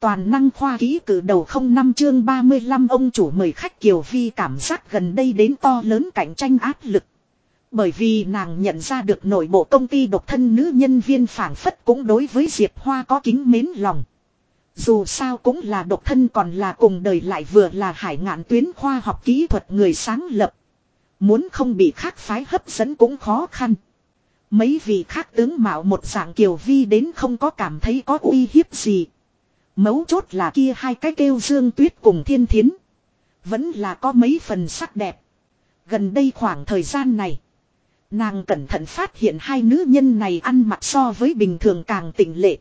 Toàn năng khoa ký cử đầu không năm chương 35 ông chủ mời khách Kiều Vi cảm giác gần đây đến to lớn cạnh tranh áp lực. Bởi vì nàng nhận ra được nội bộ công ty độc thân nữ nhân viên phản phất cũng đối với Diệp Hoa có kính mến lòng. Dù sao cũng là độc thân còn là cùng đời lại vừa là hải ngạn tuyến khoa học kỹ thuật người sáng lập. Muốn không bị khác phái hấp dẫn cũng khó khăn. Mấy vị khác tướng mạo một dạng kiều vi đến không có cảm thấy có uy hiếp gì. Mấu chốt là kia hai cái kêu dương tuyết cùng thiên thiến. Vẫn là có mấy phần sắc đẹp. Gần đây khoảng thời gian này. Nàng cẩn thận phát hiện hai nữ nhân này ăn mặc so với bình thường càng tỉnh lệ.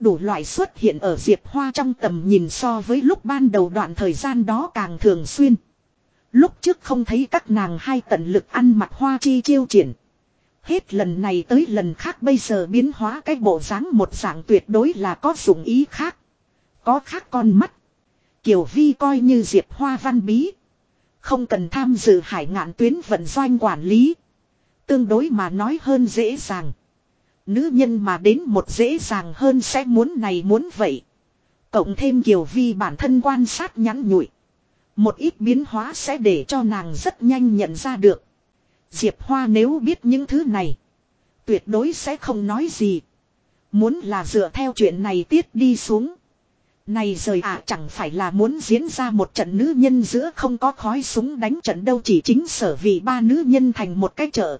Đủ loại xuất hiện ở Diệp Hoa trong tầm nhìn so với lúc ban đầu đoạn thời gian đó càng thường xuyên. Lúc trước không thấy các nàng hai tận lực ăn mặc hoa chi chiêu triển. Hết lần này tới lần khác bây giờ biến hóa cái bộ dáng một dạng tuyệt đối là có dụng ý khác. Có khác con mắt. Kiều Vi coi như Diệp Hoa văn bí. Không cần tham dự hải ngạn tuyến vận doanh quản lý. Tương đối mà nói hơn dễ dàng. Nữ nhân mà đến một dễ dàng hơn sẽ muốn này muốn vậy. Cộng thêm Kiều Vi bản thân quan sát nhắn nhủi Một ít biến hóa sẽ để cho nàng rất nhanh nhận ra được. Diệp Hoa nếu biết những thứ này. Tuyệt đối sẽ không nói gì. Muốn là dựa theo chuyện này tiết đi xuống. Này rời ạ à, chẳng phải là muốn diễn ra một trận nữ nhân giữa không có khói súng đánh trận đâu chỉ chính sở vì ba nữ nhân thành một cái chợ.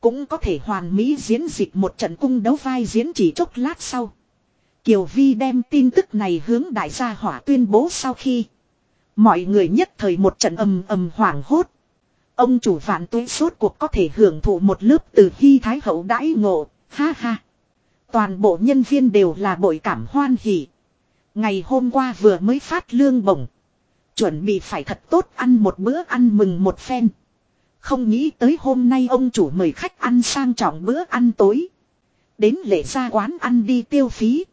Cũng có thể hoàn mỹ diễn dịch một trận cung đấu vai diễn chỉ chốc lát sau. Kiều Vi đem tin tức này hướng đại gia hỏa tuyên bố sau khi. Mọi người nhất thời một trận ầm ầm hoảng hốt. Ông chủ vạn tuế suốt cuộc có thể hưởng thụ một lớp từ khi thái hậu đãi ngộ, ha ha. Toàn bộ nhân viên đều là bội cảm hoan hỉ. Ngày hôm qua vừa mới phát lương bổng. Chuẩn bị phải thật tốt ăn một bữa ăn mừng một phen. Không nghĩ tới hôm nay ông chủ mời khách ăn sang trọng bữa ăn tối. Đến lễ ra quán ăn đi tiêu phí.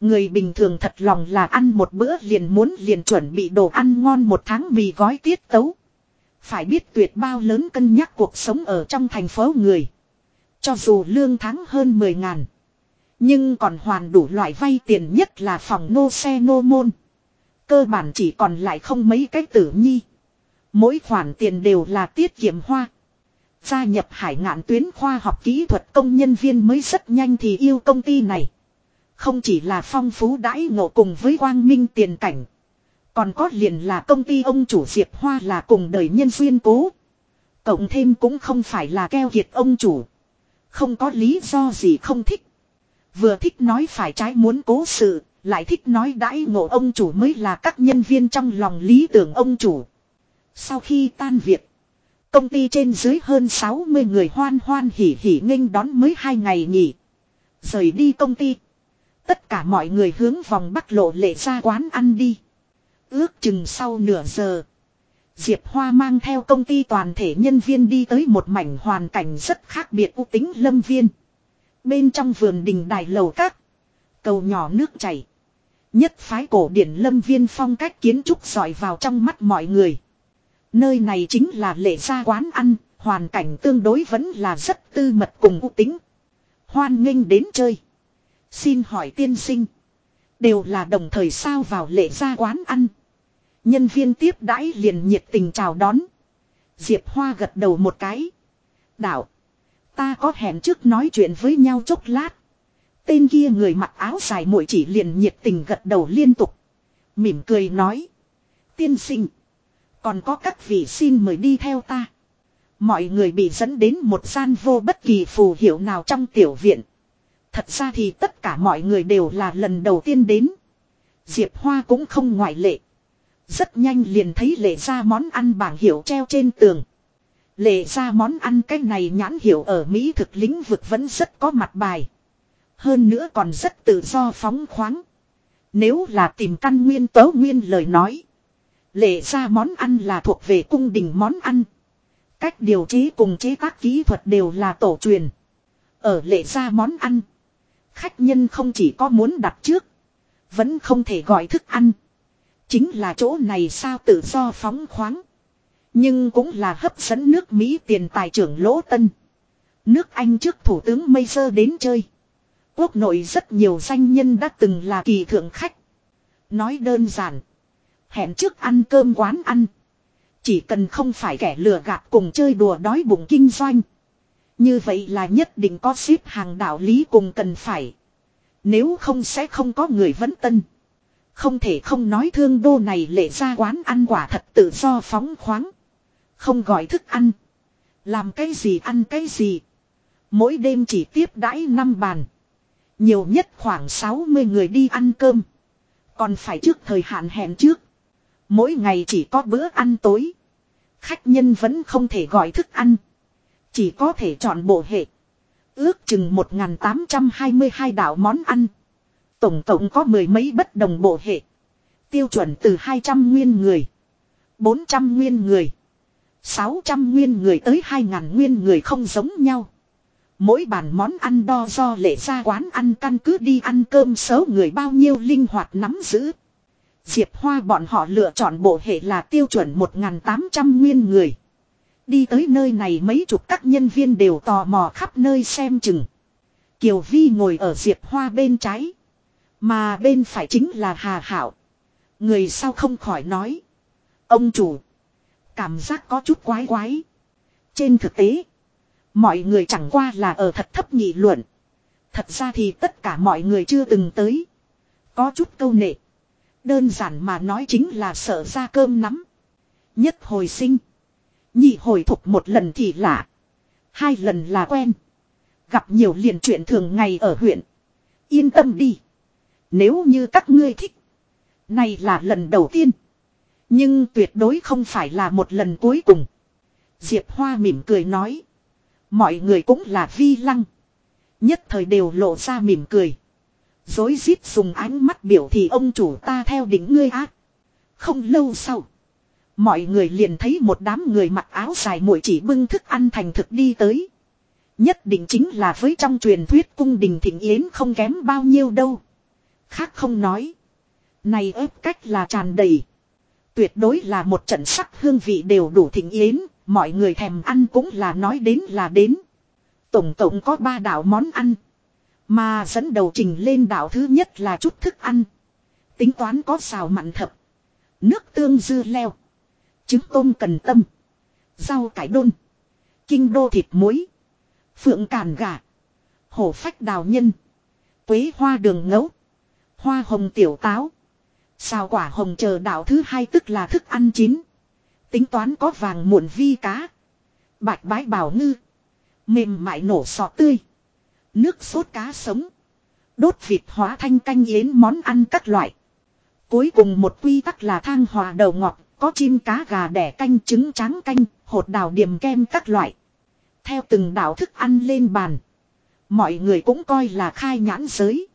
Người bình thường thật lòng là ăn một bữa liền muốn liền chuẩn bị đồ ăn ngon một tháng mì gói tiết tấu. Phải biết tuyệt bao lớn cân nhắc cuộc sống ở trong thành phố người. Cho dù lương tháng hơn 10 ngàn. Nhưng còn hoàn đủ loại vay tiền nhất là phòng nô xe nô môn. Cơ bản chỉ còn lại không mấy cái tử nhi. Mỗi khoản tiền đều là tiết kiệm hoa. Gia nhập hải ngạn tuyến khoa học kỹ thuật công nhân viên mới rất nhanh thì yêu công ty này. Không chỉ là phong phú đãi ngộ cùng với quang minh tiền cảnh. Còn có liền là công ty ông chủ Diệp Hoa là cùng đời nhân duyên cố. Cộng thêm cũng không phải là keo kiệt ông chủ. Không có lý do gì không thích. Vừa thích nói phải trái muốn cố sự, lại thích nói đãi ngộ ông chủ mới là các nhân viên trong lòng lý tưởng ông chủ. Sau khi tan việc, công ty trên dưới hơn 60 người hoan hoan hỉ hỉ nghênh đón mới hai ngày nghỉ. Rời đi công ty. Tất cả mọi người hướng vòng bắc lộ lệ ra quán ăn đi. Ước chừng sau nửa giờ. Diệp Hoa mang theo công ty toàn thể nhân viên đi tới một mảnh hoàn cảnh rất khác biệt u tính lâm viên. Bên trong vườn đình đài lầu các. Cầu nhỏ nước chảy. Nhất phái cổ điển lâm viên phong cách kiến trúc dọi vào trong mắt mọi người. Nơi này chính là lệ gia quán ăn, hoàn cảnh tương đối vẫn là rất tư mật cùng u tính. Hoan nghênh đến chơi. Xin hỏi tiên sinh. Đều là đồng thời sao vào lệ gia quán ăn. Nhân viên tiếp đãi liền nhiệt tình chào đón. Diệp Hoa gật đầu một cái. Đạo. Ta có hẹn trước nói chuyện với nhau chốc lát. Tên kia người mặc áo dài mũi chỉ liền nhiệt tình gật đầu liên tục. Mỉm cười nói. Tiên sinh. Còn có các vị xin mời đi theo ta. Mọi người bị dẫn đến một gian vô bất kỳ phù hiệu nào trong tiểu viện. Thật ra thì tất cả mọi người đều là lần đầu tiên đến. Diệp Hoa cũng không ngoại lệ. Rất nhanh liền thấy lệ ra món ăn bảng hiệu treo trên tường. Lệ ra món ăn cái này nhãn hiệu ở Mỹ thực lĩnh vực vẫn rất có mặt bài. Hơn nữa còn rất tự do phóng khoáng. Nếu là tìm căn nguyên tớ nguyên lời nói. Lệ ra món ăn là thuộc về cung đình món ăn. Cách điều chế cùng chế tác kỹ thuật đều là tổ truyền. Ở lệ ra món ăn. Khách nhân không chỉ có muốn đặt trước. Vẫn không thể gọi thức ăn. Chính là chỗ này sao tự do phóng khoáng. Nhưng cũng là hấp dẫn nước Mỹ tiền tài trưởng lỗ tân. Nước Anh trước thủ tướng Mây Sơ đến chơi. Quốc nội rất nhiều danh nhân đã từng là kỳ thượng khách. Nói đơn giản. Hẹn trước ăn cơm quán ăn. Chỉ cần không phải kẻ lừa gạt cùng chơi đùa đói bụng kinh doanh. Như vậy là nhất định có xếp hàng đạo lý cùng cần phải. Nếu không sẽ không có người vẫn tân. Không thể không nói thương đô này lệ ra quán ăn quả thật tự do phóng khoáng. Không gọi thức ăn. Làm cái gì ăn cái gì. Mỗi đêm chỉ tiếp đãi năm bàn. Nhiều nhất khoảng 60 người đi ăn cơm. Còn phải trước thời hạn hẹn trước. Mỗi ngày chỉ có bữa ăn tối. Khách nhân vẫn không thể gọi thức ăn. Chỉ có thể chọn bộ hệ. Ước chừng 1822 đạo món ăn. Tổng cộng có mười mấy bất đồng bộ hệ. Tiêu chuẩn từ 200 nguyên người. 400 nguyên người. 600 nguyên người tới 2.000 nguyên người không giống nhau. Mỗi bàn món ăn đo do lệ ra quán ăn căn cứ đi ăn cơm số người bao nhiêu linh hoạt nắm giữ. Diệp Hoa bọn họ lựa chọn bộ hệ là tiêu chuẩn 1.800 nguyên người. Đi tới nơi này mấy chục các nhân viên đều tò mò khắp nơi xem chừng. Kiều Vi ngồi ở Diệp Hoa bên trái. Mà bên phải chính là Hà Hảo. Người sau không khỏi nói. Ông chủ. Cảm giác có chút quái quái. Trên thực tế. Mọi người chẳng qua là ở thật thấp nghị luận. Thật ra thì tất cả mọi người chưa từng tới. Có chút câu nệ. Đơn giản mà nói chính là sợ ra cơm nắm. Nhất hồi sinh. Nhị hồi thục một lần thì lạ. Hai lần là quen. Gặp nhiều liền chuyện thường ngày ở huyện. Yên tâm đi. Nếu như các ngươi thích. Này là lần đầu tiên. Nhưng tuyệt đối không phải là một lần cuối cùng. Diệp Hoa mỉm cười nói. Mọi người cũng là vi lăng. Nhất thời đều lộ ra mỉm cười. Dối rít dùng ánh mắt biểu thì ông chủ ta theo đỉnh ngươi ác. Không lâu sau. Mọi người liền thấy một đám người mặc áo dài mũi chỉ bưng thức ăn thành thực đi tới. Nhất định chính là với trong truyền thuyết cung đình thịnh yến không kém bao nhiêu đâu. Khác không nói. Này ép cách là tràn đầy. Tuyệt đối là một trận sắc hương vị đều đủ thịnh yến, mọi người thèm ăn cũng là nói đến là đến. Tổng tổng có ba đạo món ăn. Mà dẫn đầu trình lên đạo thứ nhất là chút thức ăn. Tính toán có xào mặn thập. Nước tương dưa leo. Trứng tôm cần tâm. Rau cải đôn. Kinh đô thịt muối. Phượng càn gà. Hổ phách đào nhân. Quế hoa đường ngấu. Hoa hồng tiểu táo. Xào quả hồng chờ đạo thứ hai tức là thức ăn chín. Tính toán có vàng muộn vi cá. Bạch bái bảo ngư. Mềm mại nổ sọ tươi. Nước sốt cá sống. Đốt vịt hóa thanh canh yến món ăn các loại. Cuối cùng một quy tắc là thang hòa đầu ngọt, có chim cá gà đẻ canh trứng tráng canh, hột đào điểm kem các loại. Theo từng đạo thức ăn lên bàn. Mọi người cũng coi là khai nhãn giới.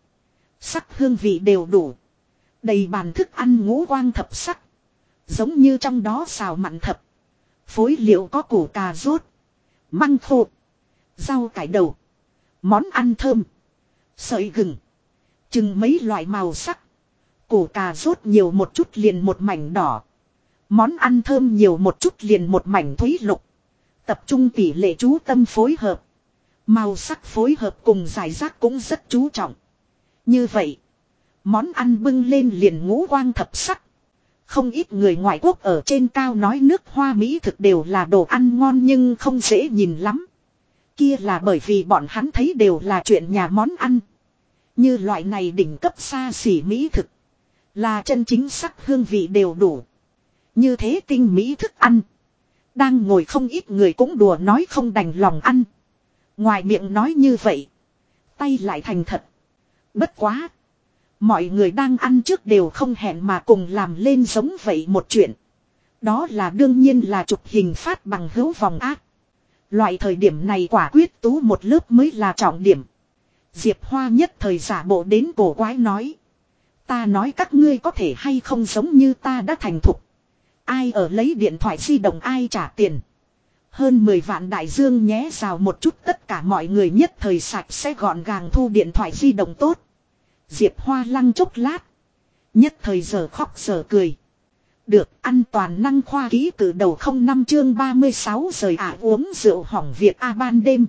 Sắc hương vị đều đủ. Đầy bàn thức ăn ngũ quang thập sắc. Giống như trong đó xào mặn thập. Phối liệu có củ cà rốt. Măng khô. Rau cải đầu. Món ăn thơm. Sợi gừng. Chừng mấy loại màu sắc. Củ cà rốt nhiều một chút liền một mảnh đỏ. Món ăn thơm nhiều một chút liền một mảnh thúy lục. Tập trung tỷ lệ chú tâm phối hợp. Màu sắc phối hợp cùng giải rác cũng rất chú trọng. Như vậy. Món ăn bưng lên liền ngũ quang thập sắc. Không ít người ngoại quốc ở trên cao nói nước hoa Mỹ thực đều là đồ ăn ngon nhưng không dễ nhìn lắm. Kia là bởi vì bọn hắn thấy đều là chuyện nhà món ăn. Như loại này đỉnh cấp xa xỉ Mỹ thực. Là chân chính sắc hương vị đều đủ. Như thế tinh Mỹ thức ăn. Đang ngồi không ít người cũng đùa nói không đành lòng ăn. Ngoài miệng nói như vậy. Tay lại thành thật. Bất quá. Mọi người đang ăn trước đều không hẹn mà cùng làm lên giống vậy một chuyện. Đó là đương nhiên là chụp hình phát bằng hữu vòng ác. Loại thời điểm này quả quyết tú một lớp mới là trọng điểm. Diệp Hoa nhất thời giả bộ đến cổ quái nói. Ta nói các ngươi có thể hay không giống như ta đã thành thục. Ai ở lấy điện thoại di động ai trả tiền. Hơn 10 vạn đại dương nhé rào một chút tất cả mọi người nhất thời sạch sẽ gọn gàng thu điện thoại di động tốt. Diệp Hoa lăng chốc lát. Nhất thời giờ khóc giờ cười. Được ăn toàn năng khoa ký từ đầu không năm chương 36 rời ả uống rượu hỏng việc A ban đêm.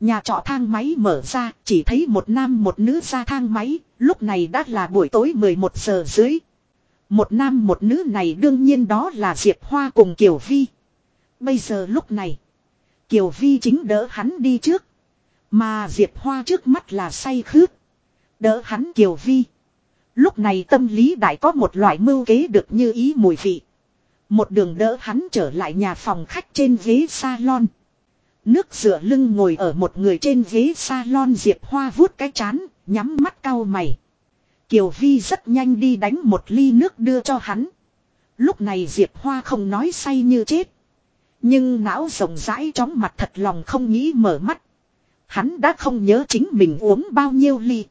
Nhà trọ thang máy mở ra, chỉ thấy một nam một nữ ra thang máy, lúc này đã là buổi tối 11 giờ dưới. Một nam một nữ này đương nhiên đó là Diệp Hoa cùng Kiều Vi. Bây giờ lúc này, Kiều Vi chính đỡ hắn đi trước. Mà Diệp Hoa trước mắt là say khướt. Đỡ hắn Kiều Vi. Lúc này tâm lý đại có một loại mưu kế được như ý mùi vị. Một đường đỡ hắn trở lại nhà phòng khách trên ghế salon. Nước rửa lưng ngồi ở một người trên ghế salon Diệp Hoa vuốt cái chán, nhắm mắt cau mày. Kiều Vi rất nhanh đi đánh một ly nước đưa cho hắn. Lúc này Diệp Hoa không nói say như chết. Nhưng não rộng rãi chóng mặt thật lòng không nghĩ mở mắt. Hắn đã không nhớ chính mình uống bao nhiêu ly.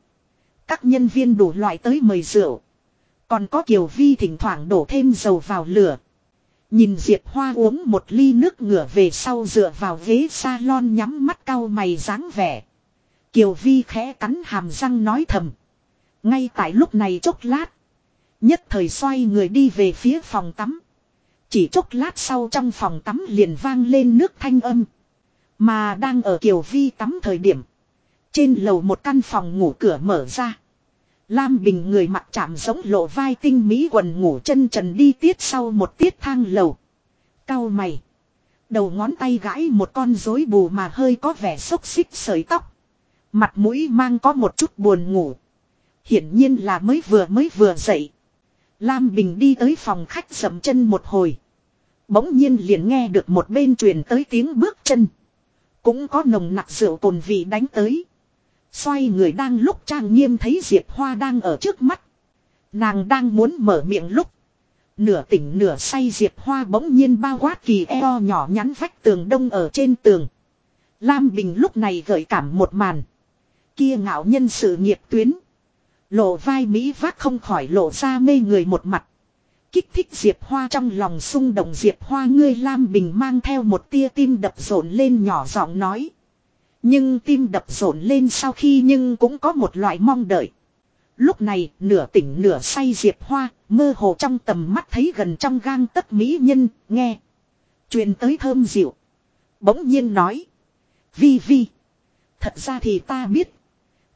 Các nhân viên đủ loại tới mời rượu. Còn có Kiều Vi thỉnh thoảng đổ thêm dầu vào lửa. Nhìn Diệp Hoa uống một ly nước ngửa về sau dựa vào ghế salon nhắm mắt cau mày dáng vẻ. Kiều Vi khẽ cắn hàm răng nói thầm. Ngay tại lúc này chốc lát. Nhất thời xoay người đi về phía phòng tắm. Chỉ chốc lát sau trong phòng tắm liền vang lên nước thanh âm. Mà đang ở Kiều Vi tắm thời điểm. Trên lầu một căn phòng ngủ cửa mở ra. Lam Bình người mặc chạm giống lộ vai tinh mỹ quần ngủ chân trần đi tiết sau một tiết thang lầu. Cao mày. Đầu ngón tay gãi một con rối bù mà hơi có vẻ xốc xích sợi tóc. Mặt mũi mang có một chút buồn ngủ. Hiển nhiên là mới vừa mới vừa dậy. Lam Bình đi tới phòng khách dậm chân một hồi. Bỗng nhiên liền nghe được một bên truyền tới tiếng bước chân. Cũng có nồng nặc rượu cồn vị đánh tới. Xoay người đang lúc trang nghiêm thấy Diệp Hoa đang ở trước mắt. Nàng đang muốn mở miệng lúc. Nửa tỉnh nửa say Diệp Hoa bỗng nhiên bao quát kỳ eo nhỏ nhắn vách tường đông ở trên tường. Lam Bình lúc này gợi cảm một màn. Kia ngạo nhân sự nghiệp tuyến. Lộ vai Mỹ vác không khỏi lộ ra mê người một mặt. Kích thích Diệp Hoa trong lòng xung động Diệp Hoa, ngươi Lam Bình mang theo một tia tim đập rộn lên nhỏ giọng nói. Nhưng tim đập rộn lên sau khi nhưng cũng có một loại mong đợi. Lúc này, nửa tỉnh nửa say Diệp Hoa, mơ hồ trong tầm mắt thấy gần trong gang tất mỹ nhân, nghe. truyền tới thơm dịu. Bỗng nhiên nói. Vi Vi. Thật ra thì ta biết.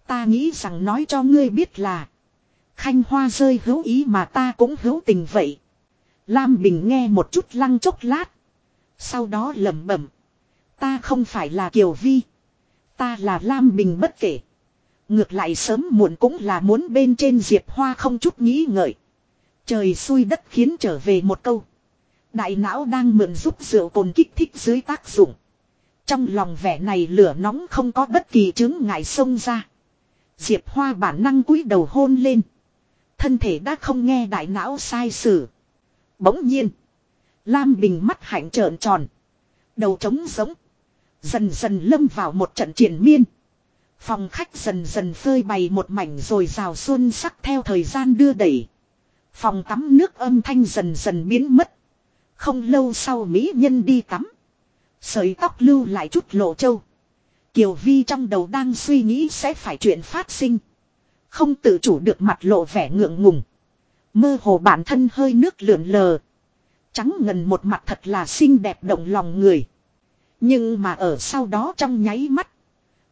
Ta nghĩ rằng nói cho ngươi biết là. Khanh hoa rơi hữu ý mà ta cũng hữu tình vậy. Lam Bình nghe một chút lăng chốc lát. Sau đó lẩm bẩm. Ta không phải là Kiều Vi. Ta là Lam Bình bất kể. Ngược lại sớm muộn cũng là muốn bên trên Diệp Hoa không chút nghĩ ngợi. Trời xui đất khiến trở về một câu. Đại não đang mượn giúp rượu cồn kích thích dưới tác dụng. Trong lòng vẻ này lửa nóng không có bất kỳ chứng ngại xông ra. Diệp Hoa bản năng cúi đầu hôn lên. Thân thể đã không nghe đại não sai sử. Bỗng nhiên. Lam Bình mắt hạnh trợn tròn. Đầu trống giống. Dần dần lâm vào một trận triển miên. Phòng khách dần dần phơi bày một mảnh rồi rào xuân sắc theo thời gian đưa đẩy. Phòng tắm nước âm thanh dần dần biến mất. Không lâu sau mỹ nhân đi tắm. Sợi tóc lưu lại chút lộ châu. Kiều Vi trong đầu đang suy nghĩ sẽ phải chuyện phát sinh. Không tự chủ được mặt lộ vẻ ngượng ngùng. Mơ hồ bản thân hơi nước lượn lờ. Trắng ngần một mặt thật là xinh đẹp động lòng người. Nhưng mà ở sau đó trong nháy mắt.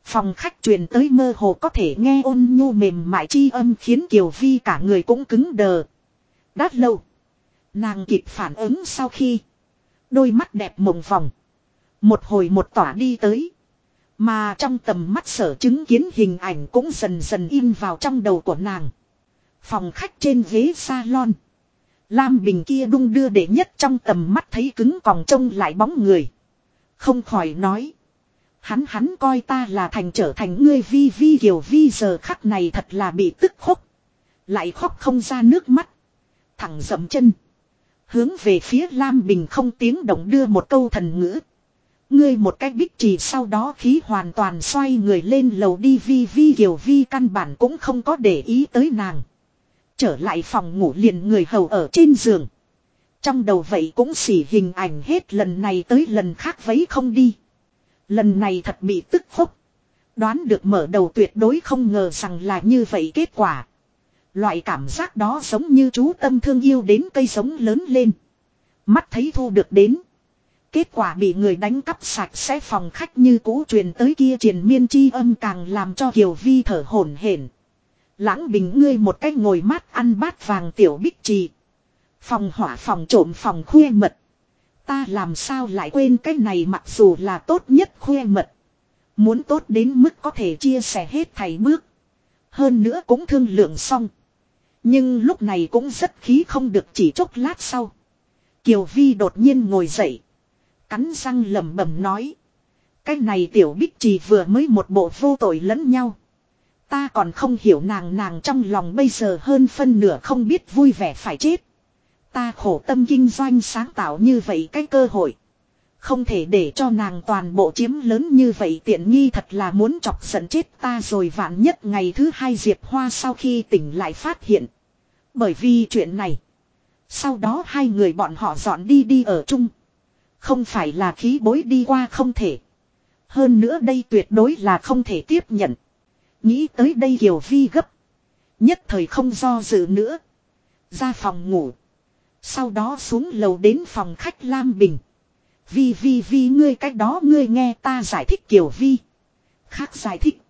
Phòng khách truyền tới mơ hồ có thể nghe ôn nhu mềm mại chi âm khiến Kiều Vi cả người cũng cứng đờ. Đát lâu. Nàng kịp phản ứng sau khi. Đôi mắt đẹp mộng vòng. Một hồi một tỏa đi tới. Mà trong tầm mắt sở chứng kiến hình ảnh cũng dần dần in vào trong đầu của nàng. Phòng khách trên ghế salon. Lam Bình kia đung đưa để nhất trong tầm mắt thấy cứng còn trông lại bóng người. Không khỏi nói. Hắn hắn coi ta là thành trở thành ngươi vi vi kiểu vi, giờ khắc này thật là bị tức khóc. Lại khóc không ra nước mắt. Thẳng dậm chân. Hướng về phía Lam Bình không tiếng động đưa một câu thần ngữ. Ngươi một cách bích trì sau đó khí hoàn toàn xoay người lên lầu đi vi vi kiểu vi, căn bản cũng không có để ý tới nàng. Trở lại phòng ngủ liền người hầu ở trên giường. Trong đầu vậy cũng xỉ hình ảnh hết lần này tới lần khác vấy không đi. Lần này thật bị tức khúc. Đoán được mở đầu tuyệt đối không ngờ rằng là như vậy kết quả. Loại cảm giác đó giống như chú tâm thương yêu đến cây sống lớn lên. Mắt thấy thu được đến. Kết quả bị người đánh cắp sạch sẽ phòng khách như cũ truyền tới kia triền miên chi âm càng làm cho Kiều Vi thở hổn hển. Lãng bình ngươi một cách ngồi mát ăn bát vàng tiểu bích trì. Phòng hỏa phòng trộm phòng khuê mật. Ta làm sao lại quên cái này mặc dù là tốt nhất khuê mật. Muốn tốt đến mức có thể chia sẻ hết thầy bước. Hơn nữa cũng thương lượng xong. Nhưng lúc này cũng rất khí không được chỉ chốc lát sau. Kiều Vi đột nhiên ngồi dậy. Cắn răng lẩm bẩm nói. Cái này tiểu bích trì vừa mới một bộ vô tội lẫn nhau. Ta còn không hiểu nàng nàng trong lòng bây giờ hơn phân nửa không biết vui vẻ phải chết. Ta khổ tâm kinh doanh sáng tạo như vậy cái cơ hội. Không thể để cho nàng toàn bộ chiếm lớn như vậy tiện nghi thật là muốn chọc giận chết ta rồi vạn nhất ngày thứ hai Diệp Hoa sau khi tỉnh lại phát hiện. Bởi vì chuyện này. Sau đó hai người bọn họ dọn đi đi ở chung. Không phải là khí bối đi qua không thể. Hơn nữa đây tuyệt đối là không thể tiếp nhận. Nghĩ tới đây Kiều Vi gấp. Nhất thời không do dự nữa. Ra phòng ngủ. Sau đó xuống lầu đến phòng khách Lam Bình. Vi Vi Vi, ngươi cách đó ngươi nghe ta giải thích kiểu Vi. Khác giải thích.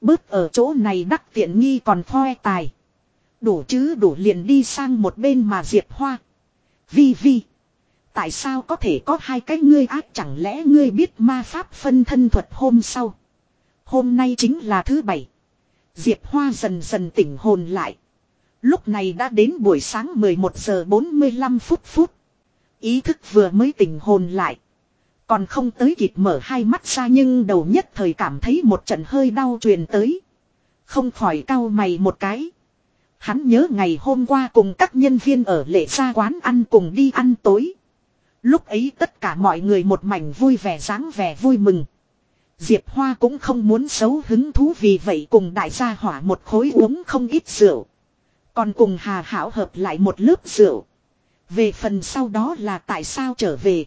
Bớt ở chỗ này đắc tiện nghi còn khoe tài. Đủ chứ, đủ liền đi sang một bên mà diệt Hoa. Vi Vi. Tại sao có thể có hai cái ngươi ác chẳng lẽ ngươi biết ma pháp phân thân thuật hôm sau. Hôm nay chính là thứ bảy. Diệp Hoa dần dần tỉnh hồn lại. Lúc này đã đến buổi sáng 11 giờ 45 phút phút. Ý thức vừa mới tỉnh hồn lại. Còn không tới kịp mở hai mắt ra nhưng đầu nhất thời cảm thấy một trận hơi đau truyền tới. Không khỏi cau mày một cái. Hắn nhớ ngày hôm qua cùng các nhân viên ở lễ gia quán ăn cùng đi ăn tối. Lúc ấy tất cả mọi người một mảnh vui vẻ dáng vẻ vui mừng. Diệp Hoa cũng không muốn xấu hứng thú vì vậy cùng đại gia hỏa một khối uống không ít rượu. Còn cùng Hà Hảo hợp lại một lớp rượu. Về phần sau đó là tại sao trở về.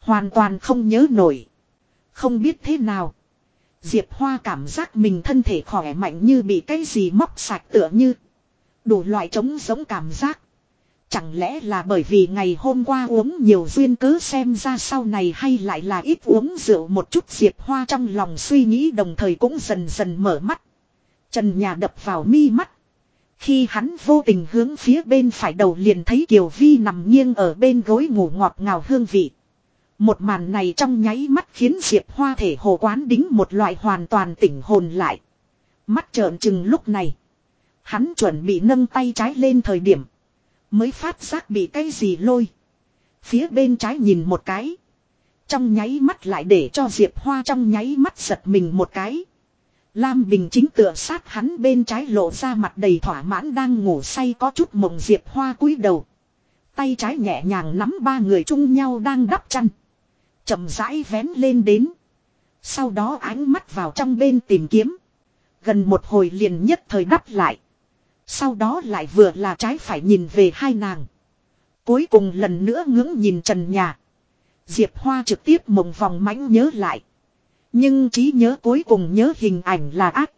Hoàn toàn không nhớ nổi. Không biết thế nào. Diệp Hoa cảm giác mình thân thể khỏe mạnh như bị cái gì móc sạch tựa như. Đủ loại trống giống cảm giác. Chẳng lẽ là bởi vì ngày hôm qua uống nhiều duyên cớ xem ra sau này hay lại là ít uống rượu một chút Diệp Hoa trong lòng suy nghĩ đồng thời cũng dần dần mở mắt. Trần nhà đập vào mi mắt. Khi hắn vô tình hướng phía bên phải đầu liền thấy Kiều Vi nằm nghiêng ở bên gối ngủ ngọt ngào hương vị. Một màn này trong nháy mắt khiến Diệp Hoa thể hồ quán đính một loại hoàn toàn tỉnh hồn lại. Mắt trợn trừng lúc này. Hắn chuẩn bị nâng tay trái lên thời điểm. Mới phát giác bị cái gì lôi. Phía bên trái nhìn một cái. Trong nháy mắt lại để cho Diệp Hoa trong nháy mắt giật mình một cái. Lam Bình chính tựa sát hắn bên trái lộ ra mặt đầy thỏa mãn đang ngủ say có chút mộng Diệp Hoa cúi đầu. Tay trái nhẹ nhàng nắm ba người chung nhau đang đắp chăn. chậm rãi vén lên đến. Sau đó ánh mắt vào trong bên tìm kiếm. Gần một hồi liền nhất thời đắp lại. Sau đó lại vừa là trái phải nhìn về hai nàng. Cuối cùng lần nữa ngưỡng nhìn trần nhà. Diệp Hoa trực tiếp mộng vòng mãnh nhớ lại. Nhưng trí nhớ cuối cùng nhớ hình ảnh là ác.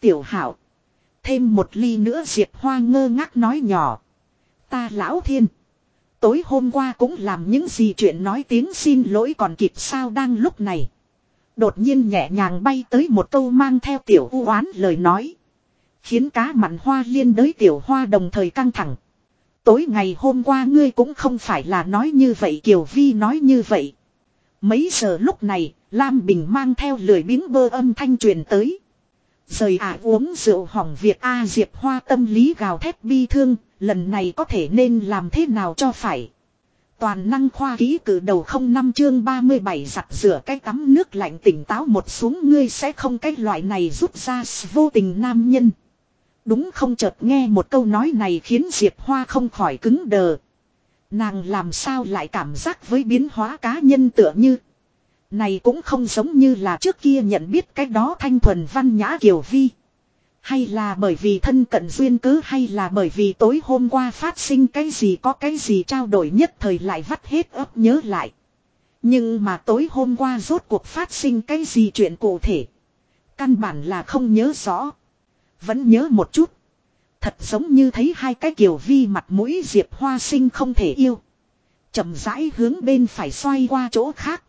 Tiểu hảo. Thêm một ly nữa Diệp Hoa ngơ ngác nói nhỏ. Ta lão thiên. Tối hôm qua cũng làm những gì chuyện nói tiếng xin lỗi còn kịp sao đang lúc này. Đột nhiên nhẹ nhàng bay tới một câu mang theo tiểu u oán lời nói. Khiến cá mặn hoa liên đới tiểu hoa đồng thời căng thẳng. Tối ngày hôm qua ngươi cũng không phải là nói như vậy, Kiều Vi nói như vậy. Mấy giờ lúc này, Lam Bình mang theo lười biếng bơ âm thanh truyền tới. Rời ả uống rượu hỏng việc A Diệp Hoa tâm lý gào thét bi thương, lần này có thể nên làm thế nào cho phải. Toàn năng khoa ký cử đầu không năm chương 37 giặt rửa cái tắm nước lạnh tỉnh táo một xuống ngươi sẽ không cái loại này rút ra vô tình nam nhân. Đúng không chợt nghe một câu nói này khiến Diệp Hoa không khỏi cứng đờ. Nàng làm sao lại cảm giác với biến hóa cá nhân tựa như. Này cũng không giống như là trước kia nhận biết cái đó thanh thuần văn nhã kiều vi. Hay là bởi vì thân cận duyên cứ hay là bởi vì tối hôm qua phát sinh cái gì có cái gì trao đổi nhất thời lại vắt hết ấp nhớ lại. Nhưng mà tối hôm qua rốt cuộc phát sinh cái gì chuyện cụ thể. Căn bản là không nhớ rõ. Vẫn nhớ một chút. Thật giống như thấy hai cái kiểu vi mặt mũi Diệp Hoa sinh không thể yêu. chậm rãi hướng bên phải xoay qua chỗ khác.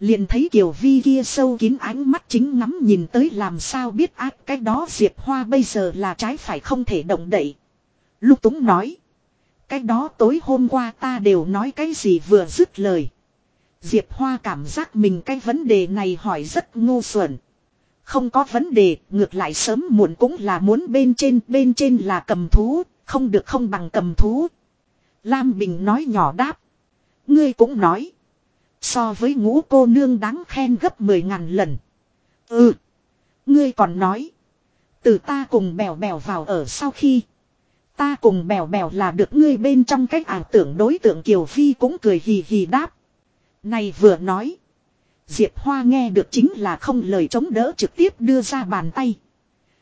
Liền thấy Kiều Vi kia sâu kín ánh mắt chính ngắm nhìn tới làm sao biết ác cái đó Diệp Hoa bây giờ là trái phải không thể động đậy. Lúc Túng nói. Cái đó tối hôm qua ta đều nói cái gì vừa dứt lời. Diệp Hoa cảm giác mình cái vấn đề này hỏi rất ngu xuẩn. Không có vấn đề, ngược lại sớm muộn cũng là muốn bên trên, bên trên là cầm thú, không được không bằng cầm thú. Lam Bình nói nhỏ đáp. Ngươi cũng nói. So với ngũ cô nương đáng khen gấp 10 ngàn lần. Ừ. Ngươi còn nói. Từ ta cùng bèo bèo vào ở sau khi. Ta cùng bèo bèo là được ngươi bên trong cách ảo tưởng đối tượng Kiều Phi cũng cười hì hì đáp. Này vừa nói. Diệp Hoa nghe được chính là không lời chống đỡ trực tiếp đưa ra bàn tay.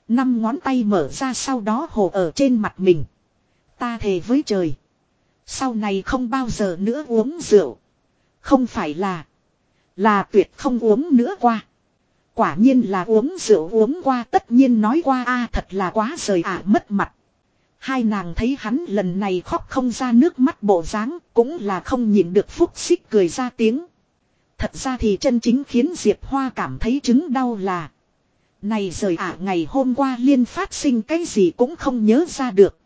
Năm ngón tay mở ra sau đó hồ ở trên mặt mình. Ta thề với trời. Sau này không bao giờ nữa uống rượu. Không phải là. Là tuyệt không uống nữa qua. Quả nhiên là uống rượu uống qua, tất nhiên nói qua, a, thật là quá rời ả mất mặt. Hai nàng thấy hắn lần này khóc không ra nước mắt bộ dáng, cũng là không nhịn được phúc xích cười ra tiếng. Thật ra thì chân chính khiến Diệp Hoa cảm thấy chứng đau là. Này rời ả ngày hôm qua liên phát sinh cái gì cũng không nhớ ra được.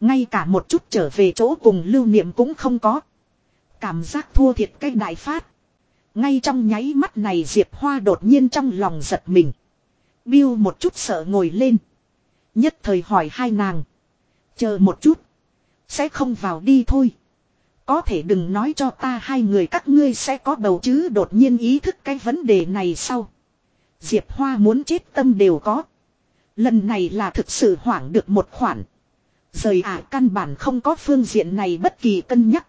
Ngay cả một chút trở về chỗ cùng lưu niệm cũng không có. Cảm giác thua thiệt cái đại phát. Ngay trong nháy mắt này Diệp Hoa đột nhiên trong lòng giật mình. Biêu một chút sợ ngồi lên. Nhất thời hỏi hai nàng. Chờ một chút. Sẽ không vào đi thôi. Có thể đừng nói cho ta hai người các ngươi sẽ có bầu chứ đột nhiên ý thức cái vấn đề này sau. Diệp Hoa muốn chết tâm đều có. Lần này là thực sự hoảng được một khoản. Rời ả căn bản không có phương diện này bất kỳ cân nhắc.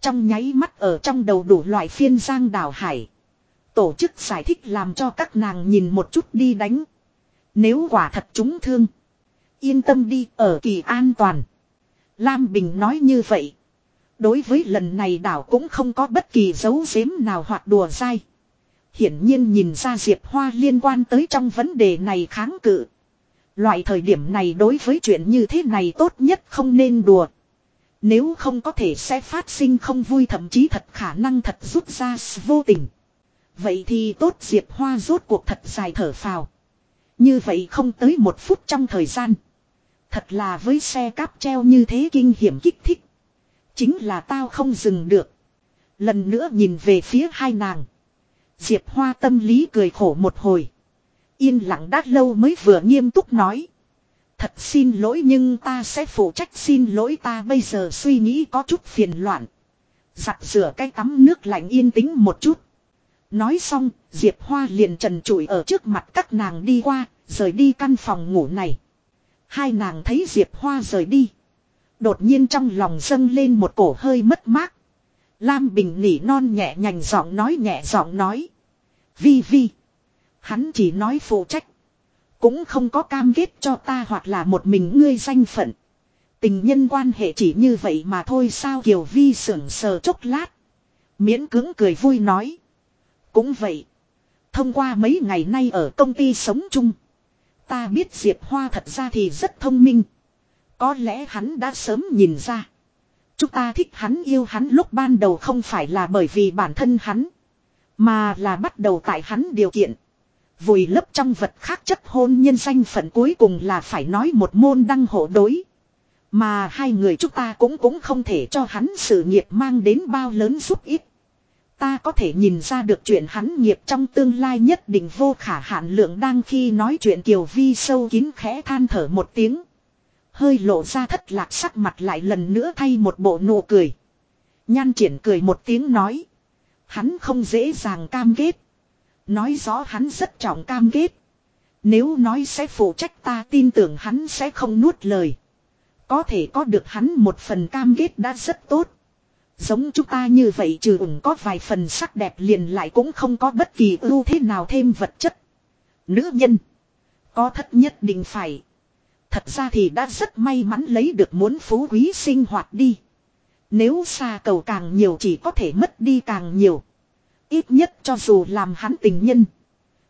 Trong nháy mắt ở trong đầu đủ loại phiên giang đảo hải. Tổ chức giải thích làm cho các nàng nhìn một chút đi đánh. Nếu quả thật chúng thương. Yên tâm đi, ở kỳ an toàn. Lam Bình nói như vậy. Đối với lần này đảo cũng không có bất kỳ dấu giếm nào hoặc đùa dai. Hiển nhiên nhìn ra Diệp Hoa liên quan tới trong vấn đề này kháng cự. Loại thời điểm này đối với chuyện như thế này tốt nhất không nên đùa. Nếu không có thể sẽ phát sinh không vui thậm chí thật khả năng thật rút ra vô tình. Vậy thì tốt Diệp Hoa rốt cuộc thật dài thở phào. Như vậy không tới một phút trong thời gian. Thật là với xe cáp treo như thế kinh hiểm kích thích. Chính là tao không dừng được. Lần nữa nhìn về phía hai nàng. Diệp Hoa tâm lý cười khổ một hồi. Yên lặng đã lâu mới vừa nghiêm túc nói. Thật xin lỗi nhưng ta sẽ phụ trách xin lỗi ta bây giờ suy nghĩ có chút phiền loạn. Giặt rửa cái tắm nước lạnh yên tĩnh một chút. Nói xong, Diệp Hoa liền trần trụi ở trước mặt các nàng đi qua, rời đi căn phòng ngủ này. Hai nàng thấy Diệp Hoa rời đi. Đột nhiên trong lòng dâng lên một cổ hơi mất mát. Lam Bình nỉ non nhẹ nhành giọng nói, nhẹ giọng nói. Vi Vi. Hắn chỉ nói phụ trách. Cũng không có cam kết cho ta hoặc là một mình ngươi danh phận. Tình nhân quan hệ chỉ như vậy mà thôi, sao Kiều Vi sưởng sờ chốc lát. Miễn cứng cười vui nói. Cũng vậy. Thông qua mấy ngày nay ở công ty sống chung. Ta biết Diệp Hoa thật ra thì rất thông minh. Có lẽ hắn đã sớm nhìn ra. Chúng ta thích hắn yêu hắn lúc ban đầu không phải là bởi vì bản thân hắn. Mà là bắt đầu tại hắn điều kiện. Vùi lấp trong vật khác chất hôn nhân danh phận cuối cùng là phải nói một môn đăng hộ đối. Mà hai người chúng ta cũng cũng không thể cho hắn sự nghiệp mang đến bao lớn giúp ít. Ta có thể nhìn ra được chuyện hắn nghiệp trong tương lai nhất định vô khả hạn lượng đang khi nói chuyện Kiều Vi sâu kín khẽ than thở một tiếng. Hơi lộ ra thất lạc sắc mặt lại lần nữa thay một bộ nụ cười. Nhan triển cười một tiếng nói. Hắn không dễ dàng cam kết. Nói rõ hắn rất trọng cam kết. Nếu nói sẽ phụ trách ta tin tưởng hắn sẽ không nuốt lời. Có thể có được hắn một phần cam kết đã rất tốt. Giống chúng ta như vậy trừ ủng có vài phần sắc đẹp liền lại cũng không có bất kỳ ưu thế nào thêm vật chất. Nữ nhân. Có thất nhất định phải. Thật ra thì đã rất may mắn lấy được muốn phú quý sinh hoạt đi. Nếu xa cầu càng nhiều chỉ có thể mất đi càng nhiều. Ít nhất cho dù làm hắn tình nhân.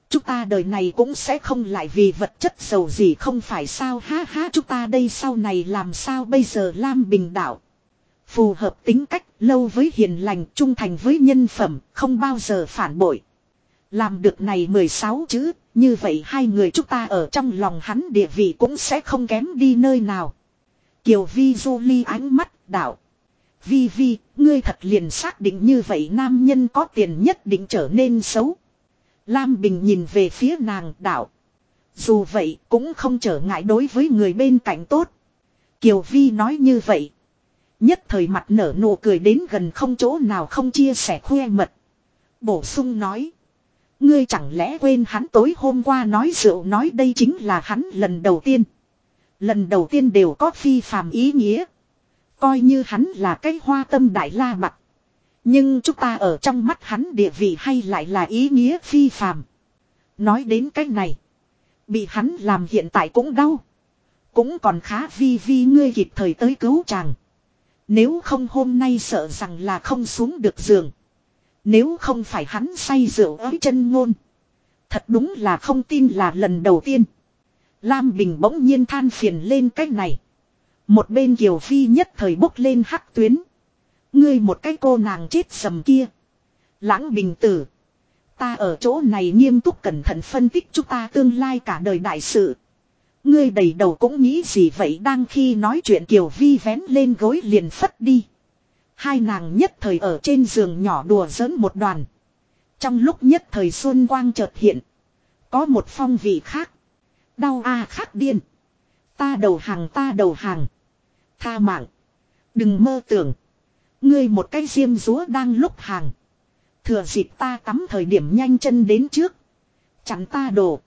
Chúng ta đời này cũng sẽ không lại vì vật chất giàu gì không phải sao ha ha chúng ta đây sau này làm sao bây giờ Lam Bình Đạo. Phù hợp tính cách, lâu với hiền lành, trung thành với nhân phẩm, không bao giờ phản bội. Làm được này 16 chữ, như vậy hai người chúng ta ở trong lòng hắn địa vị cũng sẽ không kém đi nơi nào. Kiều Vi du ly ánh mắt, đạo. Vi Vi, ngươi thật liền xác định như vậy nam nhân có tiền nhất định trở nên xấu. Lam Bình nhìn về phía nàng đạo. Dù vậy cũng không trở ngại đối với người bên cạnh tốt. Kiều Vi nói như vậy. Nhất thời mặt nở nụ cười đến gần không chỗ nào không chia sẻ khoe mật. Bổ sung nói. Ngươi chẳng lẽ quên hắn tối hôm qua nói rượu nói đây chính là hắn lần đầu tiên. Lần đầu tiên đều có phi phàm ý nghĩa. Coi như hắn là cái hoa tâm đại la mặt. Nhưng chúng ta ở trong mắt hắn địa vị hay lại là ý nghĩa phi phàm. Nói đến cái này. Bị hắn làm hiện tại cũng đau. Cũng còn khá vi vi ngươi kịp thời tới cứu chàng. Nếu không hôm nay sợ rằng là không xuống được giường. Nếu không phải hắn say rượu ới chân ngôn. Thật đúng là không tin là lần đầu tiên. Lam Bình bỗng nhiên than phiền lên cách này. Một bên Kiều Phi nhất thời bốc lên hắc tuyến. Ngươi một cái cô nàng chết sầm kia. Lãng Bình tử. Ta ở chỗ này nghiêm túc cẩn thận phân tích chúng ta tương lai cả đời đại sự. Ngươi đầy đầu cũng nghĩ gì vậy đang khi nói chuyện Kiều Vi vén lên gối liền phất đi. Hai nàng nhất thời ở trên giường nhỏ đùa giỡn một đoàn. Trong lúc nhất thời xuân quang chợt hiện. Có một phong vị khác. Đau a à khác điên. Ta đầu hàng, ta đầu hàng. Tha mạng. Đừng mơ tưởng. Ngươi một cái diêm rúa đang lúc hàng. Thừa dịp ta tắm thời điểm nhanh chân đến trước. Chặn ta đổ.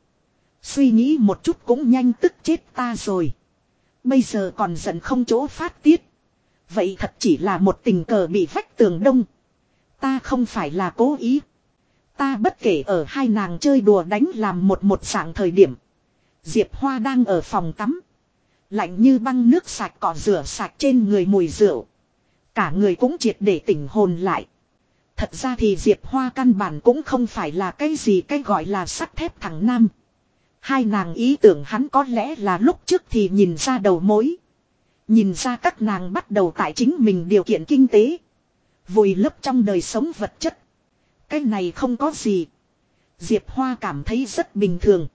Suy nghĩ một chút cũng nhanh tức chết ta rồi. Bây giờ còn giận không chỗ phát tiết. Vậy thật chỉ là một tình cờ bị vách tường đông. Ta không phải là cố ý. Ta bất kể ở hai nàng chơi đùa đánh làm một một sảng thời điểm. Diệp Hoa đang ở phòng tắm. Lạnh như băng nước sạch cỏ rửa sạch trên người mùi rượu. Cả người cũng triệt để tỉnh hồn lại. Thật ra thì Diệp Hoa căn bản cũng không phải là cái gì cái gọi là sắt thép thằng nam. Hai nàng ý tưởng hắn có lẽ là lúc trước thì nhìn ra đầu mối. Nhìn ra các nàng bắt đầu tại chính mình điều kiện kinh tế. Vùi lấp trong đời sống vật chất. Cái này không có gì. Diệp Hoa cảm thấy rất bình thường.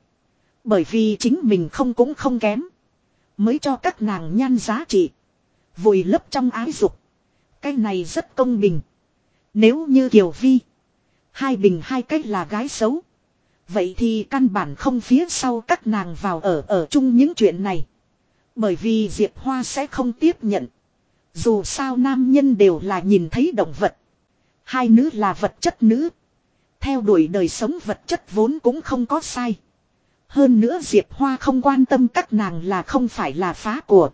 Bởi vì chính mình không cũng không kém. Mới cho các nàng nhan giá trị. Vùi lấp trong ái dục. Cái này rất công bình. Nếu như Kiều Vi. Hai bình hai cách là gái xấu. Vậy thì căn bản không phía sau các nàng vào ở ở chung những chuyện này. Bởi vì Diệp Hoa sẽ không tiếp nhận. Dù sao nam nhân đều là nhìn thấy động vật. Hai nữ là vật chất nữ. Theo đuổi đời sống vật chất vốn cũng không có sai. Hơn nữa Diệp Hoa không quan tâm các nàng là không phải là phá của.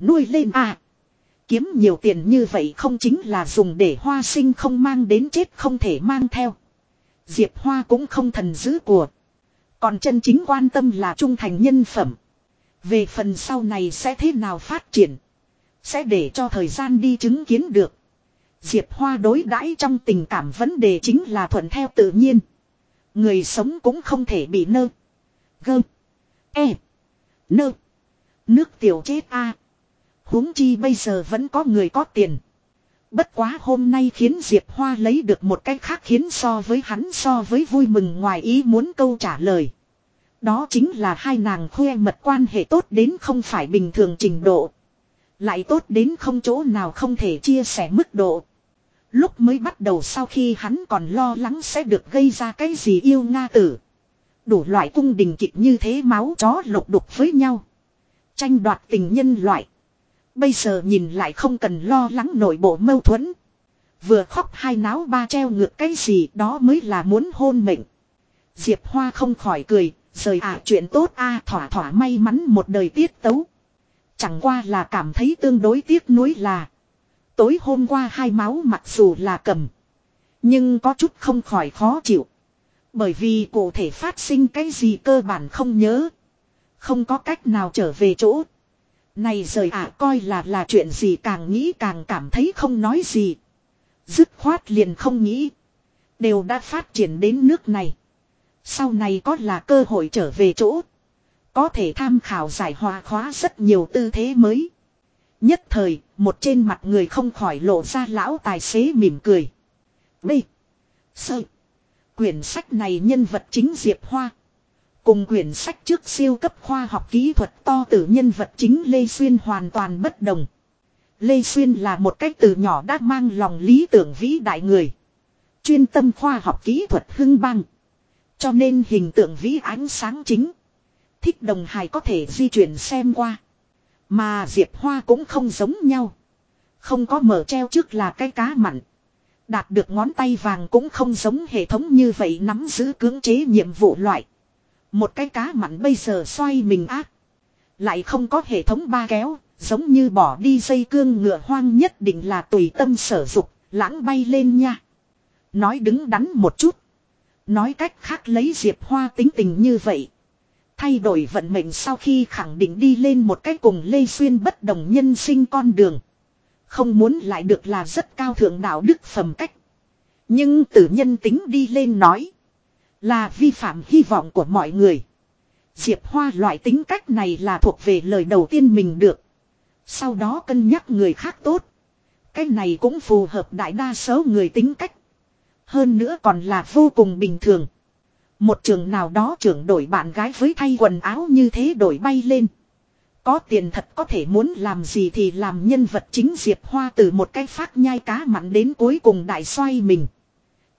Nuôi lên à. Kiếm nhiều tiền như vậy không chính là dùng để hoa sinh không mang đến chết không thể mang theo. Diệp Hoa cũng không thần dữ của. Còn chân chính quan tâm là trung thành nhân phẩm. Về phần sau này sẽ thế nào phát triển. Sẽ để cho thời gian đi chứng kiến được. Diệp Hoa đối đãi trong tình cảm vấn đề chính là thuận theo tự nhiên. Người sống cũng không thể bị nơ. Gơ. E. Nơ. Nước tiểu chết a huống chi bây giờ vẫn có người có tiền. Bất quá hôm nay khiến Diệp Hoa lấy được một cách khác khiến so với hắn so với vui mừng ngoài ý muốn câu trả lời. Đó chính là hai nàng khoe mật quan hệ tốt đến không phải bình thường trình độ. Lại tốt đến không chỗ nào không thể chia sẻ mức độ. Lúc mới bắt đầu sau khi hắn còn lo lắng sẽ được gây ra cái gì yêu Nga tử. Đủ loại cung đình kịch như thế máu chó lục đục với nhau. Tranh đoạt tình nhân loại. Bây giờ nhìn lại không cần lo lắng nội bộ mâu thuẫn. Vừa khóc hai náo ba treo ngược cái gì đó mới là muốn hôn mệnh. Diệp Hoa không khỏi cười, rời à chuyện tốt a, thỏa thỏa may mắn một đời tiết tấu. Chẳng qua là cảm thấy tương đối tiếc nuối là. Tối hôm qua hai máu mặc dù là cầm. Nhưng có chút không khỏi khó chịu. Bởi vì cụ thể phát sinh cái gì cơ bản không nhớ. Không có cách nào trở về chỗ. Này rời ạ, coi là là chuyện gì càng nghĩ càng cảm thấy không nói gì. Dứt khoát liền không nghĩ. Đều đã phát triển đến nước này. Sau này có là cơ hội trở về chỗ. Có thể tham khảo giải hòa khóa rất nhiều tư thế mới. Nhất thời, một trên mặt người không khỏi lộ ra lão tài xế mỉm cười. B. Sơ. Quyển sách này nhân vật chính Diệp Hoa. Cùng quyển sách trước siêu cấp khoa học kỹ thuật to tử nhân vật chính Lê Xuyên hoàn toàn bất đồng. Lê Xuyên là một cách từ nhỏ đã mang lòng lý tưởng vĩ đại người. Chuyên tâm khoa học kỹ thuật hưng băng cho nên hình tượng vĩ ánh sáng chính. Thích đồng hài có thể di chuyển xem qua. Mà Diệp Hoa cũng không giống nhau. Không có mở treo trước là cái cá mặn. Đạt được ngón tay vàng cũng không giống hệ thống như vậy nắm giữ cưỡng chế nhiệm vụ loại. Một cái cá mặn bây giờ xoay mình ác. Lại không có hệ thống ba kéo, giống như bỏ đi dây cương ngựa hoang nhất định là tùy tâm sở dục, lãng bay lên nha. Nói đứng đắn một chút. Nói cách khác lấy Diệp Hoa tính tình như vậy. Thay đổi vận mệnh sau khi khẳng định đi lên một cách cùng Lê Xuyên bất đồng nhân sinh con đường. Không muốn lại được là rất cao thượng đạo đức phẩm cách. Nhưng từ nhân tính đi lên nói. Là vi phạm hy vọng của mọi người. Diệp Hoa loại tính cách này là thuộc về lời đầu tiên mình được. Sau đó cân nhắc người khác tốt. Cái này cũng phù hợp đại đa số người tính cách. Hơn nữa còn là vô cùng bình thường. Một trường nào đó trưởng đổi bạn gái với thay quần áo như thế đổi bay lên. Có tiền thật có thể muốn làm gì thì làm nhân vật chính Diệp Hoa từ một cái phát nhai cá mặn đến cuối cùng đại xoay mình.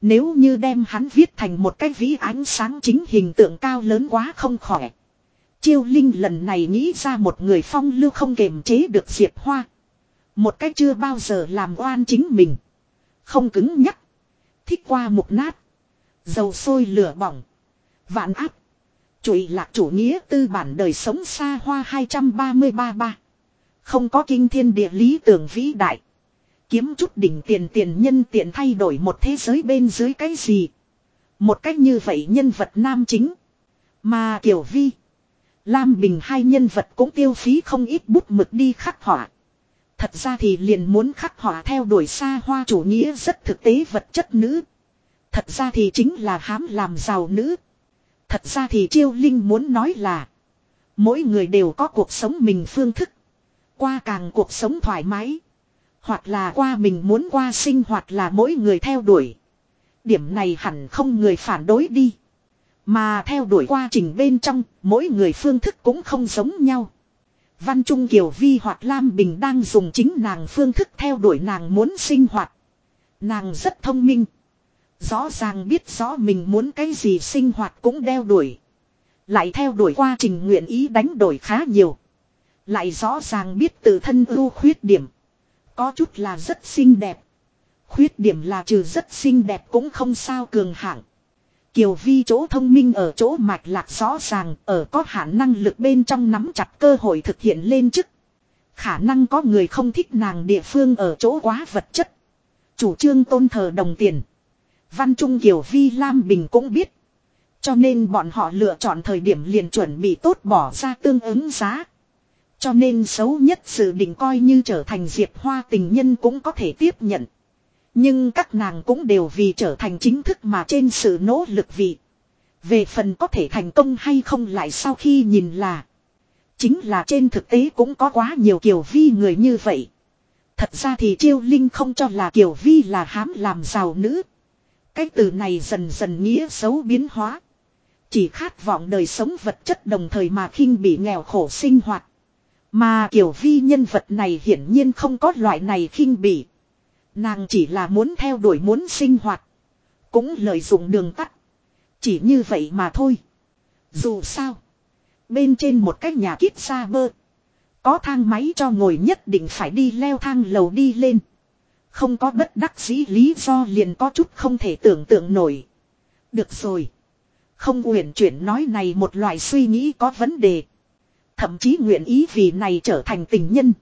Nếu như đem hắn viết thành một cái vĩ ánh sáng chính hình tượng cao lớn quá không khỏe. Chiêu Linh lần này nghĩ ra một người phong lưu không kềm chế được Diệp Hoa. Một cách chưa bao giờ làm oan chính mình. Không cứng nhắc. Thích qua mục nát. Dầu sôi lửa bỏng. Vạn áp. Chủi lạc chủ nghĩa tư bản đời sống xa hoa 233 ba. Không có kinh thiên địa lý tưởng vĩ đại. Kiếm chút đỉnh tiền tiền nhân tiện thay đổi một thế giới bên dưới cái gì. Một cách như vậy nhân vật nam chính. Mà Kiều Vi. Lam Bình hai nhân vật cũng tiêu phí không ít bút mực đi khắc họa. Thật ra thì liền muốn khắc họa theo đuổi xa hoa chủ nghĩa rất thực tế vật chất nữ. Thật ra thì chính là hám làm giàu nữ. Thật ra thì Chiêu Linh muốn nói là. Mỗi người đều có cuộc sống mình phương thức. Qua càng cuộc sống thoải mái. Hoặc là qua mình muốn qua sinh hoạt là mỗi người theo đuổi. Điểm này hẳn không người phản đối đi. Mà theo đuổi quá trình bên trong, mỗi người phương thức cũng không giống nhau. Văn Trung Kiều Vi hoặc Lam Bình đang dùng chính nàng phương thức theo đuổi nàng muốn sinh hoạt. Nàng rất thông minh. Rõ ràng biết rõ mình muốn cái gì sinh hoạt cũng đeo đuổi. Lại theo đuổi quá trình nguyện ý đánh đổi khá nhiều. Lại rõ ràng biết tự thân ưu khuyết điểm. Có chút là rất xinh đẹp. Khuyết điểm là trừ rất xinh đẹp cũng không sao cường hạng. Kiều Vi chỗ thông minh ở chỗ mạch lạc rõ ràng, ở có khả năng lực bên trong nắm chặt cơ hội thực hiện lên chức. Khả năng có người không thích nàng địa phương ở chỗ quá vật chất. Chủ trương tôn thờ đồng tiền. Văn Trung Kiều Vi Lam Bình cũng biết. Cho nên bọn họ lựa chọn thời điểm liền chuẩn bị tốt bỏ ra tương ứng giá. Cho nên xấu nhất sự định coi như trở thành diệp hoa tình nhân cũng có thể tiếp nhận. Nhưng các nàng cũng đều vì trở thành chính thức mà trên sự nỗ lực vị. Về phần có thể thành công hay không lại sau khi nhìn là. Chính là trên thực tế cũng có quá nhiều kiểu vi người như vậy. Thật ra thì chiêu linh không cho là kiểu vi là hám làm giàu nữ. Cái từ này dần dần nghĩa xấu biến hóa. Chỉ khát vọng đời sống vật chất đồng thời mà khinh bị nghèo khổ sinh hoạt. Mà kiểu vi nhân vật này hiển nhiên không có loại này khinh bỉ. Nàng chỉ là muốn theo đuổi muốn sinh hoạt. Cũng lợi dụng đường tắt. Chỉ như vậy mà thôi. Dù sao. Bên trên một cái nhà kít xa bơ. Có thang máy cho ngồi nhất định phải đi leo thang lầu đi lên. Không có bất đắc dĩ lý do liền có chút không thể tưởng tượng nổi. Được rồi. Không uyển chuyển nói này một loại suy nghĩ có vấn đề. Thậm chí nguyện ý vì này trở thành tình nhân.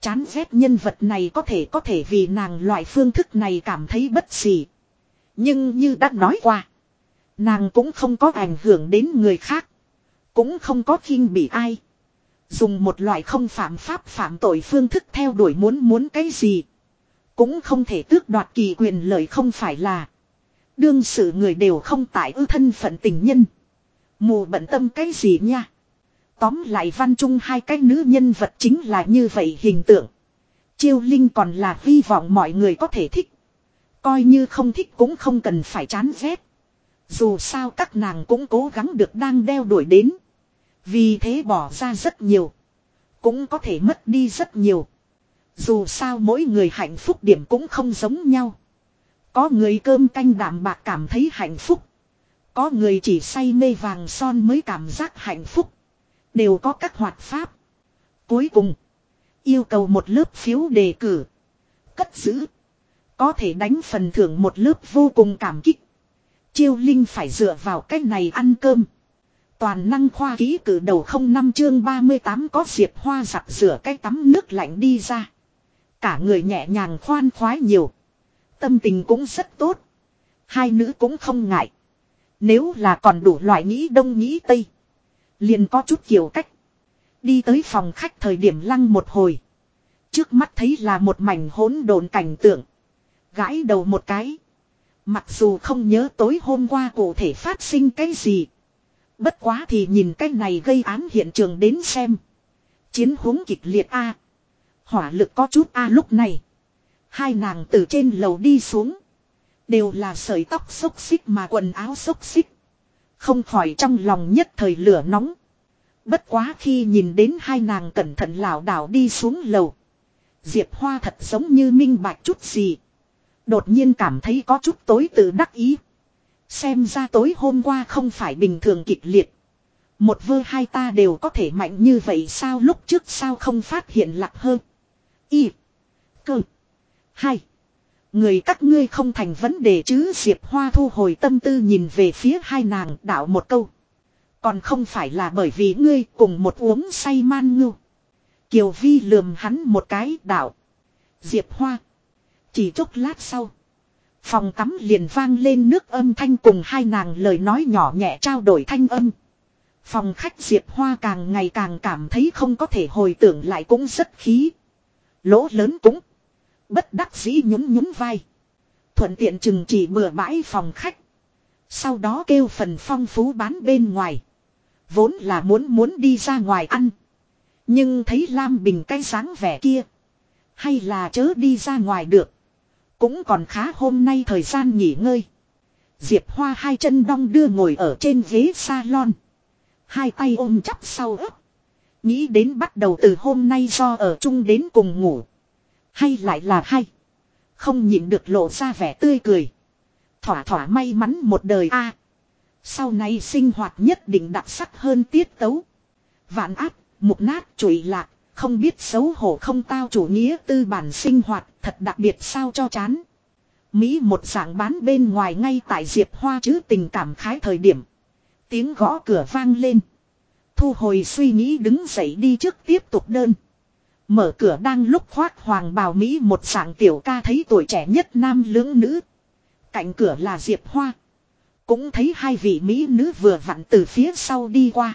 Chán ghét nhân vật này có thể có thể vì nàng loại phương thức này cảm thấy bất xì. Nhưng như đã nói qua. Nàng cũng không có ảnh hưởng đến người khác. Cũng không có khinh bị ai. Dùng một loại không phạm pháp phạm tội phương thức theo đuổi muốn muốn cái gì. Cũng không thể tước đoạt kỳ quyền lợi không phải là. Đương sự người đều không tại ư thân phận tình nhân. Mù bận tâm cái gì nha. Tóm lại văn trung hai cái nữ nhân vật chính là như vậy hình tượng. Chiêu Linh còn là hy vọng mọi người có thể thích. Coi như không thích cũng không cần phải chán ghét. Dù sao các nàng cũng cố gắng được đang đeo đuổi đến. Vì thế bỏ ra rất nhiều. Cũng có thể mất đi rất nhiều. Dù sao mỗi người hạnh phúc điểm cũng không giống nhau. Có người cơm canh đạm bạc cảm thấy hạnh phúc. Có người chỉ say mê vàng son mới cảm giác hạnh phúc. Đều có các hoạt pháp. Cuối cùng. Yêu cầu một lớp phiếu đề cử. Cất giữ. Có thể đánh phần thưởng một lớp vô cùng cảm kích. Chiêu Linh phải dựa vào cách này ăn cơm. Toàn năng khoa ký cử đầu không năm chương 38 có diệp hoa giặt rửa cái tắm nước lạnh đi ra. Cả người nhẹ nhàng khoan khoái nhiều. Tâm tình cũng rất tốt. Hai nữ cũng không ngại. Nếu là còn đủ loại nghĩ đông nghĩ tây. Liền có chút kiểu cách. Đi tới phòng khách thời điểm lăng một hồi. Trước mắt thấy là một mảnh hỗn độn cảnh tượng. Gãi đầu một cái. Mặc dù không nhớ tối hôm qua cụ thể phát sinh cái gì. Bất quá thì nhìn cái này gây án hiện trường đến xem. Chiến huống kịch liệt A. Hỏa lực có chút A lúc này. Hai nàng từ trên lầu đi xuống. Đều là sợi tóc xốc xích mà quần áo xốc xích. Không khỏi trong lòng nhất thời lửa nóng. Bất quá khi nhìn đến hai nàng cẩn thận lảo đảo đi xuống lầu. Diệp Hoa thật giống như minh bạch chút gì. Đột nhiên cảm thấy có chút tối tự đắc ý. Xem ra tối hôm qua không phải bình thường kịch liệt. Một vơ hai ta đều có thể mạnh như vậy sao lúc trước sao không phát hiện lạc hơn. Y. Cơ. Hai. Người các ngươi không thành vấn đề chứ, Diệp Hoa thu hồi tâm tư nhìn về phía hai nàng, đạo một câu. Còn không phải là bởi vì ngươi cùng một uống say man ngưu. Kiều Vi lườm hắn một cái, đạo. Diệp Hoa. Chỉ chốc lát sau. Phòng tắm liền vang lên nước âm thanh cùng hai nàng lời nói nhỏ nhẹ trao đổi thanh âm. Phòng khách Diệp Hoa càng ngày càng cảm thấy không có thể hồi tưởng lại cũng rất khí. Lỗ lớn cũng. Bất đắc dĩ nhún nhún vai. Thuận tiện chừng chỉ bừa bãi phòng khách. Sau đó kêu phần phong phú bán bên ngoài. Vốn là muốn muốn đi ra ngoài ăn. Nhưng thấy Lam Bình cái dáng vẻ kia. Hay là chớ đi ra ngoài được. Cũng còn khá hôm nay thời gian nghỉ ngơi. Diệp Hoa hai chân đong đưa ngồi ở trên ghế salon. Hai tay ôm chắp sau ấp. Nghĩ đến bắt đầu từ hôm nay do ở chung đến cùng ngủ. Hay lại là hay. Không nhịn được lộ ra vẻ tươi cười. Thỏa thỏa may mắn một đời a. sau này sinh hoạt nhất định đặc sắc hơn tiết tấu. Vạn áp, mục nát trụy lạc, không biết xấu hổ không tao chủ nghĩa tư bản sinh hoạt thật đặc biệt sao cho chán. Mỹ một dạng bán bên ngoài ngay tại Diệp Hoa chứ tình cảm khái thời điểm. Tiếng gõ cửa vang lên. Thu hồi suy nghĩ đứng dậy đi trước tiếp tục đơn. Mở cửa đang lúc khoác hoàng bào Mỹ một sảng tiểu ca thấy tuổi trẻ nhất nam lưỡng nữ. Cạnh cửa là Diệp Hoa. Cũng thấy hai vị Mỹ nữ vừa vặn từ phía sau đi qua.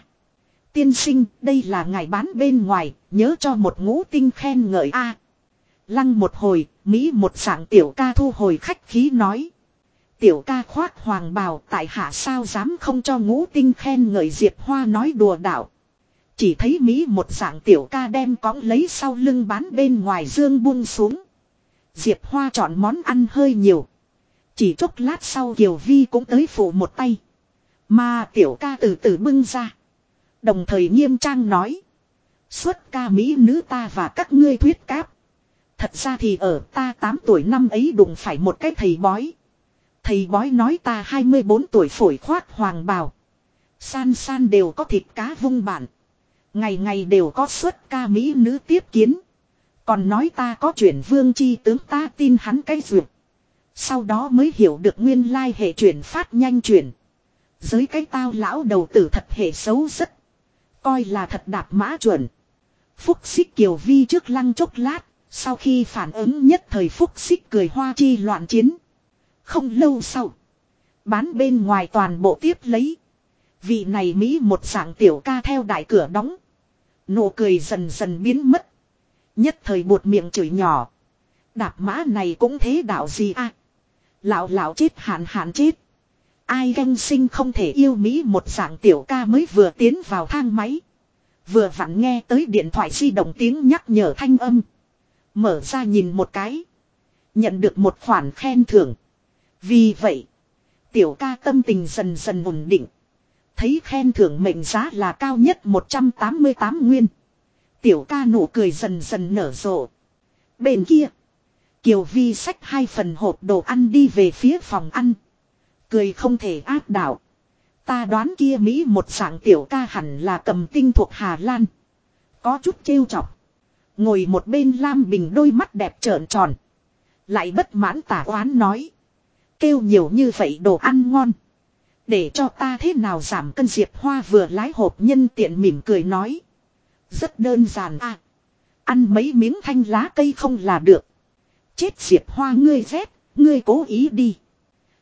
Tiên sinh, đây là ngài bán bên ngoài, nhớ cho một ngũ tinh khen ngợi a. lăng một hồi, Mỹ một sảng tiểu ca thu hồi khách khí nói. Tiểu ca khoác hoàng bào tại hạ sao dám không cho ngũ tinh khen ngợi Diệp Hoa nói đùa đạo. Chỉ thấy Mỹ một dạng tiểu ca đem cõng lấy sau lưng bán bên ngoài dương buông xuống. Diệp Hoa chọn món ăn hơi nhiều. Chỉ chốc lát sau Kiều Vi cũng tới phụ một tay. Mà tiểu ca từ từ bưng ra. Đồng thời nghiêm trang nói. Xuất ca Mỹ nữ ta và các ngươi thuyết cáp. Thật ra thì ở ta 8 tuổi năm ấy đụng phải một cái thầy bói. Thầy bói nói ta 24 tuổi phổi khoác hoàng bào. San san đều có thịt cá vung bản. Ngày ngày đều có xuất ca Mỹ nữ tiếp kiến. Còn nói ta có chuyển vương chi tướng ta tin hắn cái duyệt. Sau đó mới hiểu được nguyên lai hệ chuyển phát nhanh chuyển. Giới cái tao lão đầu tử thật hệ xấu rất. Coi là thật đạp mã chuẩn. Phúc xích kiều vi trước lăng chốc lát. Sau khi phản ứng nhất thời phúc xích cười hoa chi loạn chiến. Không lâu sau. Bán bên ngoài toàn bộ tiếp lấy. Vị này Mỹ một dạng tiểu ca theo đại cửa đóng. Nụ cười dần dần biến mất. Nhất thời buột miệng chửi nhỏ. Đạp mã này cũng thế đạo gì a? À? Lão lão chết hạn hạn chết. Ai ganh sinh không thể yêu Mỹ một dạng tiểu ca mới vừa tiến vào thang máy. Vừa vặn nghe tới điện thoại di động tiếng nhắc nhở thanh âm. Mở ra nhìn một cái. Nhận được một khoản khen thưởng. Vì vậy, tiểu ca tâm tình dần dần ổn định. Thấy khen thưởng mệnh giá là cao nhất 188 nguyên. Tiểu ca nụ cười dần dần nở rộ. Bên kia, Kiều Vi xách hai phần hộp đồ ăn đi về phía phòng ăn. Cười không thể áp đảo. Ta đoán kia Mỹ một dạng tiểu ca hẳn là cầm tinh thuộc Hà Lan. Có chút trêu chọc. Ngồi một bên Lam Bình đôi mắt đẹp trợn tròn. Lại bất mãn tả oán nói. Kêu nhiều như vậy đồ ăn ngon. Để cho ta thế nào giảm cân Diệp Hoa vừa lái hộp nhân tiện mỉm cười nói. Rất đơn giản à. Ăn mấy miếng thanh lá cây không là được. Chết Diệp Hoa ngươi rét, ngươi cố ý đi.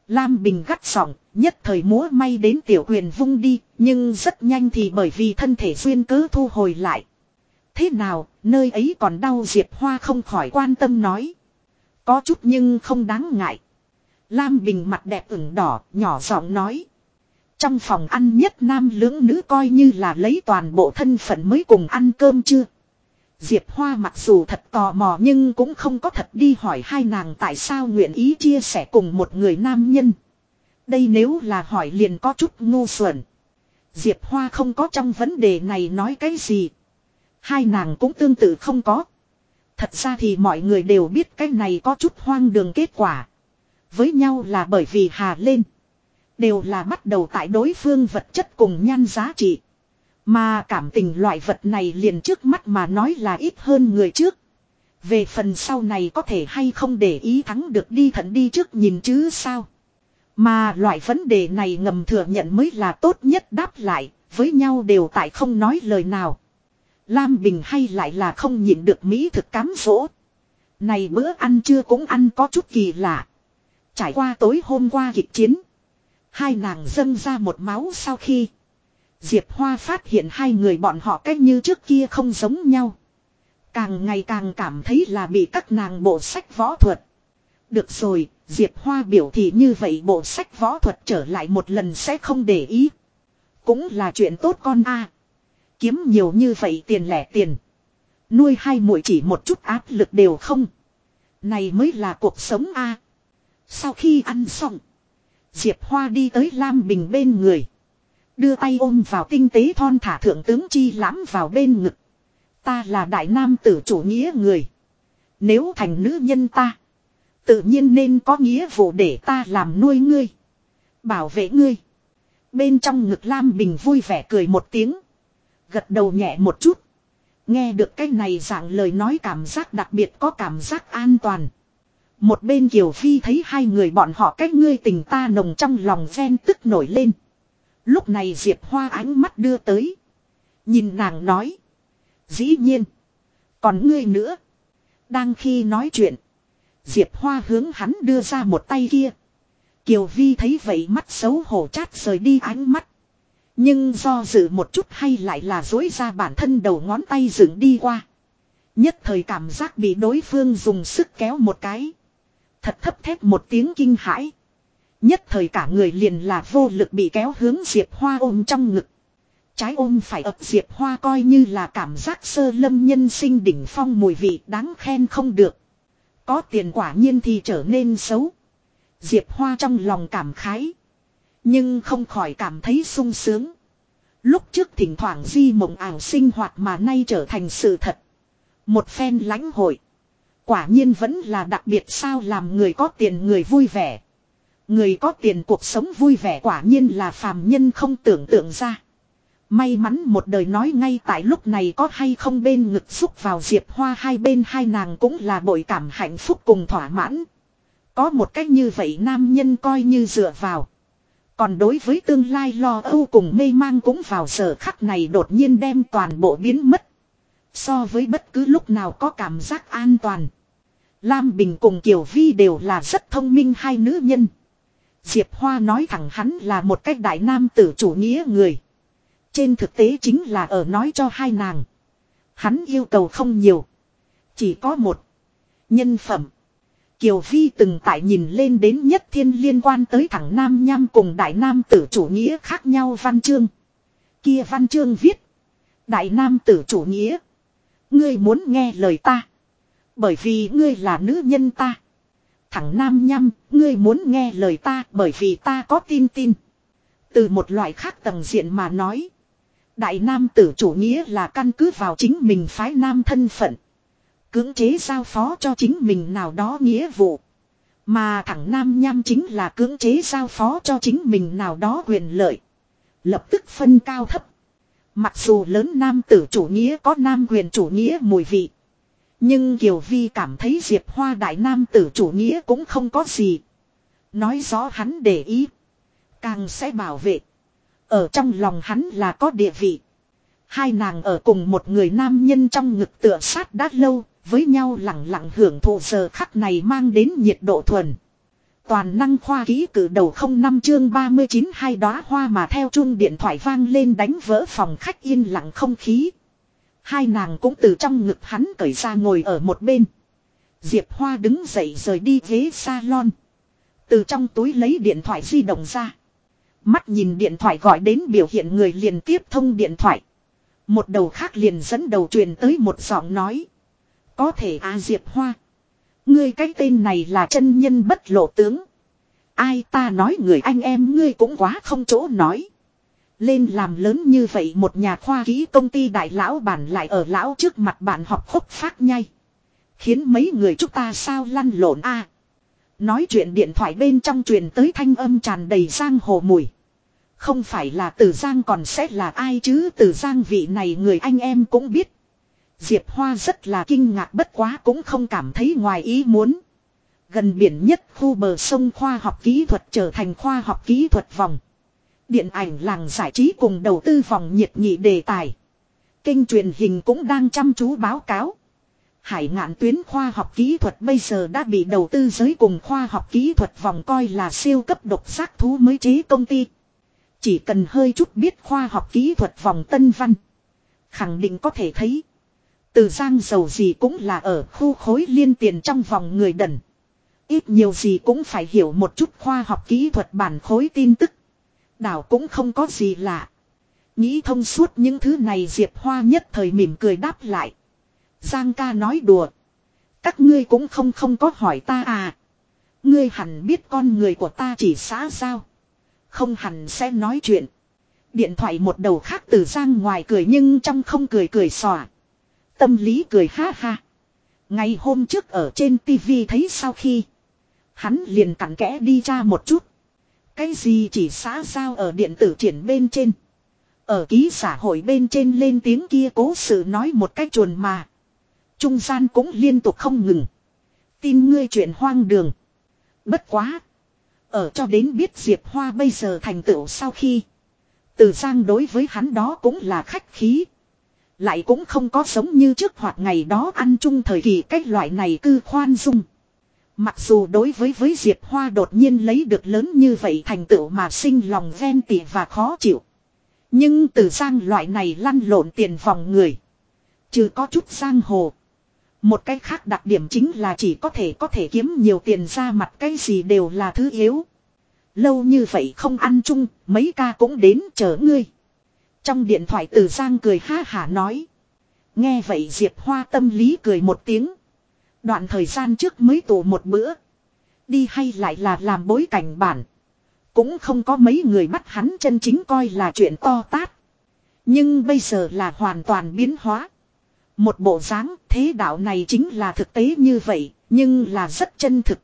Lam Bình gắt giọng, nhất thời múa may đến tiểu quyền vung đi, nhưng rất nhanh thì bởi vì thân thể duyên cớ thu hồi lại. Thế nào, nơi ấy còn đau Diệp Hoa không khỏi quan tâm nói. Có chút nhưng không đáng ngại. Lam Bình mặt đẹp ửng đỏ, nhỏ giọng nói. Trong phòng ăn nhất nam lưỡng nữ coi như là lấy toàn bộ thân phận mới cùng ăn cơm chưa. Diệp Hoa mặc dù thật tò mò nhưng cũng không có thật đi hỏi hai nàng tại sao nguyện ý chia sẻ cùng một người nam nhân. Đây nếu là hỏi liền có chút ngu xuẩn. Diệp Hoa không có trong vấn đề này nói cái gì. Hai nàng cũng tương tự không có. Thật ra thì mọi người đều biết cái này có chút hoang đường kết quả. Với nhau là bởi vì hà lên. Đều là bắt đầu tại đối phương vật chất cùng nhan giá trị. Mà cảm tình loại vật này liền trước mắt mà nói là ít hơn người trước. Về phần sau này có thể hay không để ý thắng được đi thận đi trước nhìn chứ sao. Mà loại vấn đề này ngầm thừa nhận mới là tốt nhất đáp lại, với nhau đều tại không nói lời nào. Lam Bình hay lại là không nhịn được Mỹ thực cám dỗ. Này bữa ăn chưa cũng ăn có chút kỳ lạ. Trải qua tối hôm qua kịch chiến. Hai nàng dâng ra một máu sau khi. Diệp Hoa phát hiện hai người bọn họ cách như trước kia không giống nhau. Càng ngày càng cảm thấy là bị các nàng bộ sách võ thuật. Được rồi, Diệp Hoa biểu thị như vậy bộ sách võ thuật trở lại một lần sẽ không để ý. Cũng là chuyện tốt con a. Kiếm nhiều như vậy tiền lẻ tiền. Nuôi hai muội chỉ một chút áp lực đều không. Này mới là cuộc sống a. Sau khi ăn xong. Diệp Hoa đi tới Lam Bình bên người. Đưa tay ôm vào tinh tế thon thả thượng tướng chi lãm vào bên ngực. Ta là đại nam tử chủ nghĩa người. Nếu thành nữ nhân ta. Tự nhiên nên có nghĩa vụ để ta làm nuôi ngươi. Bảo vệ ngươi. Bên trong ngực Lam Bình vui vẻ cười một tiếng. Gật đầu nhẹ một chút. Nghe được cái này dạng lời nói cảm giác đặc biệt có cảm giác an toàn. Một bên Kiều Phi thấy hai người bọn họ cách ngươi tình ta nồng trong lòng ven tức nổi lên. Lúc này Diệp Hoa ánh mắt đưa tới. Nhìn nàng nói. Dĩ nhiên. Còn ngươi nữa. Đang khi nói chuyện. Diệp Hoa hướng hắn đưa ra một tay kia. Kiều Vi thấy vậy mắt xấu hổ chát rời đi ánh mắt. Nhưng do dự một chút hay lại là dối ra bản thân đầu ngón tay dựng đi qua. Nhất thời cảm giác bị đối phương dùng sức kéo một cái. Thật thấp thép một tiếng kinh hãi. Nhất thời cả người liền là vô lực bị kéo hướng Diệp Hoa ôm trong ngực. Trái ôm phải ập Diệp Hoa coi như là cảm giác sơ lâm nhân sinh đỉnh phong mùi vị đáng khen không được. Có tiền quả nhiên thì trở nên xấu. Diệp Hoa trong lòng cảm khái. Nhưng không khỏi cảm thấy sung sướng. Lúc trước thỉnh thoảng di mộng ảo sinh hoạt mà nay trở thành sự thật. Một phen lãnh hội. Quả nhiên vẫn là đặc biệt sao làm người có tiền người vui vẻ. Người có tiền cuộc sống vui vẻ quả nhiên là phàm nhân không tưởng tượng ra. May mắn một đời nói ngay tại lúc này có hay không bên ngực xúc vào diệp hoa hai bên hai nàng cũng là bội cảm hạnh phúc cùng thỏa mãn. Có một cách như vậy nam nhân coi như dựa vào. Còn đối với tương lai lo âu cùng mê mang cũng vào giờ khắc này đột nhiên đem toàn bộ biến mất. So với bất cứ lúc nào có cảm giác an toàn. Lam Bình cùng Kiều Vi đều là rất thông minh hai nữ nhân. Diệp Hoa nói thẳng hắn là một cách đại nam tử chủ nghĩa người. Trên thực tế chính là ở nói cho hai nàng. Hắn yêu cầu không nhiều. Chỉ có một. Nhân phẩm. Kiều Vi từng tại nhìn lên đến nhất thiên liên quan tới thẳng nam nham cùng đại nam tử chủ nghĩa khác nhau văn chương. Kia văn chương viết. Đại nam tử chủ nghĩa. Ngươi muốn nghe lời ta. Bởi vì ngươi là nữ nhân ta. Thẳng nam nhăm, ngươi muốn nghe lời ta bởi vì ta có tin tin. Từ một loại khác tầng diện mà nói. Đại nam tử chủ nghĩa là căn cứ vào chính mình phái nam thân phận. Cưỡng chế giao phó cho chính mình nào đó nghĩa vụ. Mà thẳng nam nham chính là cưỡng chế giao phó cho chính mình nào đó quyền lợi. Lập tức phân cao thấp. Mặc dù lớn nam tử chủ nghĩa có nam quyền chủ nghĩa mùi vị. Nhưng Kiều Vi cảm thấy Diệp Hoa đại nam tử chủ nghĩa cũng không có gì. Nói rõ hắn để ý. Càng sẽ bảo vệ. Ở trong lòng hắn là có địa vị. Hai nàng ở cùng một người nam nhân trong ngực tựa sát đã lâu, với nhau lặng lặng hưởng thụ giờ khắc này mang đến nhiệt độ thuần. Toàn năng khoa ký cử đầu không năm chương 39 hai đóa hoa mà theo chung điện thoại vang lên đánh vỡ phòng khách yên lặng không khí. Hai nàng cũng từ trong ngực hắn cởi ra ngồi ở một bên. Diệp Hoa đứng dậy rời đi ghế salon. Từ trong túi lấy điện thoại di động ra. Mắt nhìn điện thoại gọi đến biểu hiện người liền tiếp thông điện thoại. Một đầu khác liền dẫn đầu truyền tới một giọng nói. Có thể à Diệp Hoa. Ngươi cái tên này là chân nhân bất lộ tướng. Ai ta nói người anh em ngươi cũng quá không chỗ nói. Lên làm lớn như vậy một nhà khoa ký công ty đại lão bản lại ở lão trước mặt bạn học khúc phát nhai. Khiến mấy người chúng ta sao lăn lộn a Nói chuyện điện thoại bên trong truyền tới thanh âm tràn đầy giang hồ mùi. Không phải là từ giang còn sẽ là ai chứ từ giang vị này người anh em cũng biết. Diệp Hoa rất là kinh ngạc bất quá cũng không cảm thấy ngoài ý muốn. Gần biển nhất khu bờ sông khoa học kỹ thuật trở thành khoa học kỹ thuật vòng. Điện ảnh làng giải trí cùng đầu tư vòng nhiệt nhị đề tài. Kênh truyền hình cũng đang chăm chú báo cáo. Hải ngạn tuyến khoa học kỹ thuật bây giờ đã bị đầu tư giới cùng khoa học kỹ thuật vòng coi là siêu cấp độc giác thú mới chế công ty. Chỉ cần hơi chút biết khoa học kỹ thuật vòng tân văn. Khẳng định có thể thấy. Từ giang dầu gì cũng là ở khu khối liên tiền trong vòng người đần. Ít nhiều gì cũng phải hiểu một chút khoa học kỹ thuật bản khối tin tức. Đảo cũng không có gì lạ. Nghĩ thông suốt những thứ này Diệp Hoa nhất thời mỉm cười đáp lại. Giang ca nói đùa. Các ngươi cũng không không có hỏi ta à. Ngươi hẳn biết con người của ta chỉ xã sao. Không hẳn sẽ nói chuyện. Điện thoại một đầu khác từ Giang ngoài cười nhưng trong không cười cười xòa. Tâm lý cười ha ha. Ngày hôm trước ở trên tivi thấy sau khi. Hắn liền cặn kẽ đi ra một chút. Cái gì chỉ xã giao ở điện tử triển bên trên. Ở ký xã hội bên trên lên tiếng kia cố sự nói một cách chuồn mà. Trung gian cũng liên tục không ngừng. Tin ngươi chuyện hoang đường. Bất quá. Ở cho đến biết Diệp Hoa bây giờ thành tựu sau khi. Từ Giang đối với hắn đó cũng là khách khí. Lại cũng không có giống như trước hoặc ngày đó ăn chung thời kỳ cách loại này cư khoan dung. Mặc dù đối với với Diệp Hoa đột nhiên lấy được lớn như vậy thành tựu mà sinh lòng ghen tị và khó chịu. Nhưng từ sang loại này lăn lộn tiền vòng người. Chứ có chút giang hồ. Một cái khác đặc điểm chính là chỉ có thể có thể kiếm nhiều tiền ra mặt cái gì đều là thứ yếu. Lâu như vậy không ăn chung, mấy ca cũng đến chờ ngươi. Trong điện thoại từ Giang cười ha hả nói. Nghe vậy Diệp Hoa tâm lý cười một tiếng. Đoạn thời gian trước mới tụ một bữa. Đi hay lại là làm bối cảnh bản. Cũng không có mấy người bắt hắn chân chính coi là chuyện to tát. Nhưng bây giờ là hoàn toàn biến hóa. Một bộ dáng thế đạo này chính là thực tế như vậy, nhưng là rất chân thực.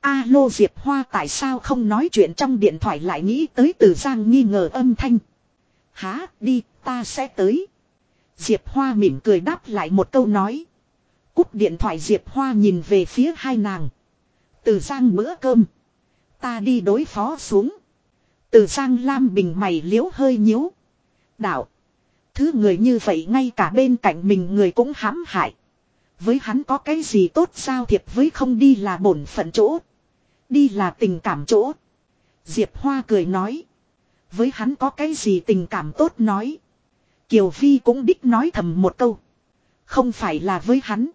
Alo Diệp Hoa tại sao không nói chuyện trong điện thoại lại nghĩ tới từ giang nghi ngờ âm thanh. Há, đi, ta sẽ tới. Diệp Hoa mỉm cười đáp lại một câu nói. Cúp điện thoại Diệp Hoa nhìn về phía hai nàng. Từ giang bữa cơm. Ta đi đối phó xuống. Từ giang lam bình mày liễu hơi nhíu. Đạo. Thứ người như vậy ngay cả bên cạnh mình người cũng hãm hại. Với hắn có cái gì tốt sao thiệp với không đi là bổn phận chỗ. Đi là tình cảm chỗ. Diệp Hoa cười nói. Với hắn có cái gì tình cảm tốt nói. Kiều Phi cũng đích nói thầm một câu. Không phải là với hắn.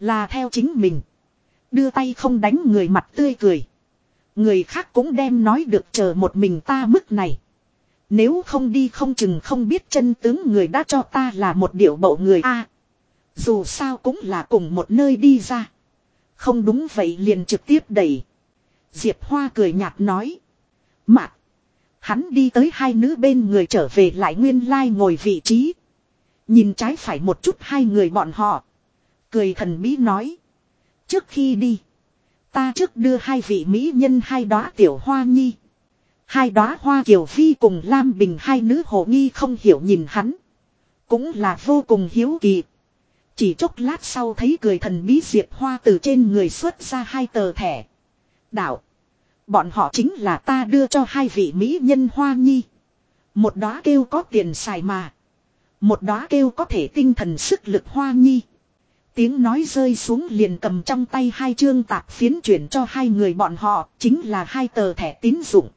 Là theo chính mình. Đưa tay không đánh người mặt tươi cười. Người khác cũng đem nói được chờ một mình ta mức này. Nếu không đi không chừng không biết chân tướng người đã cho ta là một điệu bộ người a Dù sao cũng là cùng một nơi đi ra. Không đúng vậy liền trực tiếp đẩy. Diệp Hoa cười nhạt nói. Mạc. Hắn đi tới hai nữ bên người trở về lại nguyên lai ngồi vị trí. Nhìn trái phải một chút hai người bọn họ. Cười thần bí nói. Trước khi đi. Ta trước đưa hai vị mỹ nhân hai đóa tiểu hoa nhi. Hai đóa hoa kiều phi cùng Lam Bình hai nữ hồ nghi không hiểu nhìn hắn. Cũng là vô cùng hiếu kỳ. Chỉ chốc lát sau thấy cười thần bí diệp hoa từ trên người xuất ra hai tờ thẻ. Đạo. Bọn họ chính là ta đưa cho hai vị mỹ nhân hoa nhi. Một đóa kêu có tiền xài mà. Một đóa kêu có thể tinh thần sức lực hoa nhi. Tiếng nói rơi xuống liền cầm trong tay hai chương tạp phiến chuyển cho hai người bọn họ, chính là hai tờ thẻ tín dụng.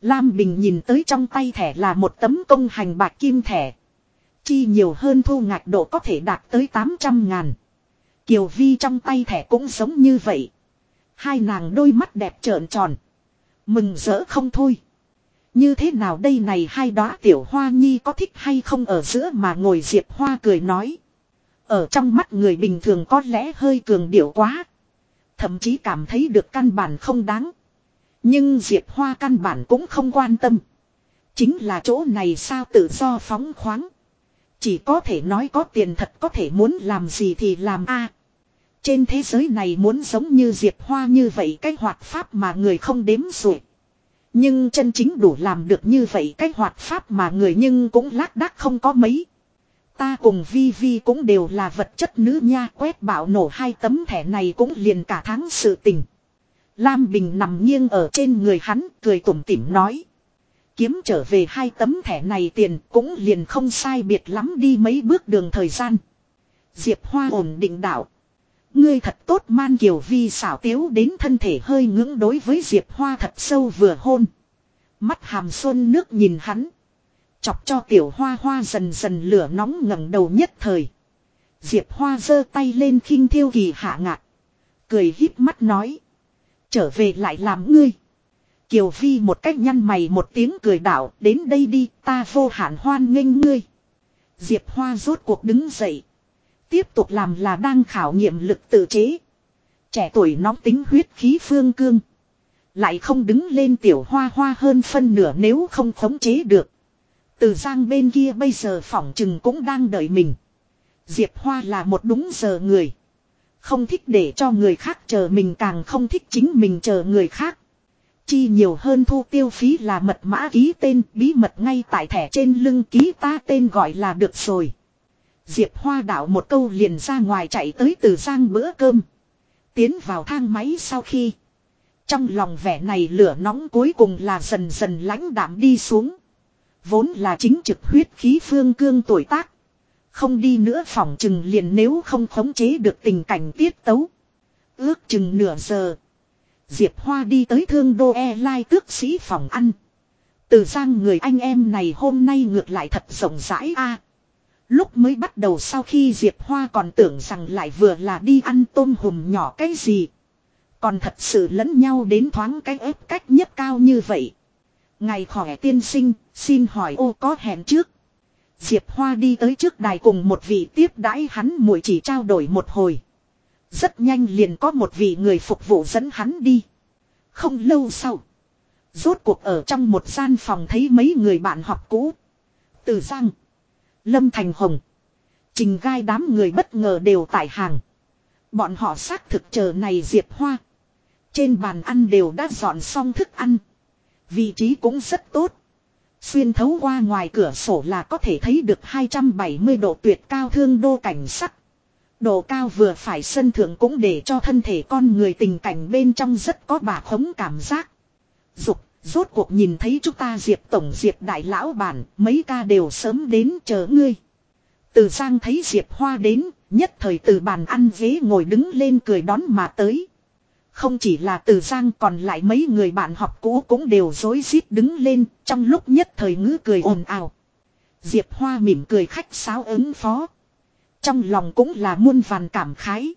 Lam Bình nhìn tới trong tay thẻ là một tấm công hành bạc kim thẻ. Chi nhiều hơn thu ngạch độ có thể đạt tới 800 ngàn. Kiều Vi trong tay thẻ cũng giống như vậy. Hai nàng đôi mắt đẹp trợn tròn. Mừng rỡ không thôi. Như thế nào đây này hai đóa tiểu hoa nhi có thích hay không ở giữa mà ngồi diệp hoa cười nói. Ở trong mắt người bình thường có lẽ hơi cường điệu quá. Thậm chí cảm thấy được căn bản không đáng. Nhưng Diệp Hoa căn bản cũng không quan tâm. Chính là chỗ này sao tự do phóng khoáng. Chỉ có thể nói có tiền thật có thể muốn làm gì thì làm a trên thế giới này muốn giống như Diệp Hoa như vậy cái hoạt pháp mà người không đếm xuể. Nhưng chân chính đủ làm được như vậy cái hoạt pháp mà người nhưng cũng lác đác không có mấy. Ta cùng Vi Vi cũng đều là vật chất nữ nha quét bạo nổ hai tấm thẻ này cũng liền cả tháng sự tình. Lam Bình nằm nghiêng ở trên người hắn cười tủm tỉm nói. Kiếm trở về hai tấm thẻ này tiền cũng liền không sai biệt lắm đi mấy bước đường thời gian. Diệp Hoa ổn định đạo. Ngươi thật tốt man kiều vi xảo tiếu đến thân thể hơi ngưỡng đối với Diệp Hoa thật sâu vừa hôn. Mắt hàm xuân nước nhìn hắn. Chọc cho tiểu hoa hoa dần dần lửa nóng ngẩng đầu nhất thời. Diệp Hoa giơ tay lên khinh thiêu kỳ hạ ngạc. Cười híp mắt nói. Trở về lại làm ngươi. Kiều vi một cách nhăn mày một tiếng cười đảo đến đây đi, ta vô hạn hoan nghênh ngươi. Diệp Hoa rốt cuộc đứng dậy. Tiếp tục làm là đang khảo nghiệm lực tự chế. Trẻ tuổi nóng tính huyết khí phương cương. Lại không đứng lên tiểu hoa hoa hơn phân nửa nếu không khống chế được. Từ giang bên kia bây giờ phỏng chừng cũng đang đợi mình. Diệp Hoa là một đúng giờ người. Không thích để cho người khác chờ mình càng không thích chính mình chờ người khác. Chi nhiều hơn thu tiêu phí là mật mã ký tên, bí mật ngay tại thẻ trên lưng ký ta tên gọi là được rồi. Diệp Hoa đảo một câu liền ra ngoài chạy tới từ giang bữa cơm. Tiến vào thang máy sau khi. Trong lòng vẻ này lửa nóng cuối cùng là dần dần lãnh đạm đi xuống. Vốn là chính trực huyết khí phương cương tuổi tác. Không đi nữa phòng chừng liền nếu không khống chế được tình cảnh tiết tấu. Ước chừng nửa giờ. Diệp Hoa đi tới thương đô e lai tước sĩ phòng ăn. Từ giang người anh em này hôm nay ngược lại thật rộng rãi a. Lúc mới bắt đầu sau khi Diệp Hoa còn tưởng rằng lại vừa là đi ăn tôm hùm nhỏ cái gì. Còn thật sự lẫn nhau đến thoáng cái ép cách nhất cao như vậy. Ngày khỏe tiên sinh, xin hỏi ô có hẹn trước. Diệp Hoa đi tới trước đài cùng một vị tiếp đãi hắn muội chỉ trao đổi một hồi. Rất nhanh liền có một vị người phục vụ dẫn hắn đi. Không lâu sau. Rốt cuộc ở trong một gian phòng thấy mấy người bạn học cũ. Từ Giang. Lâm Thành Hồng. Trình gai đám người bất ngờ đều tại hàng. Bọn họ xác thực chờ này Diệp Hoa. Trên bàn ăn đều đã dọn xong thức ăn. Vị trí cũng rất tốt. Xuyên thấu qua ngoài cửa sổ là có thể thấy được 270 độ tuyệt cao thương đô cảnh sắc. Độ cao vừa phải sân thượng cũng để cho thân thể con người tình cảnh bên trong rất có bà khống cảm giác. Dục, rốt cuộc nhìn thấy chúng ta Diệp Tổng Diệp Đại Lão Bản, mấy ca đều sớm đến chờ ngươi. Từ Giang thấy Diệp Hoa đến, nhất thời từ bàn ăn ghế ngồi đứng lên cười đón mà tới. Không chỉ là từ giang còn lại mấy người bạn học cũ cũng đều rối rít đứng lên trong lúc nhất thời ngữ cười ồn ào. Diệp Hoa mỉm cười khách sáo ứng phó. Trong lòng cũng là muôn vàn cảm khái.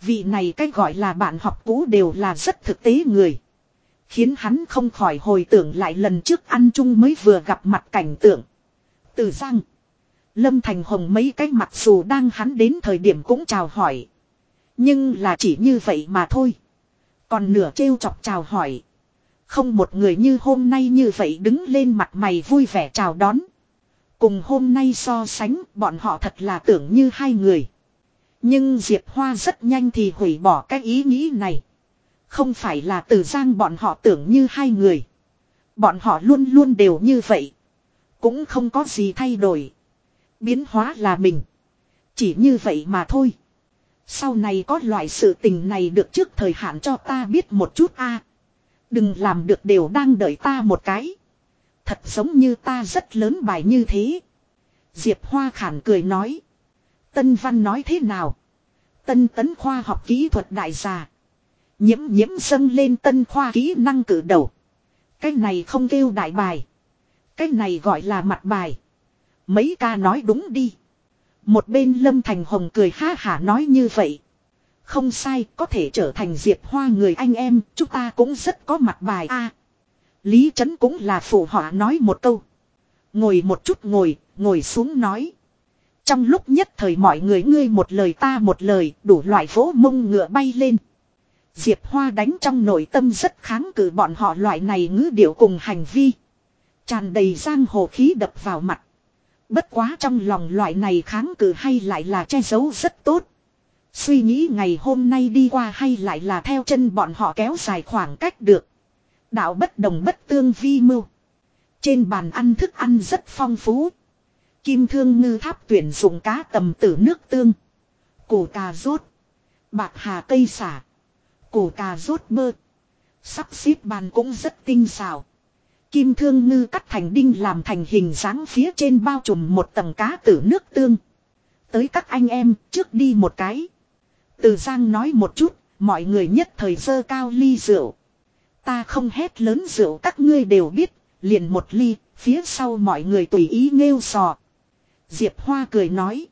Vị này cách gọi là bạn học cũ đều là rất thực tế người. Khiến hắn không khỏi hồi tưởng lại lần trước ăn chung mới vừa gặp mặt cảnh tượng. Từ Giang. Lâm Thành Hồng mấy cái mặc dù đang hắn đến thời điểm cũng chào hỏi. Nhưng là chỉ như vậy mà thôi. Còn nửa trêu chọc chào hỏi. Không một người như hôm nay như vậy đứng lên mặt mày vui vẻ chào đón. Cùng hôm nay so sánh, bọn họ thật là tưởng như hai người. Nhưng Diệp Hoa rất nhanh thì hủy bỏ cái ý nghĩ này. Không phải là từ giang bọn họ tưởng như hai người. Bọn họ luôn luôn đều như vậy. Cũng không có gì thay đổi. Biến hóa là mình. Chỉ như vậy mà thôi. Sau này có loại sự tình này được trước thời hạn cho ta biết một chút a. Đừng làm được đều đang đợi ta một cái. Thật giống như ta rất lớn bài như thế. Diệp Hoa khản cười nói. Tân Văn nói thế nào? Tân tấn khoa học kỹ thuật đại gia. Nhiễm nhiễm dâng lên tân khoa kỹ năng cử đầu. Cái này không kêu đại bài. Cái này gọi là mặt bài. Mấy ca nói đúng đi. Một bên Lâm Thành Hồng cười ha hả nói như vậy. Không sai, có thể trở thành Diệp Hoa người anh em, chúng ta cũng rất có mặt bài a. Lý Trấn cũng là phụ họa nói một câu. Ngồi một chút ngồi, ngồi xuống nói. Trong lúc nhất thời mọi người ngươi một lời ta một lời, đủ loại vỗ mông ngựa bay lên. Diệp Hoa đánh trong nội tâm rất kháng cự bọn họ loại này ngữ điệu cùng hành vi. Tràn đầy giang hồ khí đập vào mặt. Bất quá trong lòng loại này kháng cự hay lại là che giấu rất tốt. Suy nghĩ ngày hôm nay đi qua hay lại là theo chân bọn họ kéo dài khoảng cách được. Đạo bất đồng bất tương vi mưu. Trên bàn ăn thức ăn rất phong phú. Kim thương ngư tháp tuyển dùng cá tầm tử nước tương. Củ cà rốt. Bạc hà cây xả. Củ cà rốt bơ. Sắp xếp bàn cũng rất tinh xảo. Kim thương ngư cắt thành đinh làm thành hình dáng phía trên bao trùm một tầng cá tử nước tương. Tới các anh em trước đi một cái. Từ Giang nói một chút, mọi người nhất thời dơ cao ly rượu. Ta không hét lớn rượu các ngươi đều biết, liền một ly, phía sau mọi người tùy ý nghêu sò. Diệp Hoa cười nói.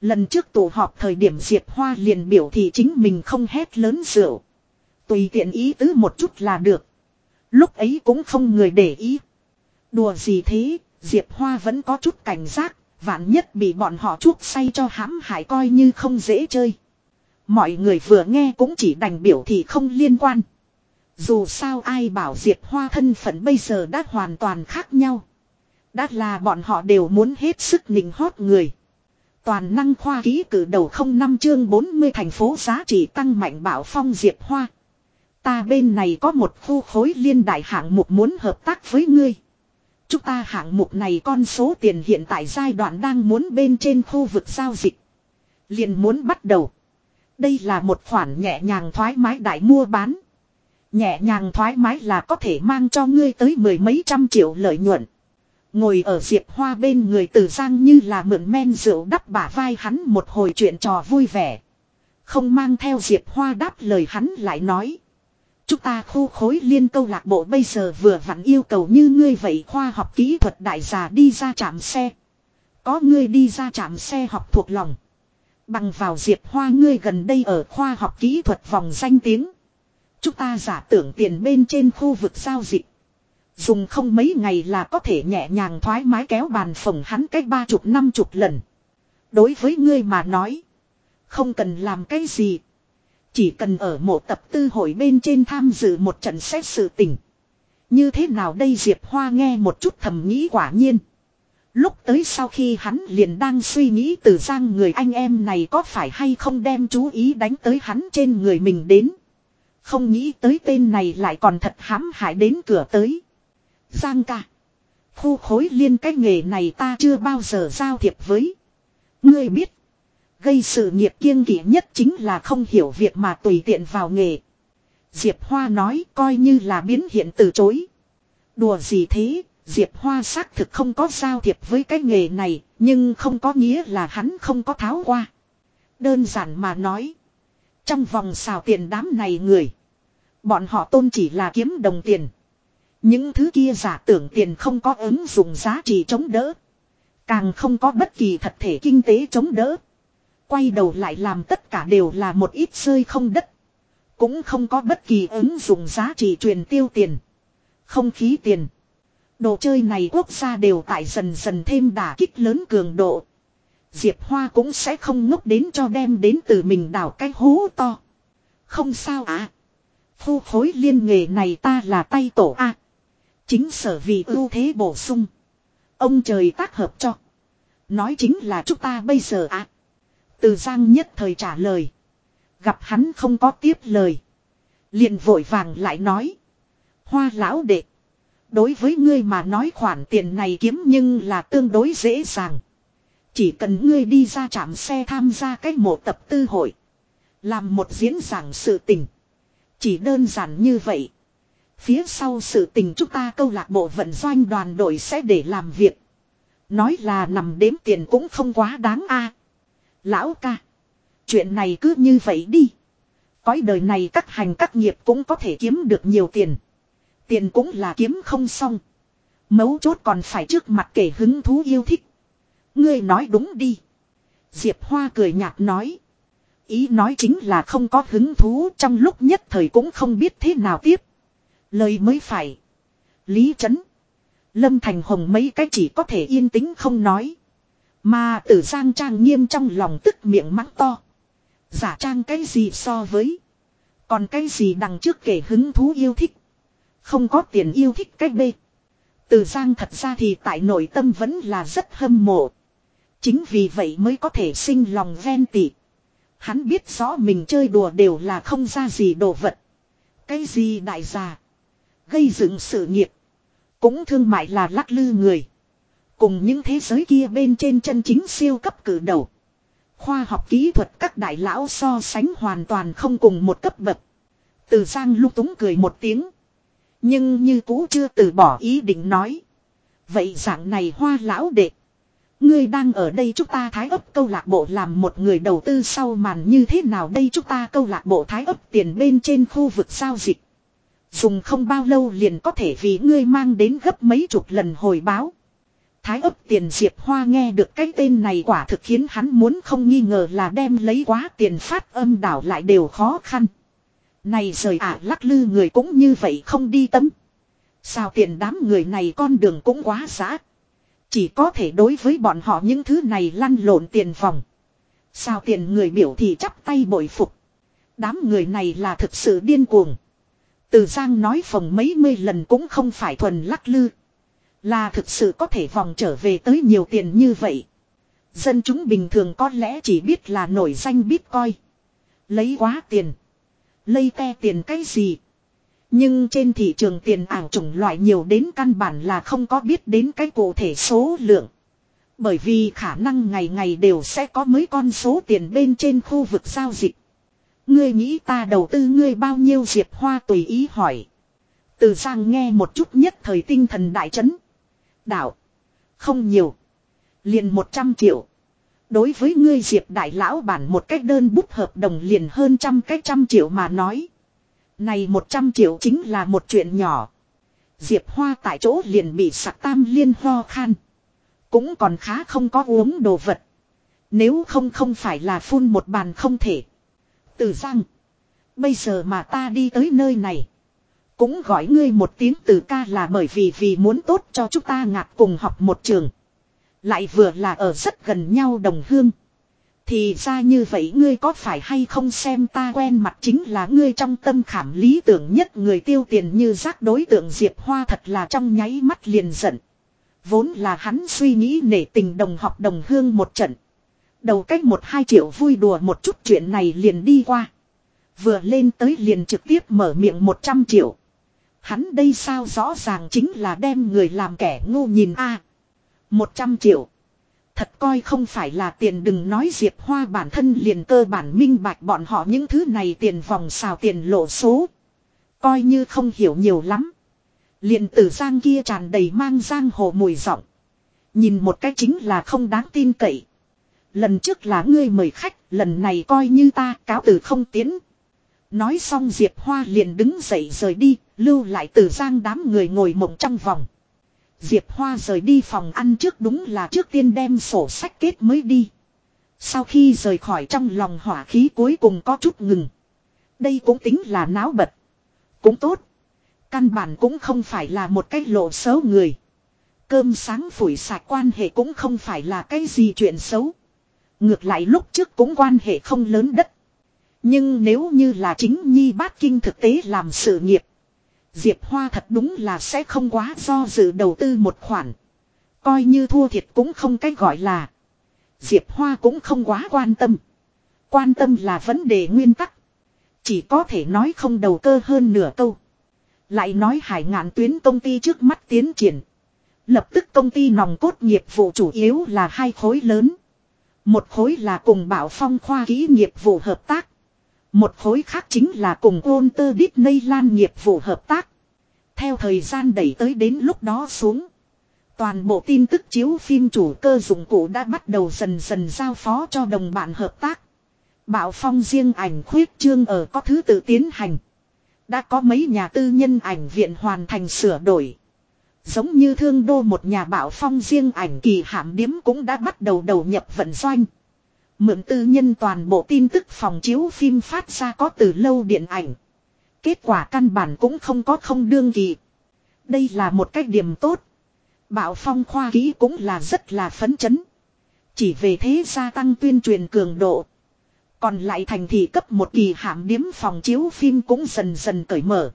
Lần trước tụ họp thời điểm Diệp Hoa liền biểu thị chính mình không hét lớn rượu. Tùy tiện ý tứ một chút là được. Lúc ấy cũng không người để ý. Đùa gì thế, Diệp Hoa vẫn có chút cảnh giác, vạn nhất bị bọn họ chuốc say cho hãm hại coi như không dễ chơi. Mọi người vừa nghe cũng chỉ đành biểu thị không liên quan. Dù sao ai bảo Diệp Hoa thân phận bây giờ đã hoàn toàn khác nhau. Đã là bọn họ đều muốn hết sức nịnh hót người. Toàn năng khoa ký cử đầu không năm chương 40 thành phố giá trị tăng mạnh bảo phong Diệp Hoa. Ta bên này có một khu khối liên đại hạng mục muốn hợp tác với ngươi. Chúng ta hạng mục này con số tiền hiện tại giai đoạn đang muốn bên trên khu vực giao dịch. Liền muốn bắt đầu. Đây là một khoản nhẹ nhàng thoải mái đại mua bán. Nhẹ nhàng thoải mái là có thể mang cho ngươi tới mười mấy trăm triệu lợi nhuận. Ngồi ở Diệp Hoa bên người từ giang như là mượn men rượu đắp bả vai hắn một hồi chuyện trò vui vẻ. Không mang theo Diệp Hoa đáp lời hắn lại nói. Chúng ta khu khối liên câu lạc bộ bây giờ vừa vặn yêu cầu như ngươi vậy khoa học kỹ thuật đại giả đi ra trạm xe. Có ngươi đi ra trạm xe học thuộc lòng. Bằng vào Diệp Hoa ngươi gần đây ở khoa học kỹ thuật vòng danh tiếng. Chúng ta giả tưởng tiền bên trên khu vực giao dịch. Dùng không mấy ngày là có thể nhẹ nhàng thoải mái kéo bàn phồng hắn cách ba chục năm chục lần. Đối với ngươi mà nói. Không cần làm cái gì. Chỉ cần ở một tập tư hội bên trên tham dự một trận xét xử tình. Như thế nào đây Diệp Hoa nghe một chút thầm nghĩ quả nhiên. Lúc tới sau khi hắn liền đang suy nghĩ từ giang người anh em này có phải hay không đem chú ý đánh tới hắn trên người mình đến. Không nghĩ tới tên này lại còn thật hãm hại đến cửa tới. Giang ca. Khu khối liên cái nghề này ta chưa bao giờ giao thiệp với. Ngươi biết. Gây sự nghiệp kiêng kỵ nhất chính là không hiểu việc mà tùy tiện vào nghề. Diệp Hoa nói coi như là biến hiện từ chối. Đùa gì thế, Diệp Hoa xác thực không có giao thiệp với cái nghề này, nhưng không có nghĩa là hắn không có tháo qua. Đơn giản mà nói. Trong vòng xào tiền đám này người. Bọn họ tôn chỉ là kiếm đồng tiền. Những thứ kia giả tưởng tiền không có ứng dụng giá trị chống đỡ. Càng không có bất kỳ thật thể kinh tế chống đỡ. Quay đầu lại làm tất cả đều là một ít rơi không đất. Cũng không có bất kỳ ứng dụng giá trị truyền tiêu tiền. Không khí tiền. Đồ chơi này quốc gia đều tại dần dần thêm đả kích lớn cường độ. Diệp Hoa cũng sẽ không ngốc đến cho đem đến từ mình đào cái hố to. Không sao à. Phu khối liên nghề này ta là tay tổ a. Chính sở vì ưu thế bổ sung. Ông trời tác hợp cho. Nói chính là chúng ta bây giờ à. Từ Giang nhất thời trả lời. Gặp hắn không có tiếp lời. liền vội vàng lại nói. Hoa lão đệ. Đối với ngươi mà nói khoản tiền này kiếm nhưng là tương đối dễ dàng. Chỉ cần ngươi đi ra trạm xe tham gia cái mộ tập tư hội. Làm một diễn giảng sự tình. Chỉ đơn giản như vậy. Phía sau sự tình chúng ta câu lạc bộ vận doanh đoàn đội sẽ để làm việc. Nói là nằm đếm tiền cũng không quá đáng a. Lão ca. Chuyện này cứ như vậy đi. Cõi đời này các hành các nghiệp cũng có thể kiếm được nhiều tiền. Tiền cũng là kiếm không xong. Mấu chốt còn phải trước mặt kể hứng thú yêu thích. Ngươi nói đúng đi. Diệp Hoa cười nhạt nói. Ý nói chính là không có hứng thú, trong lúc nhất thời cũng không biết thế nào tiếp. Lời mới phải. Lý Trấn. Lâm Thành Hồng mấy cái chỉ có thể yên tĩnh không nói. Mà tử giang trang nghiêm trong lòng tức miệng mắng to. Giả trang cái gì so với. Còn cái gì đằng trước kể hứng thú yêu thích. Không có tiền yêu thích cách bê. Từ Giang thật ra thì tại nội tâm vẫn là rất hâm mộ. Chính vì vậy mới có thể sinh lòng ven tị. Hắn biết rõ mình chơi đùa đều là không ra gì đồ vật. Cái gì đại gia. Gây dựng sự nghiệp. Cũng thương mại là lắc lư người. Cùng những thế giới kia bên trên chân chính siêu cấp cử đầu. Khoa học kỹ thuật các đại lão so sánh hoàn toàn không cùng một cấp bậc. Từ Giang lúc túng cười một tiếng. Nhưng như cũ chưa từ bỏ ý định nói. Vậy dạng này hoa lão đệ. Ngươi đang ở đây chúng ta thái ấp câu lạc bộ làm một người đầu tư sau màn như thế nào đây chúng ta câu lạc bộ thái ấp tiền bên trên khu vực giao dịch. Dùng không bao lâu liền có thể vì ngươi mang đến gấp mấy chục lần hồi báo. Thái ấp tiền Diệp Hoa nghe được cái tên này quả thực khiến hắn muốn không nghi ngờ là đem lấy quá tiền phát âm đảo lại đều khó khăn. Này rời ả lắc lư người cũng như vậy không đi tấm. Sao tiền đám người này con đường cũng quá giá. Chỉ có thể đối với bọn họ những thứ này lăn lộn tiền phòng. Sao tiền người biểu thì chắp tay bội phục. Đám người này là thực sự điên cuồng. Từ Giang nói phòng mấy mươi lần cũng không phải thuần lắc lư. Là thực sự có thể vòng trở về tới nhiều tiền như vậy. Dân chúng bình thường có lẽ chỉ biết là nổi danh bitcoin. Lấy quá tiền. Lây te tiền cái gì. Nhưng trên thị trường tiền ảo chủng loại nhiều đến căn bản là không có biết đến cái cụ thể số lượng. Bởi vì khả năng ngày ngày đều sẽ có mấy con số tiền bên trên khu vực giao dịch. Ngươi nghĩ ta đầu tư ngươi bao nhiêu Diệp Hoa tùy ý hỏi. Từ Giang nghe một chút nhất thời tinh thần đại chấn. Đạo. Không nhiều. Liền 100 triệu. Đối với ngươi Diệp Đại Lão bản một cách đơn bút hợp đồng liền hơn trăm cách trăm triệu mà nói. Này 100 triệu chính là một chuyện nhỏ. Diệp Hoa tại chỗ liền bị sặc tam liên ho khan. Cũng còn khá không có uống đồ vật. Nếu không không phải là phun một bàn không thể. Từ Giang. Bây giờ mà ta đi tới nơi này. Cũng gọi ngươi một tiếng từ ca là bởi vì vì muốn tốt cho chúng ta ngạc cùng học một trường. Lại vừa là ở rất gần nhau đồng hương. Thì ra như vậy ngươi có phải hay không xem ta quen mặt chính là ngươi trong tâm khảm lý tưởng nhất người tiêu tiền như giác đối tượng Diệp Hoa thật là trong nháy mắt liền giận. Vốn là hắn suy nghĩ nể tình đồng học đồng hương một trận. Đầu cách một hai triệu vui đùa một chút chuyện này liền đi qua. Vừa lên tới liền trực tiếp mở miệng một trăm triệu. Hắn đây sao rõ ràng chính là đem người làm kẻ ngu nhìn a một trăm triệu. Thật coi không phải là tiền đừng nói Diệp Hoa bản thân liền cơ bản minh bạch bọn họ những thứ này tiền vòng xào tiền lộ số. Coi như không hiểu nhiều lắm. Liền tử giang kia tràn đầy mang giang hồ mùi giọng. Nhìn một cái chính là không đáng tin cậy. Lần trước là ngươi mời khách, lần này coi như ta cáo từ không tiến. Nói xong Diệp Hoa liền đứng dậy rời đi, lưu lại từ giang đám người ngồi mộng trong vòng. Diệp Hoa rời đi phòng ăn trước đúng là trước tiên đem sổ sách kết mới đi. Sau khi rời khỏi trong lòng hỏa khí cuối cùng có chút ngừng. Đây cũng tính là náo bật. Cũng tốt. Căn bản cũng không phải là một cái lộ xấu người. Cơm sáng phủi sạch quan hệ cũng không phải là cái gì chuyện xấu. Ngược lại lúc trước cũng quan hệ không lớn đất. Nhưng nếu như là chính nhi bát kinh thực tế làm sự nghiệp. Diệp Hoa thật đúng là sẽ không quá do dự đầu tư một khoản. Coi như thua thiệt cũng không cách gọi là. Diệp Hoa cũng không quá quan tâm. Quan tâm là vấn đề nguyên tắc. Chỉ có thể nói không đầu cơ hơn nửa câu. Lại nói hải ngạn tuyến công ty trước mắt tiến triển. Lập tức công ty nòng cốt nghiệp vụ chủ yếu là hai khối lớn. Một khối là cùng bảo phong khoa kỹ nghiệp vụ hợp tác. Một khối khác chính là cùng Walter Disney Lan nghiệp vụ hợp tác. Theo thời gian đẩy tới đến lúc đó xuống. Toàn bộ tin tức chiếu phim chủ cơ dụng cụ đã bắt đầu dần dần giao phó cho đồng bạn hợp tác. Bảo phong riêng ảnh khuyết trương ở có thứ tự tiến hành. Đã có mấy nhà tư nhân ảnh viện hoàn thành sửa đổi. Giống như thương đô một nhà bảo phong riêng ảnh kỳ hạm điếm cũng đã bắt đầu đầu nhập vận doanh. Mượn tư nhân toàn bộ tin tức phòng chiếu phim phát ra có từ lâu điện ảnh. Kết quả căn bản cũng không có không đương kỳ. Đây là một cách điểm tốt. Bảo phong khoa kỹ cũng là rất là phấn chấn. Chỉ về thế gia tăng tuyên truyền cường độ. Còn lại thành thị cấp một kỳ hạm điếm phòng chiếu phim cũng dần dần cởi mở.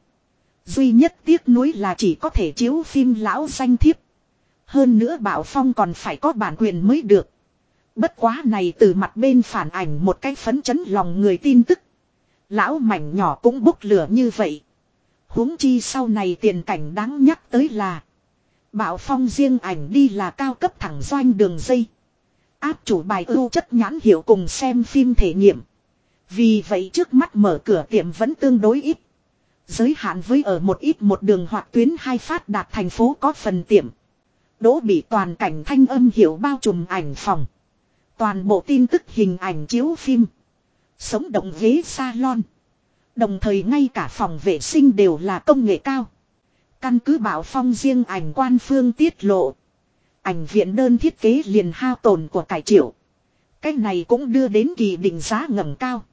Duy nhất tiếc nuối là chỉ có thể chiếu phim lão danh thiếp. Hơn nữa Bảo Phong còn phải có bản quyền mới được. Bất quá này từ mặt bên phản ảnh một cái phấn chấn lòng người tin tức. Lão mảnh nhỏ cũng bốc lửa như vậy. huống chi sau này tiền cảnh đáng nhắc tới là. Bảo Phong riêng ảnh đi là cao cấp thẳng doanh đường dây. Áp chủ bài ưu chất nhãn hiệu cùng xem phim thể nghiệm. Vì vậy trước mắt mở cửa tiệm vẫn tương đối ít. Giới hạn với ở một ít một đường hoặc tuyến hai phát đạt thành phố có phần tiệm. Đỗ bị toàn cảnh thanh âm hiệu bao trùm ảnh phòng. Toàn bộ tin tức hình ảnh chiếu phim. Sống động ghế salon. Đồng thời ngay cả phòng vệ sinh đều là công nghệ cao. Căn cứ bảo phong riêng ảnh quan phương tiết lộ. Ảnh viện đơn thiết kế liền hao tổn của cải triệu. Cái này cũng đưa đến kỳ định giá ngầm cao.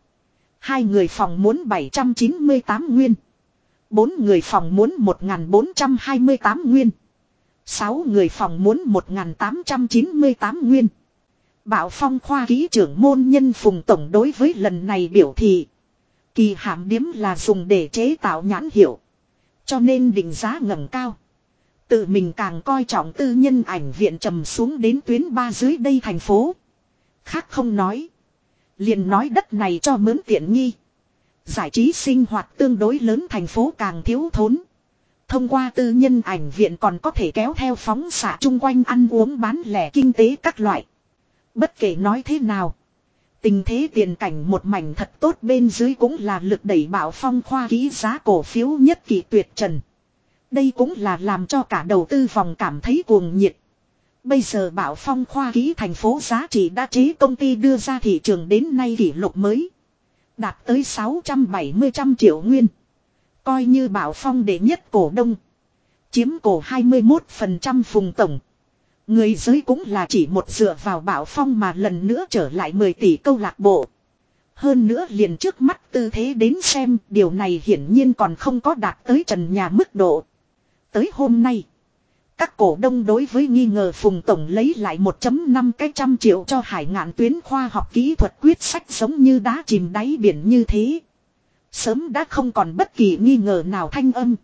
Hai người phòng muốn 798 nguyên. Bốn người phòng muốn 1428 nguyên. Sáu người phòng muốn 1898 nguyên. Bảo phong khoa ký trưởng môn nhân phùng tổng đối với lần này biểu thị. Kỳ hàm điếm là dùng để chế tạo nhãn hiệu. Cho nên định giá ngầm cao. Tự mình càng coi trọng tư nhân ảnh viện trầm xuống đến tuyến ba dưới đây thành phố. Khác không nói. Liền nói đất này cho mướn tiện nghi. Giải trí sinh hoạt tương đối lớn thành phố càng thiếu thốn. Thông qua tư nhân ảnh viện còn có thể kéo theo phóng xạ chung quanh ăn uống bán lẻ kinh tế các loại. Bất kể nói thế nào. Tình thế tiền cảnh một mảnh thật tốt bên dưới cũng là lực đẩy bảo phong khoa ký giá cổ phiếu nhất kỳ tuyệt trần. Đây cũng là làm cho cả đầu tư vòng cảm thấy cuồng nhiệt. Bây giờ bảo phong khoa ký thành phố giá trị đã chế công ty đưa ra thị trường đến nay kỷ lục mới. Đạt tới 670 trăm triệu nguyên. Coi như bảo phong đệ nhất cổ đông. Chiếm cổ 21% phùng tổng. Người giới cũng là chỉ một dựa vào bảo phong mà lần nữa trở lại 10 tỷ câu lạc bộ. Hơn nữa liền trước mắt tư thế đến xem, điều này hiển nhiên còn không có đạt tới trần nhà mức độ. Tới hôm nay. Các cổ đông đối với nghi ngờ Phùng Tổng lấy lại 1.5 cái trăm triệu cho hải ngạn tuyến khoa học kỹ thuật quyết sách giống như đá chìm đáy biển như thế. Sớm đã không còn bất kỳ nghi ngờ nào thanh âm.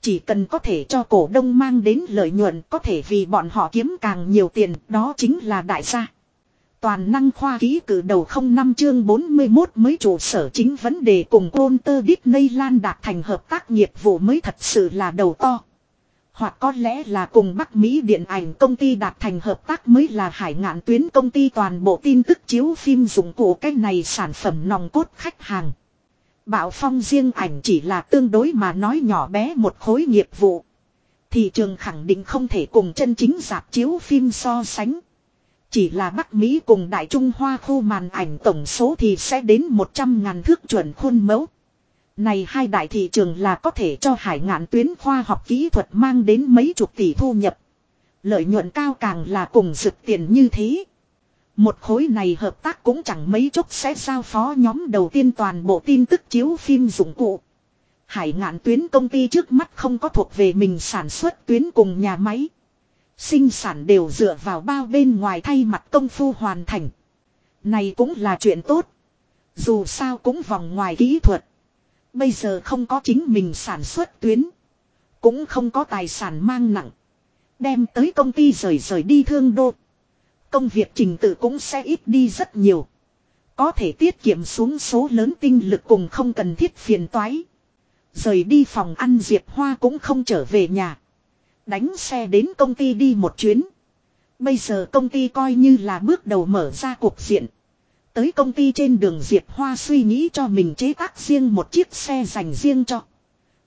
Chỉ cần có thể cho cổ đông mang đến lợi nhuận có thể vì bọn họ kiếm càng nhiều tiền, đó chính là đại gia. Toàn năng khoa ký cử đầu không năm chương 41 mới trụ sở chính vấn đề cùng Walter Disney Lan đạt thành hợp tác nghiệp vụ mới thật sự là đầu to. Hoặc có lẽ là cùng Bắc Mỹ điện ảnh công ty đạt thành hợp tác mới là hải ngạn tuyến công ty toàn bộ tin tức chiếu phim dụng cụ cái này sản phẩm nòng cốt khách hàng. Bảo Phong riêng ảnh chỉ là tương đối mà nói nhỏ bé một khối nghiệp vụ. Thị trường khẳng định không thể cùng chân chính dạp chiếu phim so sánh. Chỉ là Bắc Mỹ cùng Đại Trung Hoa khu màn ảnh tổng số thì sẽ đến 100 ngàn thước chuẩn khuôn mẫu. Này hai đại thị trường là có thể cho hải ngạn tuyến khoa học kỹ thuật mang đến mấy chục tỷ thu nhập. Lợi nhuận cao càng là cùng sực tiền như thế. Một khối này hợp tác cũng chẳng mấy chốc sẽ giao phó nhóm đầu tiên toàn bộ tin tức chiếu phim dụng cụ. Hải ngạn tuyến công ty trước mắt không có thuộc về mình sản xuất tuyến cùng nhà máy. Sinh sản đều dựa vào bao bên ngoài thay mặt công phu hoàn thành. Này cũng là chuyện tốt. Dù sao cũng vòng ngoài kỹ thuật. Bây giờ không có chính mình sản xuất tuyến. Cũng không có tài sản mang nặng. Đem tới công ty rời rời đi thương đô. Công việc trình tự cũng sẽ ít đi rất nhiều. Có thể tiết kiệm xuống số lớn tinh lực cùng không cần thiết phiền toái. Rời đi phòng ăn Diệp Hoa cũng không trở về nhà. Đánh xe đến công ty đi một chuyến. Bây giờ công ty coi như là bước đầu mở ra cuộc diện. Tới công ty trên đường Diệp Hoa suy nghĩ cho mình chế tác riêng một chiếc xe dành riêng cho.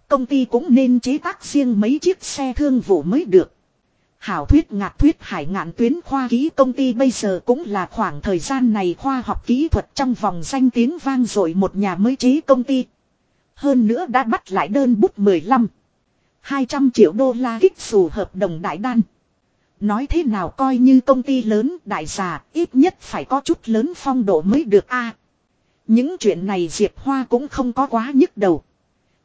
Công ty cũng nên chế tác riêng mấy chiếc xe thương vụ mới được. Hảo thuyết ngạc thuyết hải ngạn tuyến khoa ký công ty bây giờ cũng là khoảng thời gian này khoa học kỹ thuật trong vòng danh tiếng vang dội một nhà mới chế công ty. Hơn nữa đã bắt lại đơn bút 15. 200 triệu đô la kích xù hợp đồng đại đan. Nói thế nào coi như công ty lớn, đại giả ít nhất phải có chút lớn phong độ mới được a. những chuyện này Diệp Hoa cũng không có quá nhức đầu.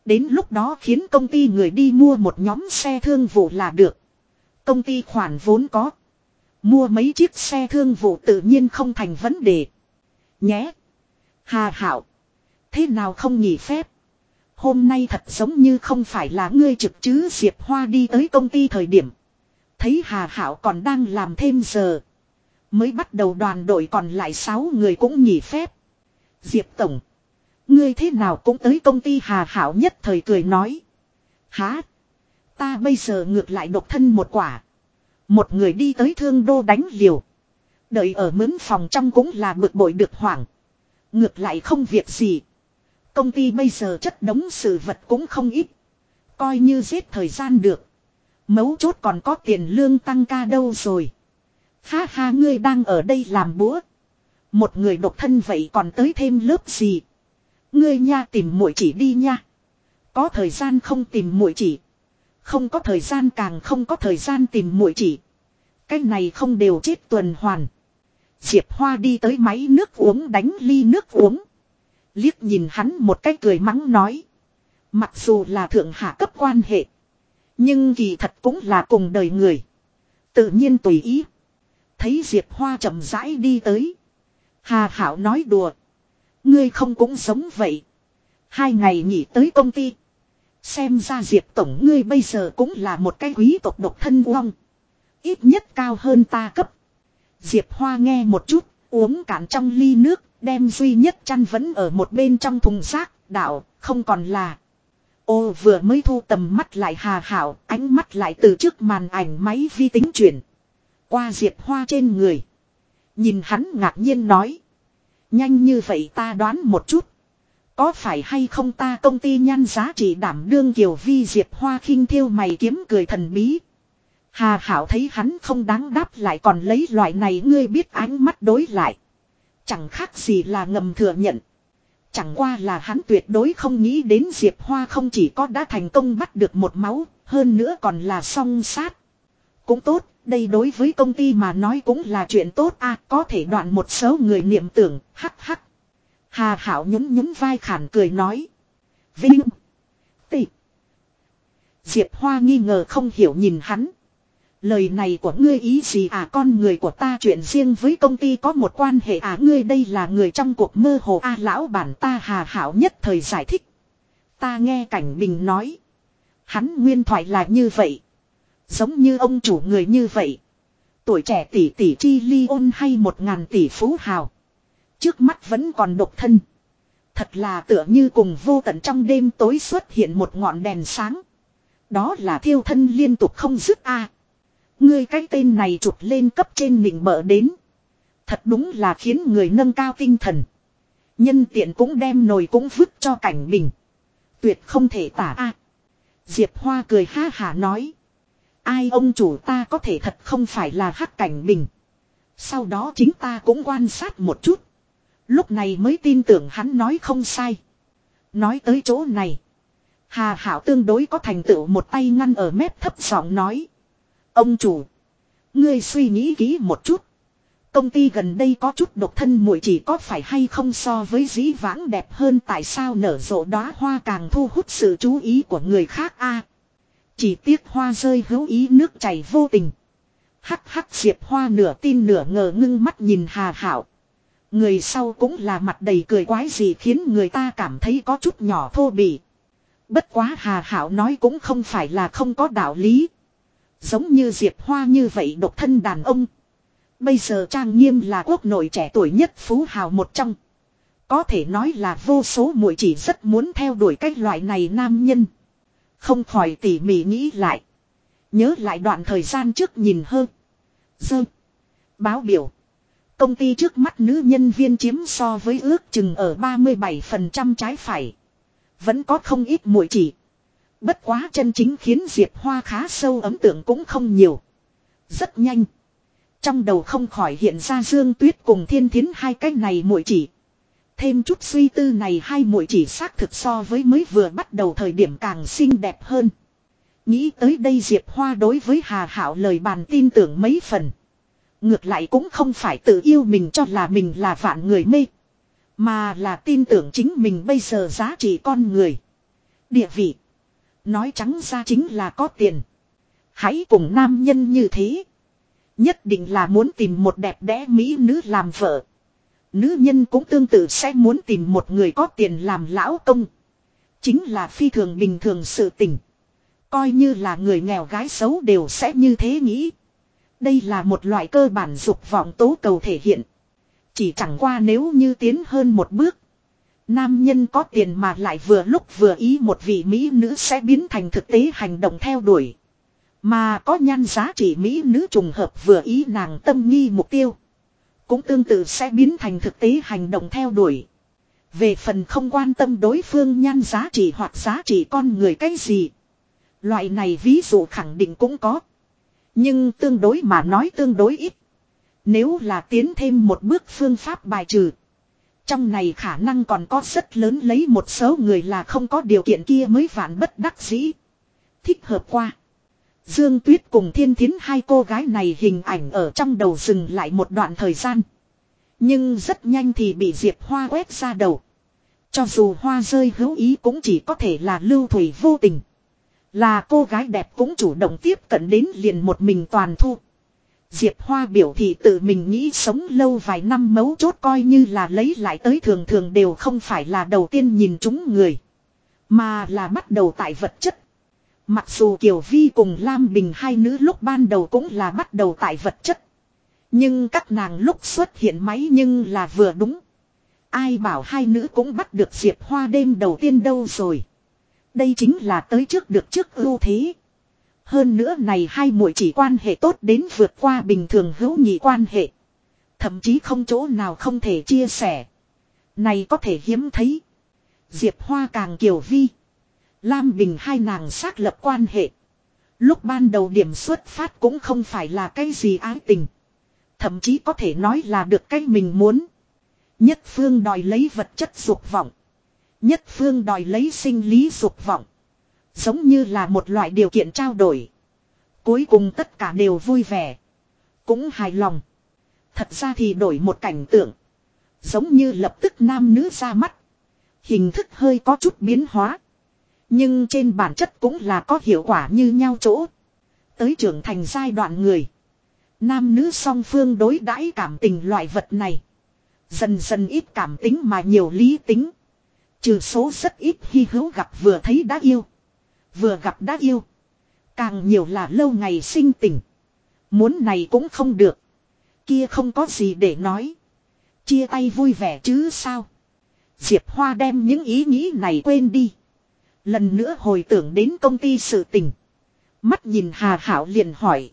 Đến lúc đó khiến công ty người đi mua một nhóm xe thương vụ là được. Công ty khoản vốn có. Mua mấy chiếc xe thương vụ tự nhiên không thành vấn đề. Nhé. Hà Hảo. Thế nào không nghỉ phép? Hôm nay thật giống như không phải là ngươi trực chứ Diệp Hoa đi tới công ty thời điểm. Thấy Hà Hảo còn đang làm thêm giờ. Mới bắt đầu đoàn đội còn lại 6 người cũng nghỉ phép. Diệp Tổng. Ngươi thế nào cũng tới công ty Hà Hảo nhất thời cười nói. Há. Ta bây giờ ngược lại độc thân một quả. Một người đi tới thương đô đánh liều. Đợi ở mướn phòng trong cũng là bực bội được hoảng. Ngược lại không việc gì. Công ty bây giờ chất đống sự vật cũng không ít. Coi như giết thời gian được. Mấu chốt còn có tiền lương tăng ca đâu rồi. Ha ha, ngươi đang ở đây làm búa. Một người độc thân vậy còn tới thêm lớp gì. Ngươi nha, tìm muội chỉ đi nha. Có thời gian không tìm muội chỉ. Không có thời gian càng không có thời gian tìm muội chỉ. Cái này không đều chết tuần hoàn. Diệp Hoa đi tới máy nước uống đánh ly nước uống. Liếc nhìn hắn một cái cười mắng nói. Mặc dù là thượng hạ cấp quan hệ. Nhưng kỳ thật cũng là cùng đời người. Tự nhiên tùy ý. Thấy Diệp Hoa chậm rãi đi tới. Hà Hảo nói đùa. Ngươi không cũng sống vậy. Hai ngày nghỉ tới công ty. Xem ra Diệp Tổng ngươi bây giờ cũng là một cái quý tộc độc thân uong. Ít nhất cao hơn ta cấp. Diệp Hoa nghe một chút, uống cạn trong ly nước, đem duy nhất chăn vẫn ở một bên trong thùng rác, đạo, không còn là. Ô vừa mới thu tầm mắt lại hà hảo, ánh mắt lại từ trước màn ảnh máy vi tính chuyển. Qua Diệp Hoa trên người. Nhìn hắn ngạc nhiên nói. Nhanh như vậy ta đoán một chút. Có phải hay không ta công ty nhan giá trị đảm đương kiều vi diệp hoa khinh thiêu mày kiếm cười thần bí. Hà Hảo thấy hắn không đáng đáp lại còn lấy loại này ngươi biết ánh mắt đối lại. Chẳng khác gì là ngầm thừa nhận. Chẳng qua là hắn tuyệt đối không nghĩ đến Diệp Hoa không chỉ có đã thành công bắt được một máu, hơn nữa còn là song sát. Cũng tốt, đây đối với công ty mà nói cũng là chuyện tốt a có thể đoạn một số người niệm tưởng, hắc hắc. Hà Hảo nhún nhún vai khản cười nói. Vinh. Tị. Diệp Hoa nghi ngờ không hiểu nhìn hắn. Lời này của ngươi ý gì à con người của ta chuyện riêng với công ty có một quan hệ à ngươi đây là người trong cuộc mơ hồ a lão bản ta hà hảo nhất thời giải thích. Ta nghe cảnh bình nói. Hắn nguyên thoại là như vậy. Giống như ông chủ người như vậy. Tuổi trẻ tỷ tỷ chi ly ôn hay một ngàn tỷ phú hào. Trước mắt vẫn còn độc thân. Thật là tựa như cùng vô tận trong đêm tối xuất hiện một ngọn đèn sáng. Đó là thiêu thân liên tục không dứt a. Ngươi cái tên này chụp lên cấp trên nịnh bợ đến. Thật đúng là khiến người nâng cao tinh thần. Nhân tiện cũng đem nồi cũng vứt cho cảnh bình. Tuyệt không thể tả a. Diệp Hoa cười ha hả nói. Ai ông chủ ta có thể thật không phải là hắc cảnh bình. Sau đó chính ta cũng quan sát một chút. Lúc này mới tin tưởng hắn nói không sai. Nói tới chỗ này. Hà Hảo tương đối có thành tựu một tay ngăn ở mép thấp giọng nói. Ông chủ. Ngươi suy nghĩ kỹ một chút. Công ty gần đây có chút độc thân muội chỉ có phải hay không so với dĩ vãng đẹp hơn tại sao nở rộ đóa hoa càng thu hút sự chú ý của người khác a Chỉ tiếc hoa rơi hữu ý nước chảy vô tình. Hắc hắc diệp hoa nửa tin nửa ngờ ngưng mắt nhìn hà hảo. Người sau cũng là mặt đầy cười quái gì khiến người ta cảm thấy có chút nhỏ thô bỉ. Bất quá hà hảo nói cũng không phải là không có đạo lý. Giống như diệp hoa như vậy độc thân đàn ông. Bây giờ Trang Nghiêm là quốc nội trẻ tuổi nhất phú hào một trong. Có thể nói là vô số muội chỉ rất muốn theo đuổi cái loại này nam nhân. Không khỏi tỉ mỉ nghĩ lại. Nhớ lại đoạn thời gian trước nhìn hơn. Dơ. Báo biểu. Công ty trước mắt nữ nhân viên chiếm so với ước chừng ở 37% trái phải. Vẫn có không ít muội chỉ. Bất quá chân chính khiến Diệp Hoa khá sâu ấn tượng cũng không nhiều. Rất nhanh. Trong đầu không khỏi hiện ra Dương Tuyết cùng Thiên Thiến hai cái này muội chỉ. Thêm chút suy tư này hai muội chỉ xác thực so với mới vừa bắt đầu thời điểm càng xinh đẹp hơn. Nghĩ tới đây Diệp Hoa đối với Hà Hảo lời bàn tin tưởng mấy phần. Ngược lại cũng không phải tự yêu mình cho là mình là vạn người mê. Mà là tin tưởng chính mình bây giờ giá trị con người. Địa vị. Nói trắng ra chính là có tiền. Hãy cùng nam nhân như thế. Nhất định là muốn tìm một đẹp đẽ mỹ nữ làm vợ. Nữ nhân cũng tương tự sẽ muốn tìm một người có tiền làm lão công. Chính là phi thường bình thường sự tình. Coi như là người nghèo gái xấu đều sẽ như thế nghĩ. Đây là một loại cơ bản dục vọng tố cầu thể hiện. Chỉ chẳng qua nếu như tiến hơn một bước. Nam nhân có tiền mà lại vừa lúc vừa ý một vị mỹ nữ sẽ biến thành thực tế hành động theo đuổi. Mà có nhan giá trị mỹ nữ trùng hợp vừa ý nàng tâm nghi mục tiêu. Cũng tương tự sẽ biến thành thực tế hành động theo đuổi. Về phần không quan tâm đối phương nhan giá trị hoặc giá trị con người cái gì. Loại này ví dụ khẳng định cũng có. Nhưng tương đối mà nói tương đối ít. Nếu là tiến thêm một bước phương pháp bài trừ. Trong này khả năng còn có rất lớn lấy một số người là không có điều kiện kia mới vạn bất đắc dĩ. Thích hợp qua. Dương Tuyết cùng Thiên Thiến hai cô gái này hình ảnh ở trong đầu dừng lại một đoạn thời gian. Nhưng rất nhanh thì bị Diệp Hoa quét ra đầu. Cho dù hoa rơi hữu ý cũng chỉ có thể là lưu thủy vô tình. Là cô gái đẹp cũng chủ động tiếp cận đến liền một mình toàn thu. Diệp Hoa biểu thị tự mình nghĩ sống lâu vài năm mấu chốt coi như là lấy lại tới thường thường đều không phải là đầu tiên nhìn chúng người. Mà là bắt đầu tại vật chất. Mặc dù Kiều Vi cùng Lam Bình hai nữ lúc ban đầu cũng là bắt đầu tại vật chất. Nhưng các nàng lúc xuất hiện máy nhưng là vừa đúng. Ai bảo hai nữ cũng bắt được Diệp Hoa đêm đầu tiên đâu rồi. Đây chính là tới trước được trước ưu thế. Hơn nữa này hai muội chỉ quan hệ tốt đến vượt qua bình thường hữu nhị quan hệ. Thậm chí không chỗ nào không thể chia sẻ. Này có thể hiếm thấy. Diệp Hoa càng kiều vi. Lam Bình hai nàng xác lập quan hệ. Lúc ban đầu điểm xuất phát cũng không phải là cái gì ái tình. Thậm chí có thể nói là được cái mình muốn. Nhất phương đòi lấy vật chất dục vọng. Nhất phương đòi lấy sinh lý dục vọng. Giống như là một loại điều kiện trao đổi. Cuối cùng tất cả đều vui vẻ. Cũng hài lòng. Thật ra thì đổi một cảnh tượng. Giống như lập tức nam nữ ra mắt. Hình thức hơi có chút biến hóa. Nhưng trên bản chất cũng là có hiệu quả như nhau chỗ. Tới trưởng thành giai đoạn người. Nam nữ song phương đối đãi cảm tình loại vật này. Dần dần ít cảm tính mà nhiều lý tính. Trừ số rất ít hy hữu gặp vừa thấy đã yêu. Vừa gặp đã yêu. Càng nhiều là lâu ngày sinh tình. Muốn này cũng không được. Kia không có gì để nói. Chia tay vui vẻ chứ sao. Diệp Hoa đem những ý nghĩ này quên đi. Lần nữa hồi tưởng đến công ty sự tình. Mắt nhìn Hà Hảo liền hỏi.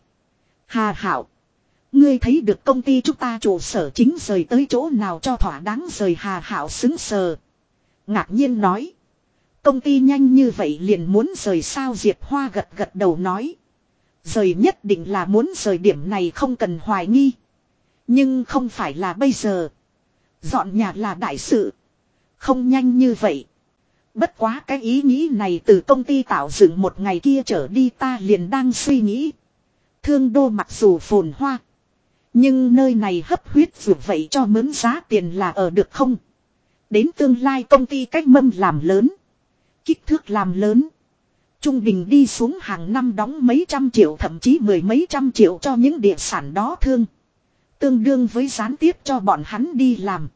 Hà Hảo. Ngươi thấy được công ty chúng ta trụ sở chính rời tới chỗ nào cho thỏa đáng rời Hà Hảo xứng sờ. Ngạc nhiên nói. Công ty nhanh như vậy liền muốn rời sao Diệp Hoa gật gật đầu nói. Rời nhất định là muốn rời điểm này không cần hoài nghi. Nhưng không phải là bây giờ. Dọn nhà là đại sự. Không nhanh như vậy. Bất quá cái ý nghĩ này từ công ty tạo dựng một ngày kia trở đi ta liền đang suy nghĩ. Thương đô mặc dù phồn hoa. Nhưng nơi này hấp huyết dù vậy cho mướn giá tiền là ở được không? Đến tương lai công ty cách mâm làm lớn. Kích thước làm lớn. Trung bình đi xuống hàng năm đóng mấy trăm triệu, thậm chí mười mấy trăm triệu cho những địa sản đó thương. Tương đương với gián tiếp cho bọn hắn đi làm.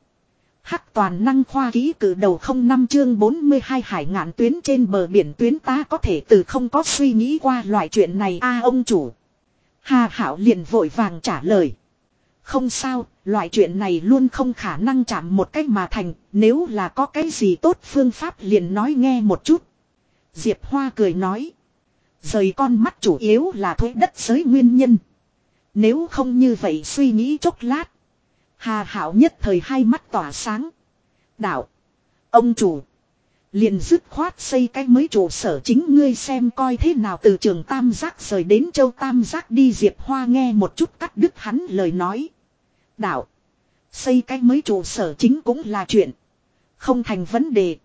Hắc toàn năng khoa ký cử đầu không năm chương 42 hải ngạn tuyến trên bờ biển tuyến ta có thể từ không có suy nghĩ qua loại chuyện này a ông chủ. Hà Hảo liền vội vàng trả lời. Không sao, loại chuyện này luôn không khả năng chạm một cách mà thành, nếu là có cái gì tốt phương pháp liền nói nghe một chút. Diệp Hoa cười nói. Rời con mắt chủ yếu là thuế đất giới nguyên nhân. Nếu không như vậy suy nghĩ chốc lát. Hà Hảo nhất thời hai mắt tỏa sáng. Đạo. Ông chủ. Liền dứt khoát xây cái mới trụ sở chính ngươi xem coi thế nào từ trường Tam Giác rời đến châu Tam Giác đi Diệp Hoa nghe một chút cắt đứt hắn lời nói. Đạo. Xây cái mới trụ sở chính cũng là chuyện. Không thành vấn đề.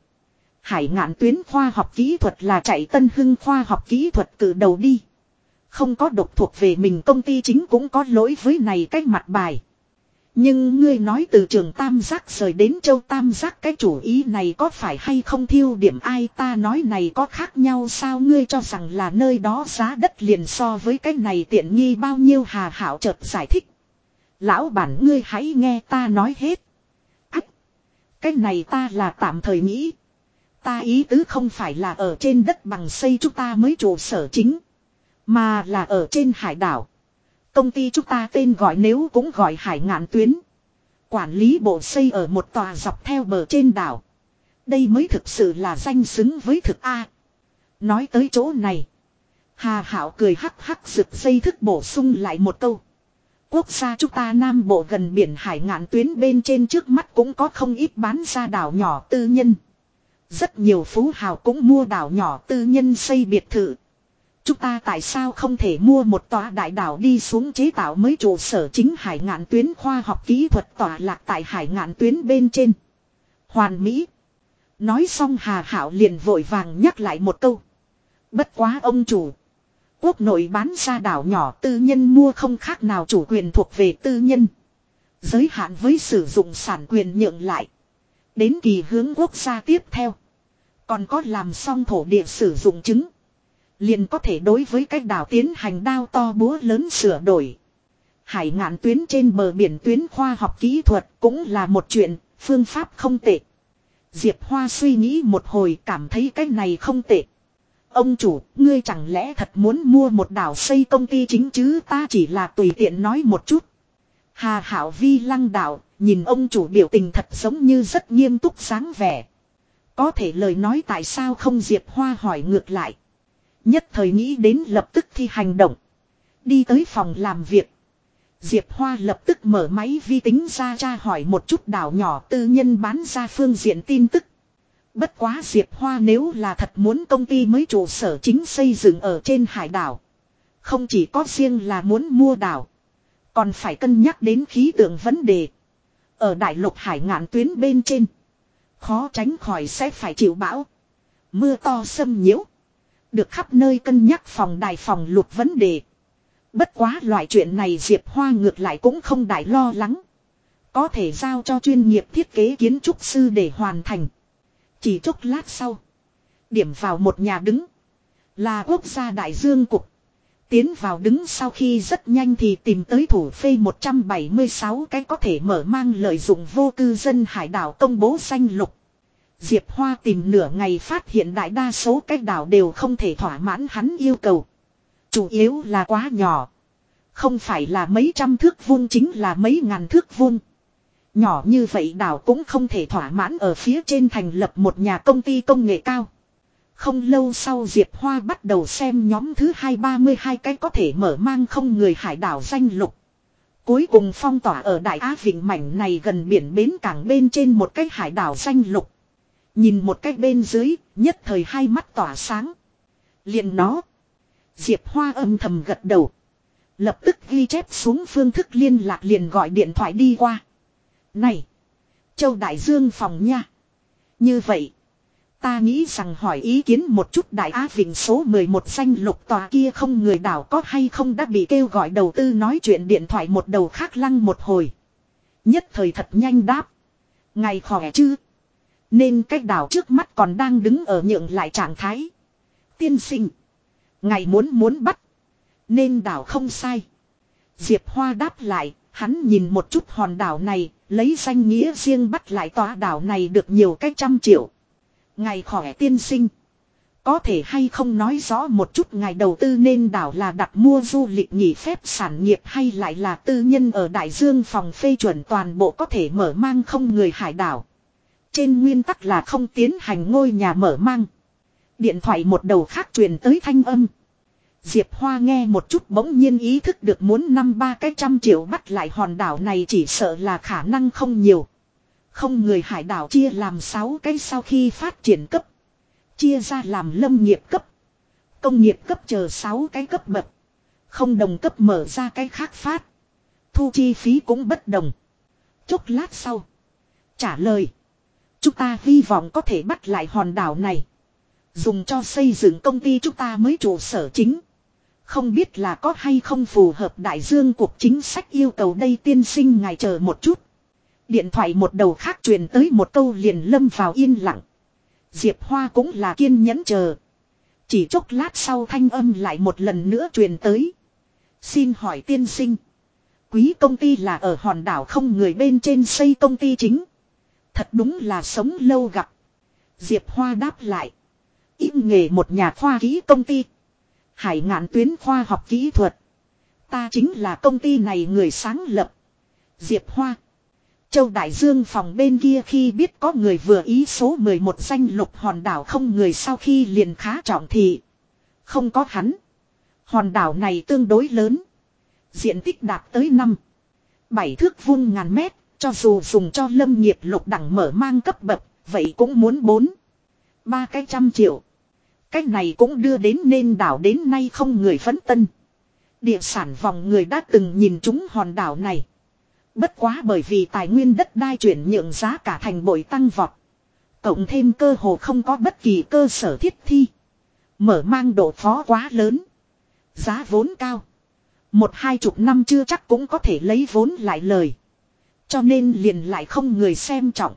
Hải ngạn tuyến khoa học kỹ thuật là chạy tân hưng khoa học kỹ thuật từ đầu đi. Không có độc thuộc về mình công ty chính cũng có lỗi với này cách mặt bài. Nhưng ngươi nói từ trường Tam Giác rời đến châu Tam Giác cái chủ ý này có phải hay không thiêu điểm ai ta nói này có khác nhau sao ngươi cho rằng là nơi đó giá đất liền so với cái này tiện nghi bao nhiêu hà hảo chợt giải thích. Lão bản ngươi hãy nghe ta nói hết. Ách! Cái này ta là tạm thời nghĩ. Ta ý tứ không phải là ở trên đất bằng xây chúng ta mới trụ sở chính. Mà là ở trên hải đảo. Công ty chúng ta tên gọi nếu cũng gọi hải ngạn tuyến. Quản lý bộ xây ở một tòa dọc theo bờ trên đảo. Đây mới thực sự là danh xứng với thực A. Nói tới chỗ này. Hà Hảo cười hắc hắc rực dây thức bổ sung lại một câu. Quốc gia chúng ta Nam Bộ gần biển hải ngạn tuyến bên trên trước mắt cũng có không ít bán ra đảo nhỏ tư nhân. Rất nhiều phú hào cũng mua đảo nhỏ tư nhân xây biệt thự. Chúng ta tại sao không thể mua một tòa đại đảo đi xuống chế tạo mới trụ sở chính hải ngạn tuyến khoa học kỹ thuật tòa lạc tại hải ngạn tuyến bên trên. Hoàn Mỹ. Nói xong Hà Hảo liền vội vàng nhắc lại một câu. Bất quá ông chủ. Quốc nội bán ra đảo nhỏ tư nhân mua không khác nào chủ quyền thuộc về tư nhân. Giới hạn với sử dụng sản quyền nhượng lại. Đến kỳ hướng quốc gia tiếp theo. Còn có làm xong thổ địa sử dụng chứng. Liền có thể đối với cách đảo tiến hành đao to búa lớn sửa đổi. Hải ngạn tuyến trên bờ biển tuyến khoa học kỹ thuật cũng là một chuyện, phương pháp không tệ. Diệp Hoa suy nghĩ một hồi cảm thấy cách này không tệ. Ông chủ, ngươi chẳng lẽ thật muốn mua một đảo xây công ty chính chứ ta chỉ là tùy tiện nói một chút. Hà Hảo Vi lăng đảo, nhìn ông chủ biểu tình thật giống như rất nghiêm túc sáng vẻ. Có thể lời nói tại sao không Diệp Hoa hỏi ngược lại. Nhất thời nghĩ đến lập tức thi hành động. Đi tới phòng làm việc. Diệp Hoa lập tức mở máy vi tính ra tra hỏi một chút đảo nhỏ tư nhân bán ra phương diện tin tức. Bất quá Diệp Hoa nếu là thật muốn công ty mới trụ sở chính xây dựng ở trên hải đảo. Không chỉ có riêng là muốn mua đảo. Còn phải cân nhắc đến khí tượng vấn đề. Ở đại lục hải ngạn tuyến bên trên. Khó tránh khỏi sẽ phải chịu bão. Mưa to xâm nhiễu. Được khắp nơi cân nhắc phòng đài phòng lục vấn đề. Bất quá loại chuyện này Diệp Hoa ngược lại cũng không đại lo lắng. Có thể giao cho chuyên nghiệp thiết kế kiến trúc sư để hoàn thành. Chỉ chốc lát sau. Điểm vào một nhà đứng. Là quốc gia đại dương cục. Tiến vào đứng sau khi rất nhanh thì tìm tới thủ phê 176 cái có thể mở mang lợi dụng vô cư dân hải đảo công bố xanh lục. Diệp Hoa tìm nửa ngày phát hiện đại đa số cái đảo đều không thể thỏa mãn hắn yêu cầu. Chủ yếu là quá nhỏ. Không phải là mấy trăm thước vuông chính là mấy ngàn thước vuông. Nhỏ như vậy đảo cũng không thể thỏa mãn ở phía trên thành lập một nhà công ty công nghệ cao. Không lâu sau Diệp Hoa bắt đầu xem nhóm thứ hai ba mươi hai cái có thể mở mang không người hải đảo danh lục. Cuối cùng phong tỏa ở Đại Á Vịnh mảnh này gần biển bến cảng bên trên một cái hải đảo danh lục. Nhìn một cách bên dưới, nhất thời hai mắt tỏa sáng. liền nó. Diệp Hoa âm thầm gật đầu. Lập tức ghi chép xuống phương thức liên lạc liền gọi điện thoại đi qua. Này! Châu Đại Dương phòng nha. Như vậy. Ta nghĩ rằng hỏi ý kiến một chút Đại Á Vịnh số 11 danh lục tòa kia không người đảo có hay không đã bị kêu gọi đầu tư nói chuyện điện thoại một đầu khác lăng một hồi. Nhất thời thật nhanh đáp. Ngày khỏe chứ. Nên cách đảo trước mắt còn đang đứng ở nhượng lại trạng thái. Tiên sinh. Ngày muốn muốn bắt. Nên đảo không sai. Diệp Hoa đáp lại, hắn nhìn một chút hòn đảo này, lấy danh nghĩa riêng bắt lại tòa đảo này được nhiều cách trăm triệu. Ngày khỏe tiên sinh. Có thể hay không nói rõ một chút ngài đầu tư nên đảo là đặt mua du lịch nghỉ phép sản nghiệp hay lại là tư nhân ở đại dương phòng phê chuẩn toàn bộ có thể mở mang không người hải đảo. Trên nguyên tắc là không tiến hành ngôi nhà mở mang. Điện thoại một đầu khác truyền tới thanh âm. Diệp Hoa nghe một chút bỗng nhiên ý thức được muốn năm ba cái trăm triệu bắt lại hòn đảo này chỉ sợ là khả năng không nhiều. Không người hải đảo chia làm 6 cái sau khi phát triển cấp. Chia ra làm lâm nghiệp cấp. Công nghiệp cấp chờ 6 cái cấp bậc. Không đồng cấp mở ra cái khác phát. Thu chi phí cũng bất đồng. Chốc lát sau. Trả lời. Chúng ta hy vọng có thể bắt lại hòn đảo này. Dùng cho xây dựng công ty chúng ta mới trụ sở chính. Không biết là có hay không phù hợp đại dương cuộc chính sách yêu cầu đây tiên sinh ngài chờ một chút. Điện thoại một đầu khác truyền tới một câu liền lâm vào yên lặng. Diệp Hoa cũng là kiên nhẫn chờ. Chỉ chốc lát sau thanh âm lại một lần nữa truyền tới. Xin hỏi tiên sinh. Quý công ty là ở hòn đảo không người bên trên xây công ty chính. Thật đúng là sống lâu gặp. Diệp Hoa đáp lại. Im nghề một nhà khoa ký công ty. Hải ngạn tuyến khoa học kỹ thuật. Ta chính là công ty này người sáng lập. Diệp Hoa. Châu Đại Dương phòng bên kia khi biết có người vừa ý số 11 danh lục hòn đảo không người sau khi liền khá trọng thị. Không có hắn. Hòn đảo này tương đối lớn. Diện tích đạt tới 5. 7 thước vuông ngàn mét, cho dù dùng cho lâm nghiệp lục đẳng mở mang cấp bậc, vậy cũng muốn 4. ba cái trăm triệu. Cách này cũng đưa đến nên đảo đến nay không người phấn tân. Địa sản vòng người đã từng nhìn chúng hòn đảo này. Bất quá bởi vì tài nguyên đất đai chuyển nhượng giá cả thành bội tăng vọt. Cộng thêm cơ hồ không có bất kỳ cơ sở thiết thi. Mở mang độ phó quá lớn. Giá vốn cao. Một hai chục năm chưa chắc cũng có thể lấy vốn lại lời. Cho nên liền lại không người xem trọng.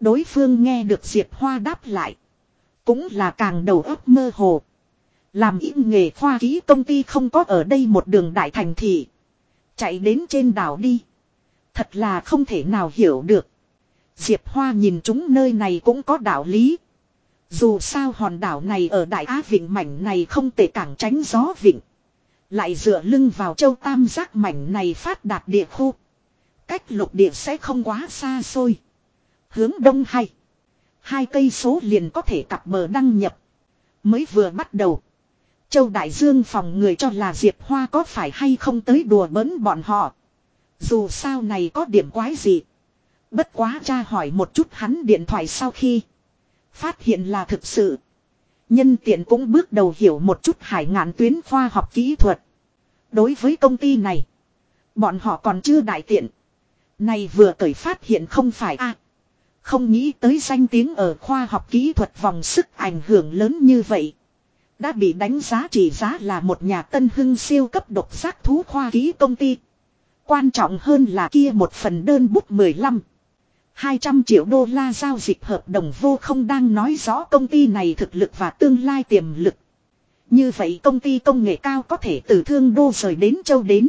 Đối phương nghe được Diệp Hoa đáp lại. Cũng là càng đầu óc mơ hồ. Làm ít nghề khoa ký công ty không có ở đây một đường đại thành thị. Chạy đến trên đảo đi. Thật là không thể nào hiểu được. Diệp Hoa nhìn chúng nơi này cũng có đạo lý. Dù sao hòn đảo này ở Đại Á Vịnh mảnh này không thể cảng tránh gió vịnh. Lại dựa lưng vào châu Tam giác mảnh này phát đạt địa khu. Cách lục địa sẽ không quá xa xôi. Hướng đông hay. Hai cây số liền có thể cặp bờ đăng nhập. Mới vừa bắt đầu. Châu Đại Dương phòng người cho là Diệp Hoa có phải hay không tới đùa bỡn bọn họ. Dù sao này có điểm quái gì. Bất quá cha hỏi một chút hắn điện thoại sau khi. Phát hiện là thực sự. Nhân tiện cũng bước đầu hiểu một chút hải ngạn tuyến khoa học kỹ thuật. Đối với công ty này. Bọn họ còn chưa đại tiện. Này vừa cởi phát hiện không phải a không nghĩ tới danh tiếng ở khoa học kỹ thuật vòng sức ảnh hưởng lớn như vậy. Đã bị đánh giá chỉ giá là một nhà tân hưng siêu cấp độc giác thú khoa ký công ty. Quan trọng hơn là kia một phần đơn bút 15. 200 triệu đô la giao dịch hợp đồng vô không đang nói rõ công ty này thực lực và tương lai tiềm lực. Như vậy công ty công nghệ cao có thể từ thương đô rời đến châu đến.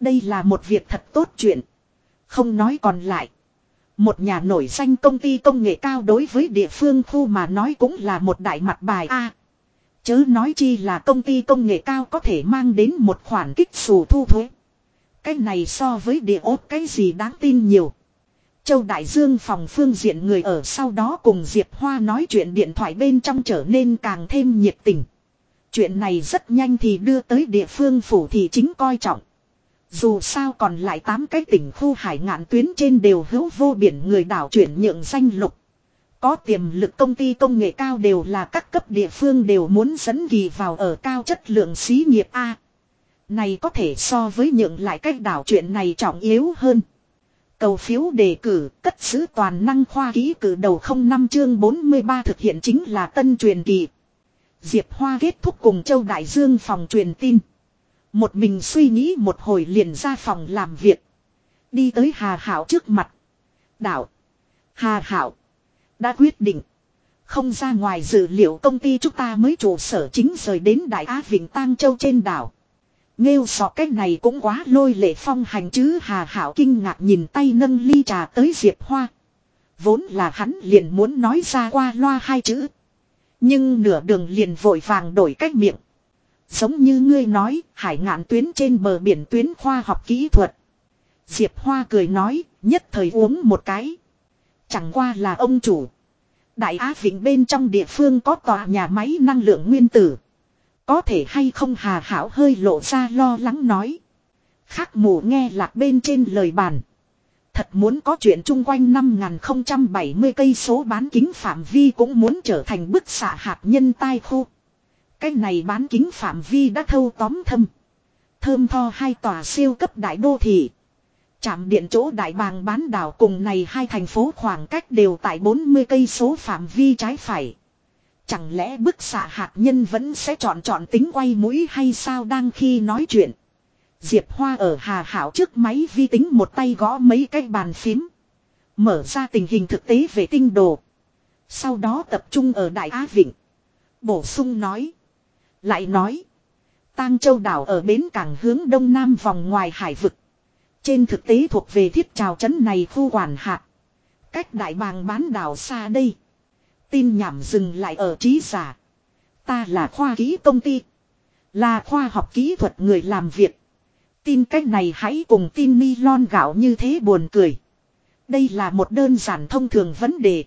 Đây là một việc thật tốt chuyện. Không nói còn lại. Một nhà nổi danh công ty công nghệ cao đối với địa phương khu mà nói cũng là một đại mặt bài A. chớ nói chi là công ty công nghệ cao có thể mang đến một khoản kích xù thu thuế. Cái này so với địa ốt cái gì đáng tin nhiều. Châu Đại Dương phòng phương diện người ở sau đó cùng Diệp Hoa nói chuyện điện thoại bên trong trở nên càng thêm nhiệt tình. Chuyện này rất nhanh thì đưa tới địa phương phủ thị chính coi trọng. Dù sao còn lại 8 cái tỉnh khu hải ngạn tuyến trên đều hữu vô biển người đảo chuyển nhượng danh lục. Có tiềm lực công ty công nghệ cao đều là các cấp địa phương đều muốn dẫn ghi vào ở cao chất lượng xí nghiệp A. Này có thể so với nhượng lại cách đảo chuyện này trọng yếu hơn. Cầu phiếu đề cử, cất giữ toàn năng khoa ký cử đầu không năm chương 43 thực hiện chính là tân truyền kỳ. Diệp Hoa kết thúc cùng Châu Đại Dương phòng truyền tin. Một mình suy nghĩ một hồi liền ra phòng làm việc. Đi tới Hà Hảo trước mặt. Đạo. Hà Hảo. Đã quyết định. Không ra ngoài dự liệu công ty chúng ta mới trụ sở chính rời đến Đại Á Vịnh Tăng Châu trên đảo. Nghêu sọ cách này cũng quá lôi lệ phong hành chứ Hà Hảo kinh ngạc nhìn tay nâng ly trà tới Diệp Hoa. Vốn là hắn liền muốn nói ra qua loa hai chữ. Nhưng nửa đường liền vội vàng đổi cách miệng. Giống như ngươi nói, hải ngạn tuyến trên bờ biển tuyến khoa học kỹ thuật. Diệp Hoa cười nói, nhất thời uống một cái. Chẳng qua là ông chủ. Đại Á Vịnh bên trong địa phương có tòa nhà máy năng lượng nguyên tử. Có thể hay không hà hảo hơi lộ ra lo lắng nói. Khắc mù nghe lạc bên trên lời bàn. Thật muốn có chuyện chung quanh 5070 cây số bán kính phạm vi cũng muốn trở thành bức xạ hạt nhân tai khu. Cái này bán kính phạm vi đã thâu tóm thâm. Thơm tho hai tòa siêu cấp đại đô thị. Trạm điện chỗ đại bàng bán đảo cùng này hai thành phố khoảng cách đều tại 40 cây số phạm vi trái phải. Chẳng lẽ bức xạ hạt nhân vẫn sẽ chọn chọn tính quay mũi hay sao đang khi nói chuyện. Diệp Hoa ở Hà Hảo trước máy vi tính một tay gõ mấy cái bàn phím. Mở ra tình hình thực tế về tinh đồ. Sau đó tập trung ở Đại Á Vịnh. Bổ sung nói. Lại nói. Tang Châu đảo ở bến cảng hướng đông nam vòng ngoài hải vực. Trên thực tế thuộc về thiết trào trấn này khu quản hạt. Cách đại bàng bán đảo xa đây. Tin nhảm dừng lại ở trí giả. Ta là khoa kỹ công ty. Là khoa học kỹ thuật người làm việc. Tin cách này hãy cùng tin ni lon gạo như thế buồn cười. Đây là một đơn giản thông thường vấn đề.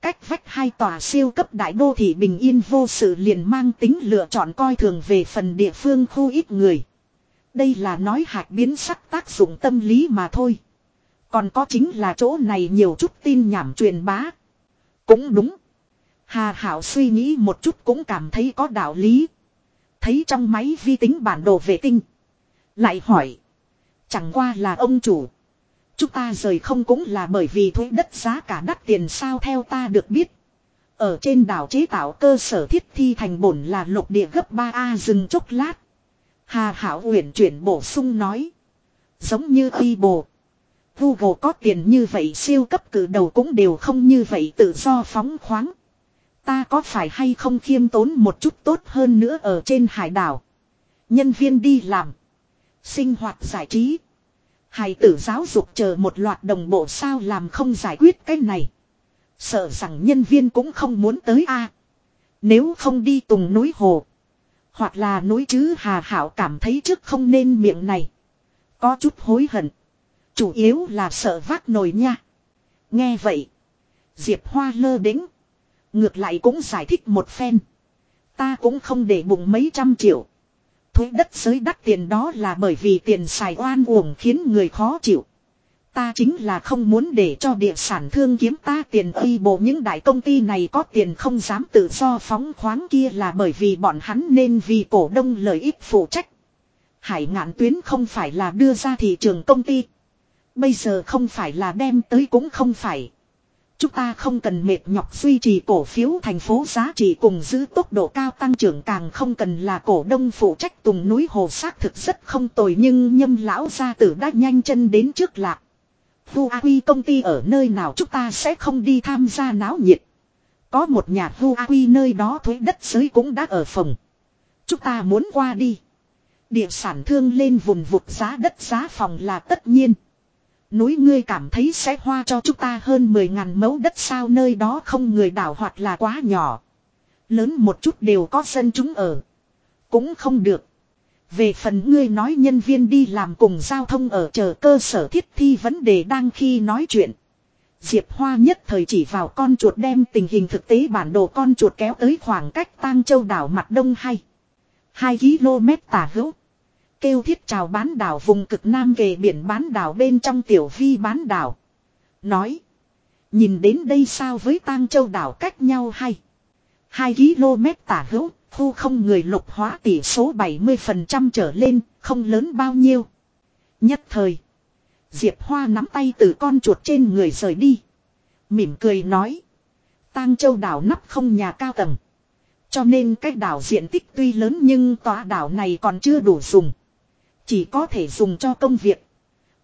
Cách vách hai tòa siêu cấp đại đô thị bình yên vô sự liền mang tính lựa chọn coi thường về phần địa phương khu ít người. Đây là nói hạt biến sắc tác dụng tâm lý mà thôi. Còn có chính là chỗ này nhiều chút tin nhảm truyền bá. Cũng đúng. Hà Hảo suy nghĩ một chút cũng cảm thấy có đạo lý. Thấy trong máy vi tính bản đồ vệ tinh. Lại hỏi. Chẳng qua là ông chủ. Chúng ta rời không cũng là bởi vì thuế đất giá cả đắt tiền sao theo ta được biết. Ở trên đảo chế tạo cơ sở thiết thi thành bổn là lục địa gấp 3A dừng chốc lát. Hà Hảo uyển chuyển bổ sung nói. Giống như y bồ. Google có tiền như vậy siêu cấp cử đầu cũng đều không như vậy tự do phóng khoáng. Ta có phải hay không khiêm tốn một chút tốt hơn nữa ở trên hải đảo. Nhân viên đi làm. Sinh hoạt giải trí. Hài tử giáo dục chờ một loạt đồng bộ sao làm không giải quyết cái này. Sợ rằng nhân viên cũng không muốn tới a. Nếu không đi tùng núi hồ. Hoặc là núi chứ hà hảo cảm thấy trước không nên miệng này. Có chút hối hận. Chủ yếu là sợ vác nồi nha. Nghe vậy. Diệp Hoa lơ đĩnh. Ngược lại cũng giải thích một phen. Ta cũng không để bụng mấy trăm triệu. Thuế đất giới đắt tiền đó là bởi vì tiền xài oan uổng khiến người khó chịu. Ta chính là không muốn để cho địa sản thương kiếm ta tiền uy bộ những đại công ty này có tiền không dám tự do phóng khoáng kia là bởi vì bọn hắn nên vì cổ đông lợi ích phụ trách. Hải ngạn tuyến không phải là đưa ra thị trường công ty. Bây giờ không phải là đem tới cũng không phải. Chúng ta không cần mệt nhọc duy trì cổ phiếu thành phố giá trị cùng giữ tốc độ cao tăng trưởng càng không cần là cổ đông phụ trách tùng núi hồ xác thực rất không tồi nhưng nhâm lão gia tử đã nhanh chân đến trước lạc. Huawei công ty ở nơi nào chúng ta sẽ không đi tham gia náo nhiệt. Có một nhà Huawei nơi đó thuế đất giới cũng đã ở phòng. Chúng ta muốn qua đi. Địa sản thương lên vùng vụt giá đất giá phòng là tất nhiên. Núi ngươi cảm thấy sẽ hoa cho chúng ta hơn 10 ngàn mẫu đất sao nơi đó không người đảo hoặc là quá nhỏ. Lớn một chút đều có dân chúng ở. Cũng không được. Về phần ngươi nói nhân viên đi làm cùng giao thông ở chờ cơ sở thiết thi vấn đề đang khi nói chuyện. Diệp Hoa nhất thời chỉ vào con chuột đem tình hình thực tế bản đồ con chuột kéo tới khoảng cách tang châu đảo mặt đông hay. 2 km tả hữu. Kêu thiết chào bán đảo vùng cực nam kề biển bán đảo bên trong tiểu vi bán đảo. Nói. Nhìn đến đây sao với tang châu đảo cách nhau hay. 2 km tả hữu, khu không người lục hóa tỷ số 70% trở lên, không lớn bao nhiêu. Nhất thời. Diệp Hoa nắm tay từ con chuột trên người rời đi. Mỉm cười nói. Tang Châu đảo nắp không nhà cao tầng. Cho nên cái đảo diện tích tuy lớn nhưng tòa đảo này còn chưa đủ dùng. Chỉ có thể dùng cho công việc.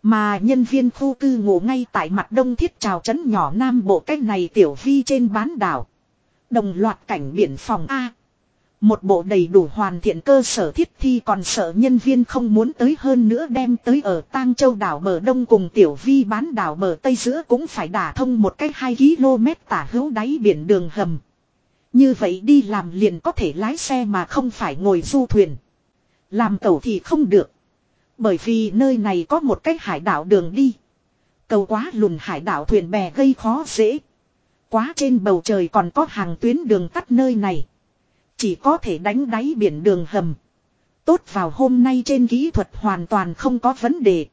Mà nhân viên khu cư ngủ ngay tại mặt đông thiết trào trấn nhỏ nam bộ cách này tiểu vi trên bán đảo. Đồng loạt cảnh biển phòng A. Một bộ đầy đủ hoàn thiện cơ sở thiết thi còn sợ nhân viên không muốn tới hơn nữa đem tới ở Tang Châu đảo bờ đông cùng tiểu vi bán đảo bờ tây giữa cũng phải đả thông một cách 2 km tả hữu đáy biển đường hầm. Như vậy đi làm liền có thể lái xe mà không phải ngồi du thuyền. Làm cầu thì không được. Bởi vì nơi này có một cách hải đảo đường đi. Cầu quá lùn hải đảo thuyền bè gây khó dễ. Quá trên bầu trời còn có hàng tuyến đường tắt nơi này. Chỉ có thể đánh đáy biển đường hầm. Tốt vào hôm nay trên kỹ thuật hoàn toàn không có vấn đề.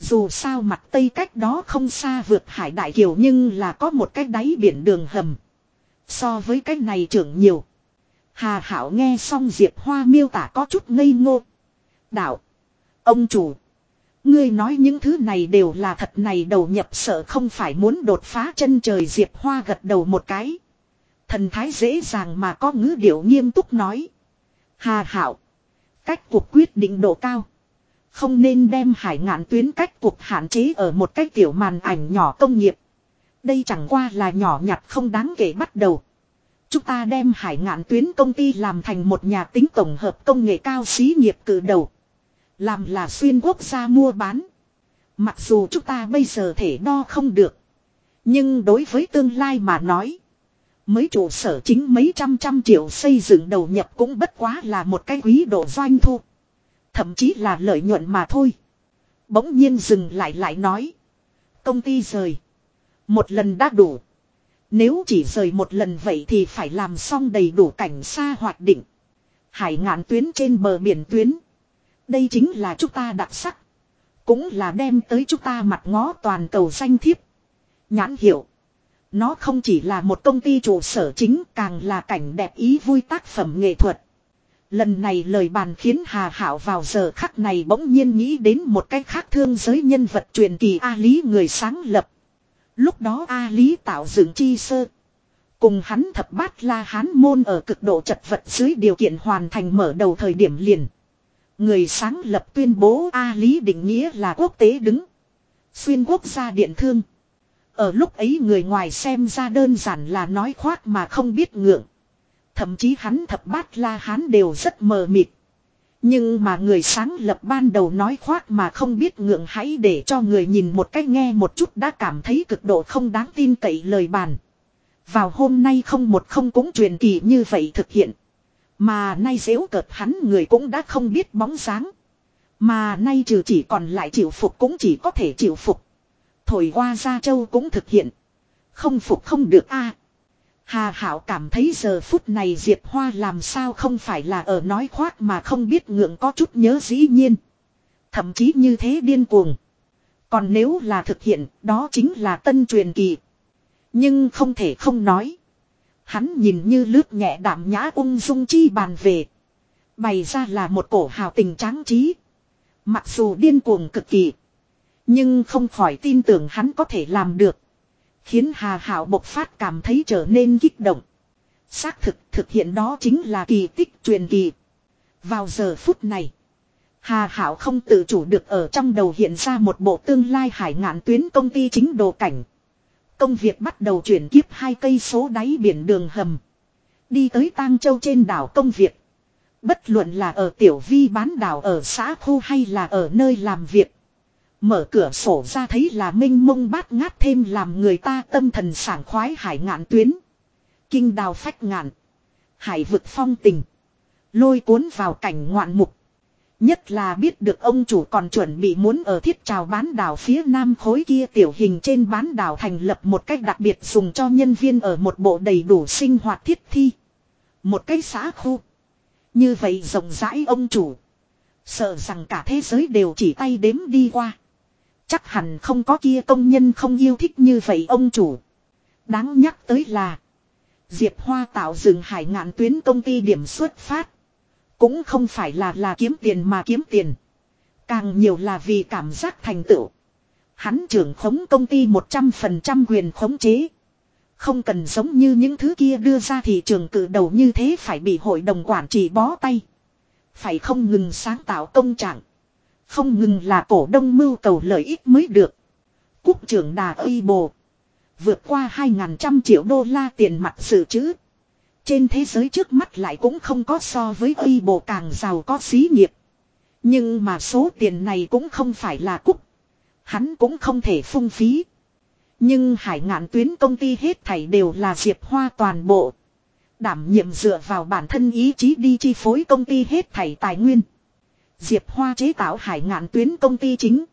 Dù sao mặt tây cách đó không xa vượt hải đại kiều nhưng là có một cái đáy biển đường hầm. So với cái này trưởng nhiều. Hà Hảo nghe xong Diệp Hoa miêu tả có chút ngây ngô. Đạo. Ông chủ. Ngươi nói những thứ này đều là thật này đầu nhập sợ không phải muốn đột phá chân trời Diệp Hoa gật đầu một cái. Thần thái dễ dàng mà có ngữ điệu nghiêm túc nói. Hà hảo. Cách cuộc quyết định độ cao. Không nên đem hải ngạn tuyến cách cuộc hạn chế ở một cái tiểu màn ảnh nhỏ công nghiệp. Đây chẳng qua là nhỏ nhặt không đáng kể bắt đầu. Chúng ta đem hải ngạn tuyến công ty làm thành một nhà tính tổng hợp công nghệ cao xí nghiệp cử đầu. Làm là xuyên quốc gia mua bán. Mặc dù chúng ta bây giờ thể đo không được. Nhưng đối với tương lai mà nói. mấy trụ sở chính mấy trăm trăm triệu xây dựng đầu nhập cũng bất quá là một cái quý độ doanh thu. Thậm chí là lợi nhuận mà thôi. Bỗng nhiên dừng lại lại nói. Công ty rời. Một lần đã đủ. Nếu chỉ rời một lần vậy thì phải làm xong đầy đủ cảnh xa hoạt định. Hải ngạn tuyến trên bờ biển tuyến. Đây chính là chúng ta đặc sắc. Cũng là đem tới chúng ta mặt ngó toàn cầu danh thiếp. Nhãn hiệu. Nó không chỉ là một công ty trụ sở chính, càng là cảnh đẹp ý vui tác phẩm nghệ thuật. Lần này lời bàn khiến Hà Hảo vào giờ khắc này bỗng nhiên nghĩ đến một cách khác thương giới nhân vật truyền kỳ A Lý người sáng lập. Lúc đó A Lý tạo dựng chi sơ. Cùng hắn thập bát la hán môn ở cực độ chật vật dưới điều kiện hoàn thành mở đầu thời điểm liền. Người sáng lập tuyên bố A Lý định nghĩa là quốc tế đứng. Xuyên quốc gia điện thương. Ở lúc ấy người ngoài xem ra đơn giản là nói khoác mà không biết ngượng. Thậm chí hắn thập bát la hán đều rất mờ mịt. Nhưng mà người sáng lập ban đầu nói khoác mà không biết ngượng hãy để cho người nhìn một cách nghe một chút đã cảm thấy cực độ không đáng tin cậy lời bàn. Vào hôm nay không một không cũng truyền kỳ như vậy thực hiện. Mà nay dễu cợt hắn người cũng đã không biết bóng dáng. Mà nay trừ chỉ còn lại chịu phục cũng chỉ có thể chịu phục. Thổi qua Gia Châu cũng thực hiện. Không phục không được a. Hà Hảo cảm thấy giờ phút này Diệp Hoa làm sao không phải là ở nói khoác mà không biết ngượng có chút nhớ dĩ nhiên. Thậm chí như thế điên cuồng. Còn nếu là thực hiện, đó chính là tân truyền kỳ. Nhưng không thể không nói. Hắn nhìn như lướt nhẹ đảm nhã ung dung chi bàn về. Bày ra là một cổ hào tình tráng trí. Mặc dù điên cuồng cực kỳ. Nhưng không khỏi tin tưởng hắn có thể làm được. Khiến Hà Hảo bộc phát cảm thấy trở nên kích động. Xác thực thực hiện đó chính là kỳ tích truyền kỳ. Vào giờ phút này. Hà Hảo không tự chủ được ở trong đầu hiện ra một bộ tương lai hải ngạn tuyến công ty chính đồ cảnh. Công việc bắt đầu chuyển kiếp hai cây số đáy biển đường hầm. Đi tới Tang Châu trên đảo công việc. Bất luận là ở tiểu vi bán đảo ở xã khu hay là ở nơi làm việc. Mở cửa sổ ra thấy là minh mông bát ngát thêm làm người ta tâm thần sảng khoái hải ngạn tuyến. Kinh đào phách ngạn. Hải vực phong tình. Lôi cuốn vào cảnh ngoạn mục. Nhất là biết được ông chủ còn chuẩn bị muốn ở thiết trào bán đảo phía nam khối kia tiểu hình trên bán đảo thành lập một cách đặc biệt dùng cho nhân viên ở một bộ đầy đủ sinh hoạt thiết thi. Một cái xã khu. Như vậy rộng rãi ông chủ. Sợ rằng cả thế giới đều chỉ tay đếm đi qua. Chắc hẳn không có kia công nhân không yêu thích như vậy ông chủ. Đáng nhắc tới là. Diệp Hoa tạo dựng hải ngạn tuyến công ty điểm xuất phát. Cũng không phải là là kiếm tiền mà kiếm tiền. Càng nhiều là vì cảm giác thành tựu. Hắn trưởng khống công ty 100% quyền khống chế. Không cần giống như những thứ kia đưa ra thị trường cử đầu như thế phải bị hội đồng quản trị bó tay. Phải không ngừng sáng tạo công trạng. Không ngừng là cổ đông mưu cầu lợi ích mới được. Quốc trưởng đà uy bồ. Vượt qua 2.000 triệu đô la tiền mặt dự trữ. Trên thế giới trước mắt lại cũng không có so với uy bộ càng giàu có xí nghiệp. Nhưng mà số tiền này cũng không phải là cúc. Hắn cũng không thể phung phí. Nhưng hải ngạn tuyến công ty hết thảy đều là Diệp Hoa toàn bộ. Đảm nhiệm dựa vào bản thân ý chí đi chi phối công ty hết thảy tài nguyên. Diệp Hoa chế tạo hải ngạn tuyến công ty chính.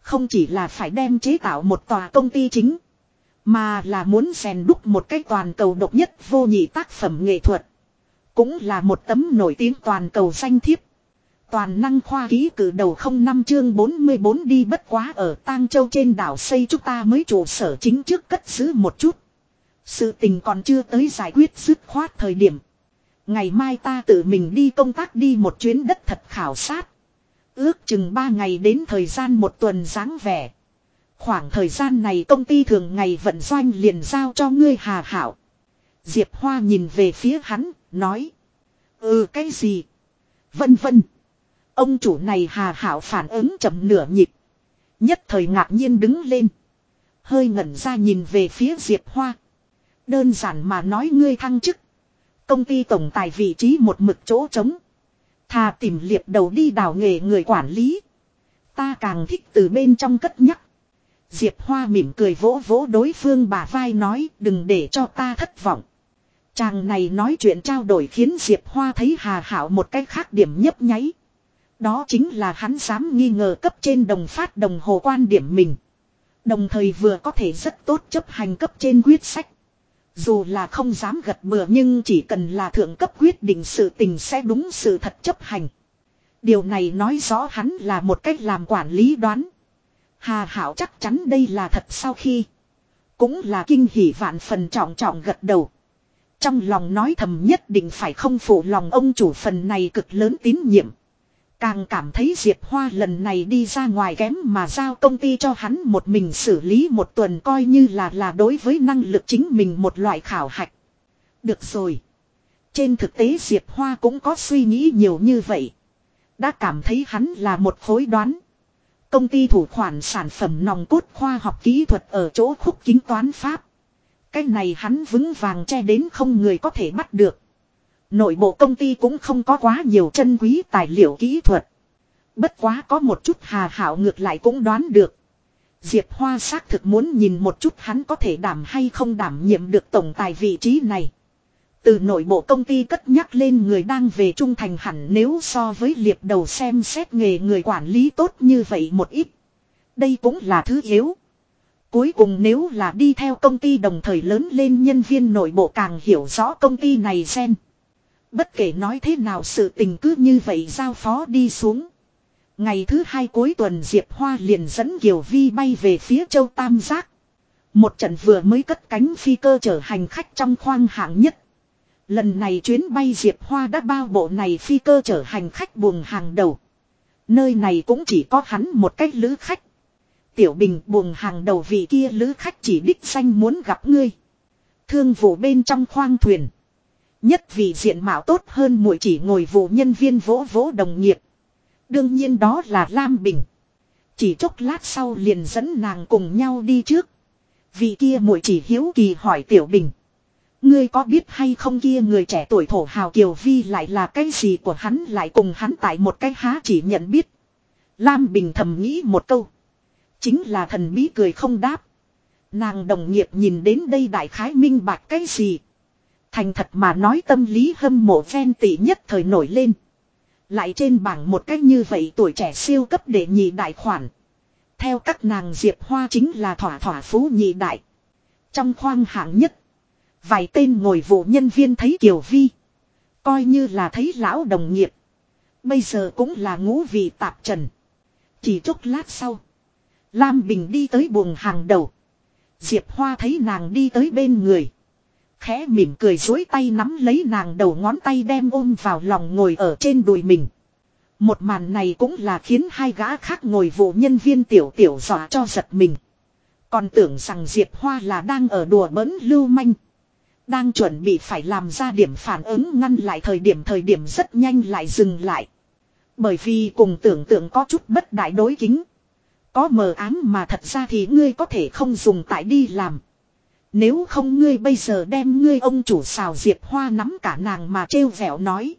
Không chỉ là phải đem chế tạo một tòa công ty chính. Mà là muốn rèn đúc một cái toàn cầu độc nhất vô nhị tác phẩm nghệ thuật. Cũng là một tấm nổi tiếng toàn cầu danh thiếp. Toàn năng khoa ký cử đầu không năm chương 44 đi bất quá ở Tang Châu trên đảo xây chúng ta mới trụ sở chính trước cất giữ một chút. Sự tình còn chưa tới giải quyết dứt khoát thời điểm. Ngày mai ta tự mình đi công tác đi một chuyến đất thật khảo sát. Ước chừng 3 ngày đến thời gian một tuần dáng vẻ. Khoảng thời gian này công ty thường ngày vận doanh liền giao cho ngươi hà hảo. Diệp Hoa nhìn về phía hắn, nói. Ừ cái gì? Vân vân. Ông chủ này hà hảo phản ứng chậm nửa nhịp. Nhất thời ngạc nhiên đứng lên. Hơi ngẩn ra nhìn về phía Diệp Hoa. Đơn giản mà nói ngươi thăng chức. Công ty tổng tài vị trí một mực chỗ trống. Thà tìm liệp đầu đi đào nghề người quản lý. Ta càng thích từ bên trong cất nhắc. Diệp Hoa mỉm cười vỗ vỗ đối phương bà vai nói, đừng để cho ta thất vọng. Chàng này nói chuyện trao đổi khiến Diệp Hoa thấy hà hảo một cách khác điểm nhấp nháy. Đó chính là hắn dám nghi ngờ cấp trên đồng phát đồng hồ quan điểm mình. Đồng thời vừa có thể rất tốt chấp hành cấp trên quyết sách. Dù là không dám gật bừa nhưng chỉ cần là thượng cấp quyết định sự tình sẽ đúng sự thật chấp hành. Điều này nói rõ hắn là một cách làm quản lý đoán. Hà Hảo chắc chắn đây là thật sau khi. Cũng là kinh hỉ vạn phần trọng trọng gật đầu. Trong lòng nói thầm nhất định phải không phụ lòng ông chủ phần này cực lớn tín nhiệm. Càng cảm thấy Diệp Hoa lần này đi ra ngoài kém mà giao công ty cho hắn một mình xử lý một tuần coi như là là đối với năng lực chính mình một loại khảo hạch. Được rồi. Trên thực tế Diệp Hoa cũng có suy nghĩ nhiều như vậy. Đã cảm thấy hắn là một khối đoán. Công ty thủ khoản sản phẩm nòng cốt khoa học kỹ thuật ở chỗ khúc kính toán pháp. Cái này hắn vững vàng che đến không người có thể bắt được. Nội bộ công ty cũng không có quá nhiều chân quý tài liệu kỹ thuật. Bất quá có một chút hà hảo ngược lại cũng đoán được. Diệp Hoa xác thực muốn nhìn một chút hắn có thể đảm hay không đảm nhiệm được tổng tài vị trí này. Từ nội bộ công ty cất nhắc lên người đang về trung thành hẳn nếu so với liệp đầu xem xét nghề người quản lý tốt như vậy một ít. Đây cũng là thứ yếu. Cuối cùng nếu là đi theo công ty đồng thời lớn lên nhân viên nội bộ càng hiểu rõ công ty này xem. Bất kể nói thế nào sự tình cứ như vậy giao phó đi xuống. Ngày thứ hai cuối tuần Diệp Hoa liền dẫn Kiều Vi bay về phía châu Tam Giác. Một trận vừa mới cất cánh phi cơ chở hành khách trong khoang hạng nhất. Lần này chuyến bay Diệp Hoa đã bao bộ này phi cơ chở hành khách buồng hàng đầu. Nơi này cũng chỉ có hắn một cách lữ khách. Tiểu Bình buồng hàng đầu vị kia lữ khách chỉ đích danh muốn gặp ngươi. Thương vụ bên trong khoang thuyền. Nhất vì diện mạo tốt hơn muội chỉ ngồi vụ nhân viên vỗ vỗ đồng nghiệp. Đương nhiên đó là Lam Bình. Chỉ chốc lát sau liền dẫn nàng cùng nhau đi trước. Vị kia muội chỉ hiếu kỳ hỏi Tiểu Bình. Ngươi có biết hay không kia người trẻ tuổi thổ hào Kiều Vi lại là cái gì của hắn lại cùng hắn tại một cái há chỉ nhận biết. Lam Bình thầm nghĩ một câu. Chính là thần bí cười không đáp. Nàng đồng nghiệp nhìn đến đây đại khái minh bạch cái gì. Thành thật mà nói tâm lý hâm mộ ven tỷ nhất thời nổi lên. Lại trên bảng một cách như vậy tuổi trẻ siêu cấp để nhị đại khoản. Theo các nàng Diệp Hoa chính là thỏa thỏa phú nhị đại. Trong khoang hạng nhất. Vài tên ngồi vụ nhân viên thấy Kiều Vi. Coi như là thấy lão đồng nghiệp. Bây giờ cũng là ngũ vị tạp trần. Chỉ chút lát sau. Lam Bình đi tới buồng hàng đầu. Diệp Hoa thấy nàng đi tới bên người. Khẽ mỉm cười dối tay nắm lấy nàng đầu ngón tay đem ôm vào lòng ngồi ở trên đùi mình. Một màn này cũng là khiến hai gã khác ngồi vụ nhân viên tiểu tiểu dọa cho giật mình. Còn tưởng rằng Diệp Hoa là đang ở đùa bỡn lưu manh. Đang chuẩn bị phải làm ra điểm phản ứng ngăn lại thời điểm thời điểm rất nhanh lại dừng lại. Bởi vì cùng tưởng tượng có chút bất đại đối kính. Có mờ ám mà thật ra thì ngươi có thể không dùng tại đi làm. Nếu không ngươi bây giờ đem ngươi ông chủ xào Diệp Hoa nắm cả nàng mà trêu vẻo nói.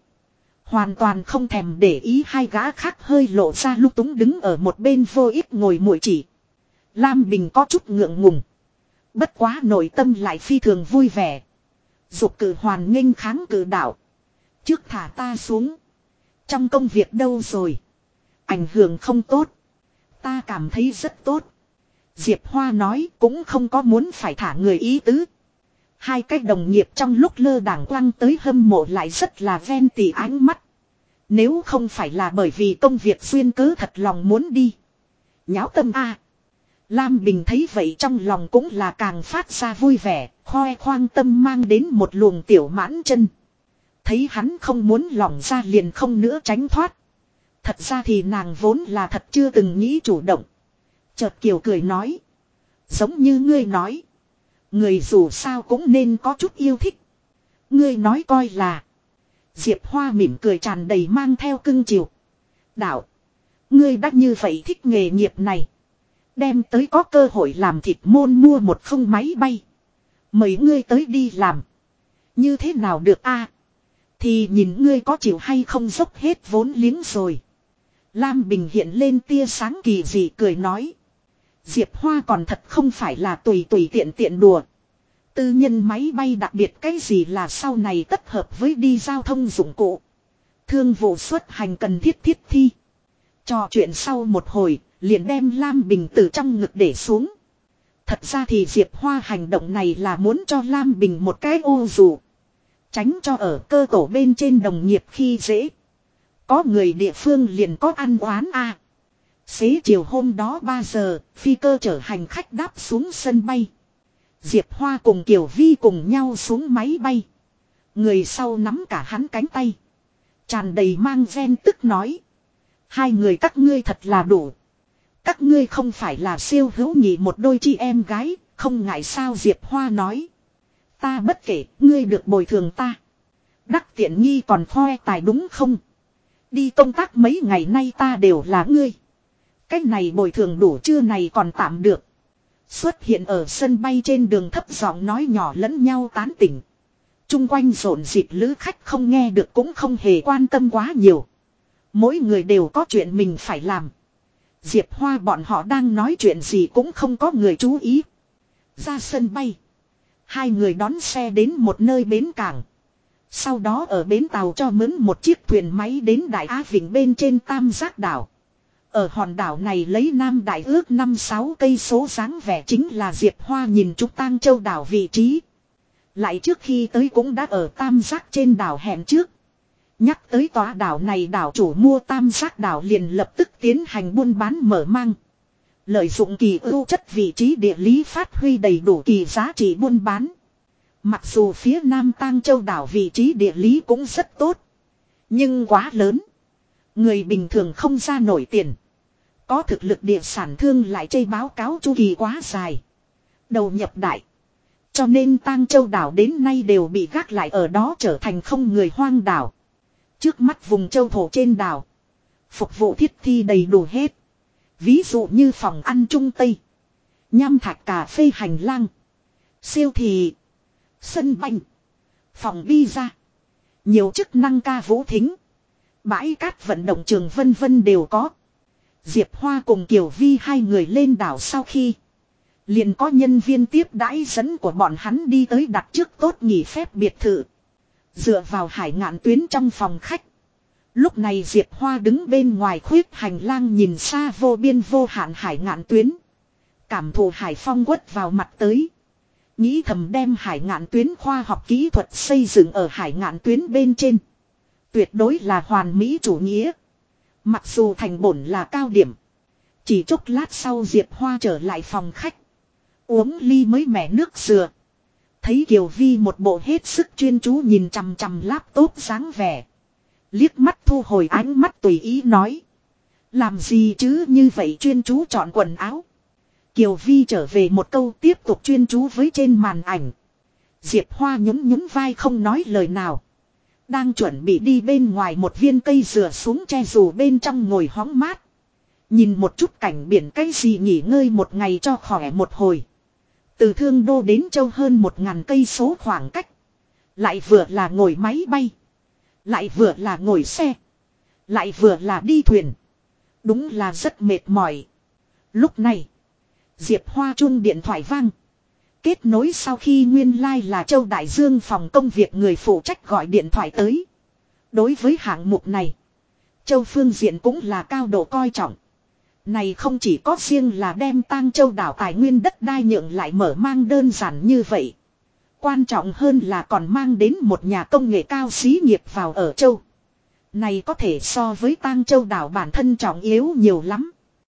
Hoàn toàn không thèm để ý hai gã khác hơi lộ ra lúc túng đứng ở một bên vô ích ngồi mũi chỉ. Lam Bình có chút ngượng ngùng. Bất quá nội tâm lại phi thường vui vẻ. Dục cử hoàn nghênh kháng cử đạo. Trước thả ta xuống. Trong công việc đâu rồi. Ảnh hưởng không tốt. Ta cảm thấy rất tốt. Diệp Hoa nói cũng không có muốn phải thả người ý tứ. Hai cách đồng nghiệp trong lúc lơ đảng quăng tới hâm mộ lại rất là ven tỉ ánh mắt. Nếu không phải là bởi vì công việc xuyên cứ thật lòng muốn đi. Nháo tâm a Lam Bình thấy vậy trong lòng cũng là càng phát ra vui vẻ, khoe khoang tâm mang đến một luồng tiểu mãn chân. Thấy hắn không muốn lòng ra liền không nữa tránh thoát. Thật ra thì nàng vốn là thật chưa từng nghĩ chủ động. Chợt Kiều cười nói. Giống như ngươi nói. Người dù sao cũng nên có chút yêu thích. Ngươi nói coi là. Diệp Hoa mỉm cười tràn đầy mang theo cưng chiều. Đạo. Ngươi đã như vậy thích nghề nghiệp này. Đem tới có cơ hội làm thịt môn mua một không máy bay. Mời ngươi tới đi làm. Như thế nào được a? Thì nhìn ngươi có chịu hay không dốc hết vốn liếng rồi. Lam Bình hiện lên tia sáng kỳ dị cười nói. Diệp Hoa còn thật không phải là tùy tùy tiện tiện đùa. Tư nhân máy bay đặc biệt cái gì là sau này tất hợp với đi giao thông dụng cụ. Thương vụ xuất hành cần thiết thiết thi. Trò chuyện sau một hồi, liền đem Lam Bình từ trong ngực để xuống. Thật ra thì Diệp Hoa hành động này là muốn cho Lam Bình một cái ô dù. Tránh cho ở cơ tổ bên trên đồng nghiệp khi dễ. Có người địa phương liền có ăn oán a. À. Xế chiều hôm đó 3 giờ, phi cơ chở hành khách đáp xuống sân bay. Diệp Hoa cùng Kiều Vi cùng nhau xuống máy bay. Người sau nắm cả hắn cánh tay. Tràn đầy mang gen tức nói. Hai người các ngươi thật là đủ. Các ngươi không phải là siêu hữu nhị một đôi chị em gái, không ngại sao Diệp Hoa nói. Ta bất kể, ngươi được bồi thường ta. Đắc tiện nghi còn khoe tài đúng không? Đi công tác mấy ngày nay ta đều là ngươi. Cách này bồi thường đủ chưa này còn tạm được. Xuất hiện ở sân bay trên đường thấp giọng nói nhỏ lẫn nhau tán tỉnh. Trung quanh rộn dịp lữ khách không nghe được cũng không hề quan tâm quá nhiều. Mỗi người đều có chuyện mình phải làm. Diệp Hoa bọn họ đang nói chuyện gì cũng không có người chú ý. Ra sân bay. Hai người đón xe đến một nơi bến cảng. Sau đó ở bến tàu cho mướn một chiếc thuyền máy đến Đại Á Vịnh bên trên Tam Giác Đảo. Ở hòn đảo này lấy Nam Đại ước 5-6 cây số dáng vẻ chính là Diệp Hoa nhìn trúc tang châu đảo vị trí. Lại trước khi tới cũng đã ở Tam Giác trên đảo hẹn trước. Nhắc tới tòa đảo này, đảo chủ mua Tam Giác đảo liền lập tức tiến hành buôn bán mở mang. Lợi dụng kỳ ưu chất vị trí địa lý phát huy đầy đủ kỳ giá trị buôn bán. Mặc dù phía Nam Tang Châu đảo vị trí địa lý cũng rất tốt. Nhưng quá lớn. Người bình thường không ra nổi tiền. Có thực lực địa sản thương lại chây báo cáo chu kỳ quá dài. Đầu nhập đại. Cho nên Tang Châu đảo đến nay đều bị gác lại ở đó trở thành không người hoang đảo. Trước mắt vùng châu thổ trên đảo. Phục vụ thiết thi đầy đủ hết. Ví dụ như phòng ăn trung tây. Nham thạch cà phê hành lang. Siêu thị. Sân banh. Phòng bi ra. Nhiều chức năng ca vũ thính. Bãi cát vận động trường vân vân đều có. Diệp Hoa cùng Kiều Vi hai người lên đảo sau khi. Liền có nhân viên tiếp đãi dẫn của bọn hắn đi tới đặt trước tốt nghỉ phép biệt thự. Dựa vào hải ngạn tuyến trong phòng khách. Lúc này Diệp Hoa đứng bên ngoài khuyết hành lang nhìn xa vô biên vô hạn hải ngạn tuyến. Cảm thụ hải phong quất vào mặt tới. Nghĩ thầm đem hải ngạn tuyến khoa học kỹ thuật xây dựng ở hải ngạn tuyến bên trên. Tuyệt đối là hoàn mỹ chủ nghĩa. Mặc dù thành bổn là cao điểm. Chỉ chốc lát sau Diệp Hoa trở lại phòng khách. Uống ly mới mẻ nước dừa. Thấy Kiều Vi một bộ hết sức chuyên chú nhìn chằm chằm laptop sáng vẻ. Liếc mắt thu hồi ánh mắt tùy ý nói. Làm gì chứ như vậy chuyên chú chọn quần áo. Kiều Vi trở về một câu tiếp tục chuyên chú với trên màn ảnh. Diệp Hoa nhún nhún vai không nói lời nào. Đang chuẩn bị đi bên ngoài một viên cây dừa xuống che dù bên trong ngồi hóng mát. Nhìn một chút cảnh biển cây gì nghỉ ngơi một ngày cho khỏe một hồi. Từ thương đô đến châu hơn một ngàn cây số khoảng cách. Lại vừa là ngồi máy bay. Lại vừa là ngồi xe. Lại vừa là đi thuyền. Đúng là rất mệt mỏi. Lúc này. Diệp Hoa chuông điện thoại vang. Kết nối sau khi nguyên lai like là Châu Đại Dương phòng công việc người phụ trách gọi điện thoại tới. Đối với hạng mục này. Châu Phương Diện cũng là cao độ coi trọng. Này không chỉ có riêng là đem tang châu đảo tài nguyên đất đai nhượng lại mở mang đơn giản như vậy. Quan trọng hơn là còn mang đến một nhà công nghệ cao xí nghiệp vào ở châu. Này có thể so với tang châu đảo bản thân trọng yếu nhiều lắm.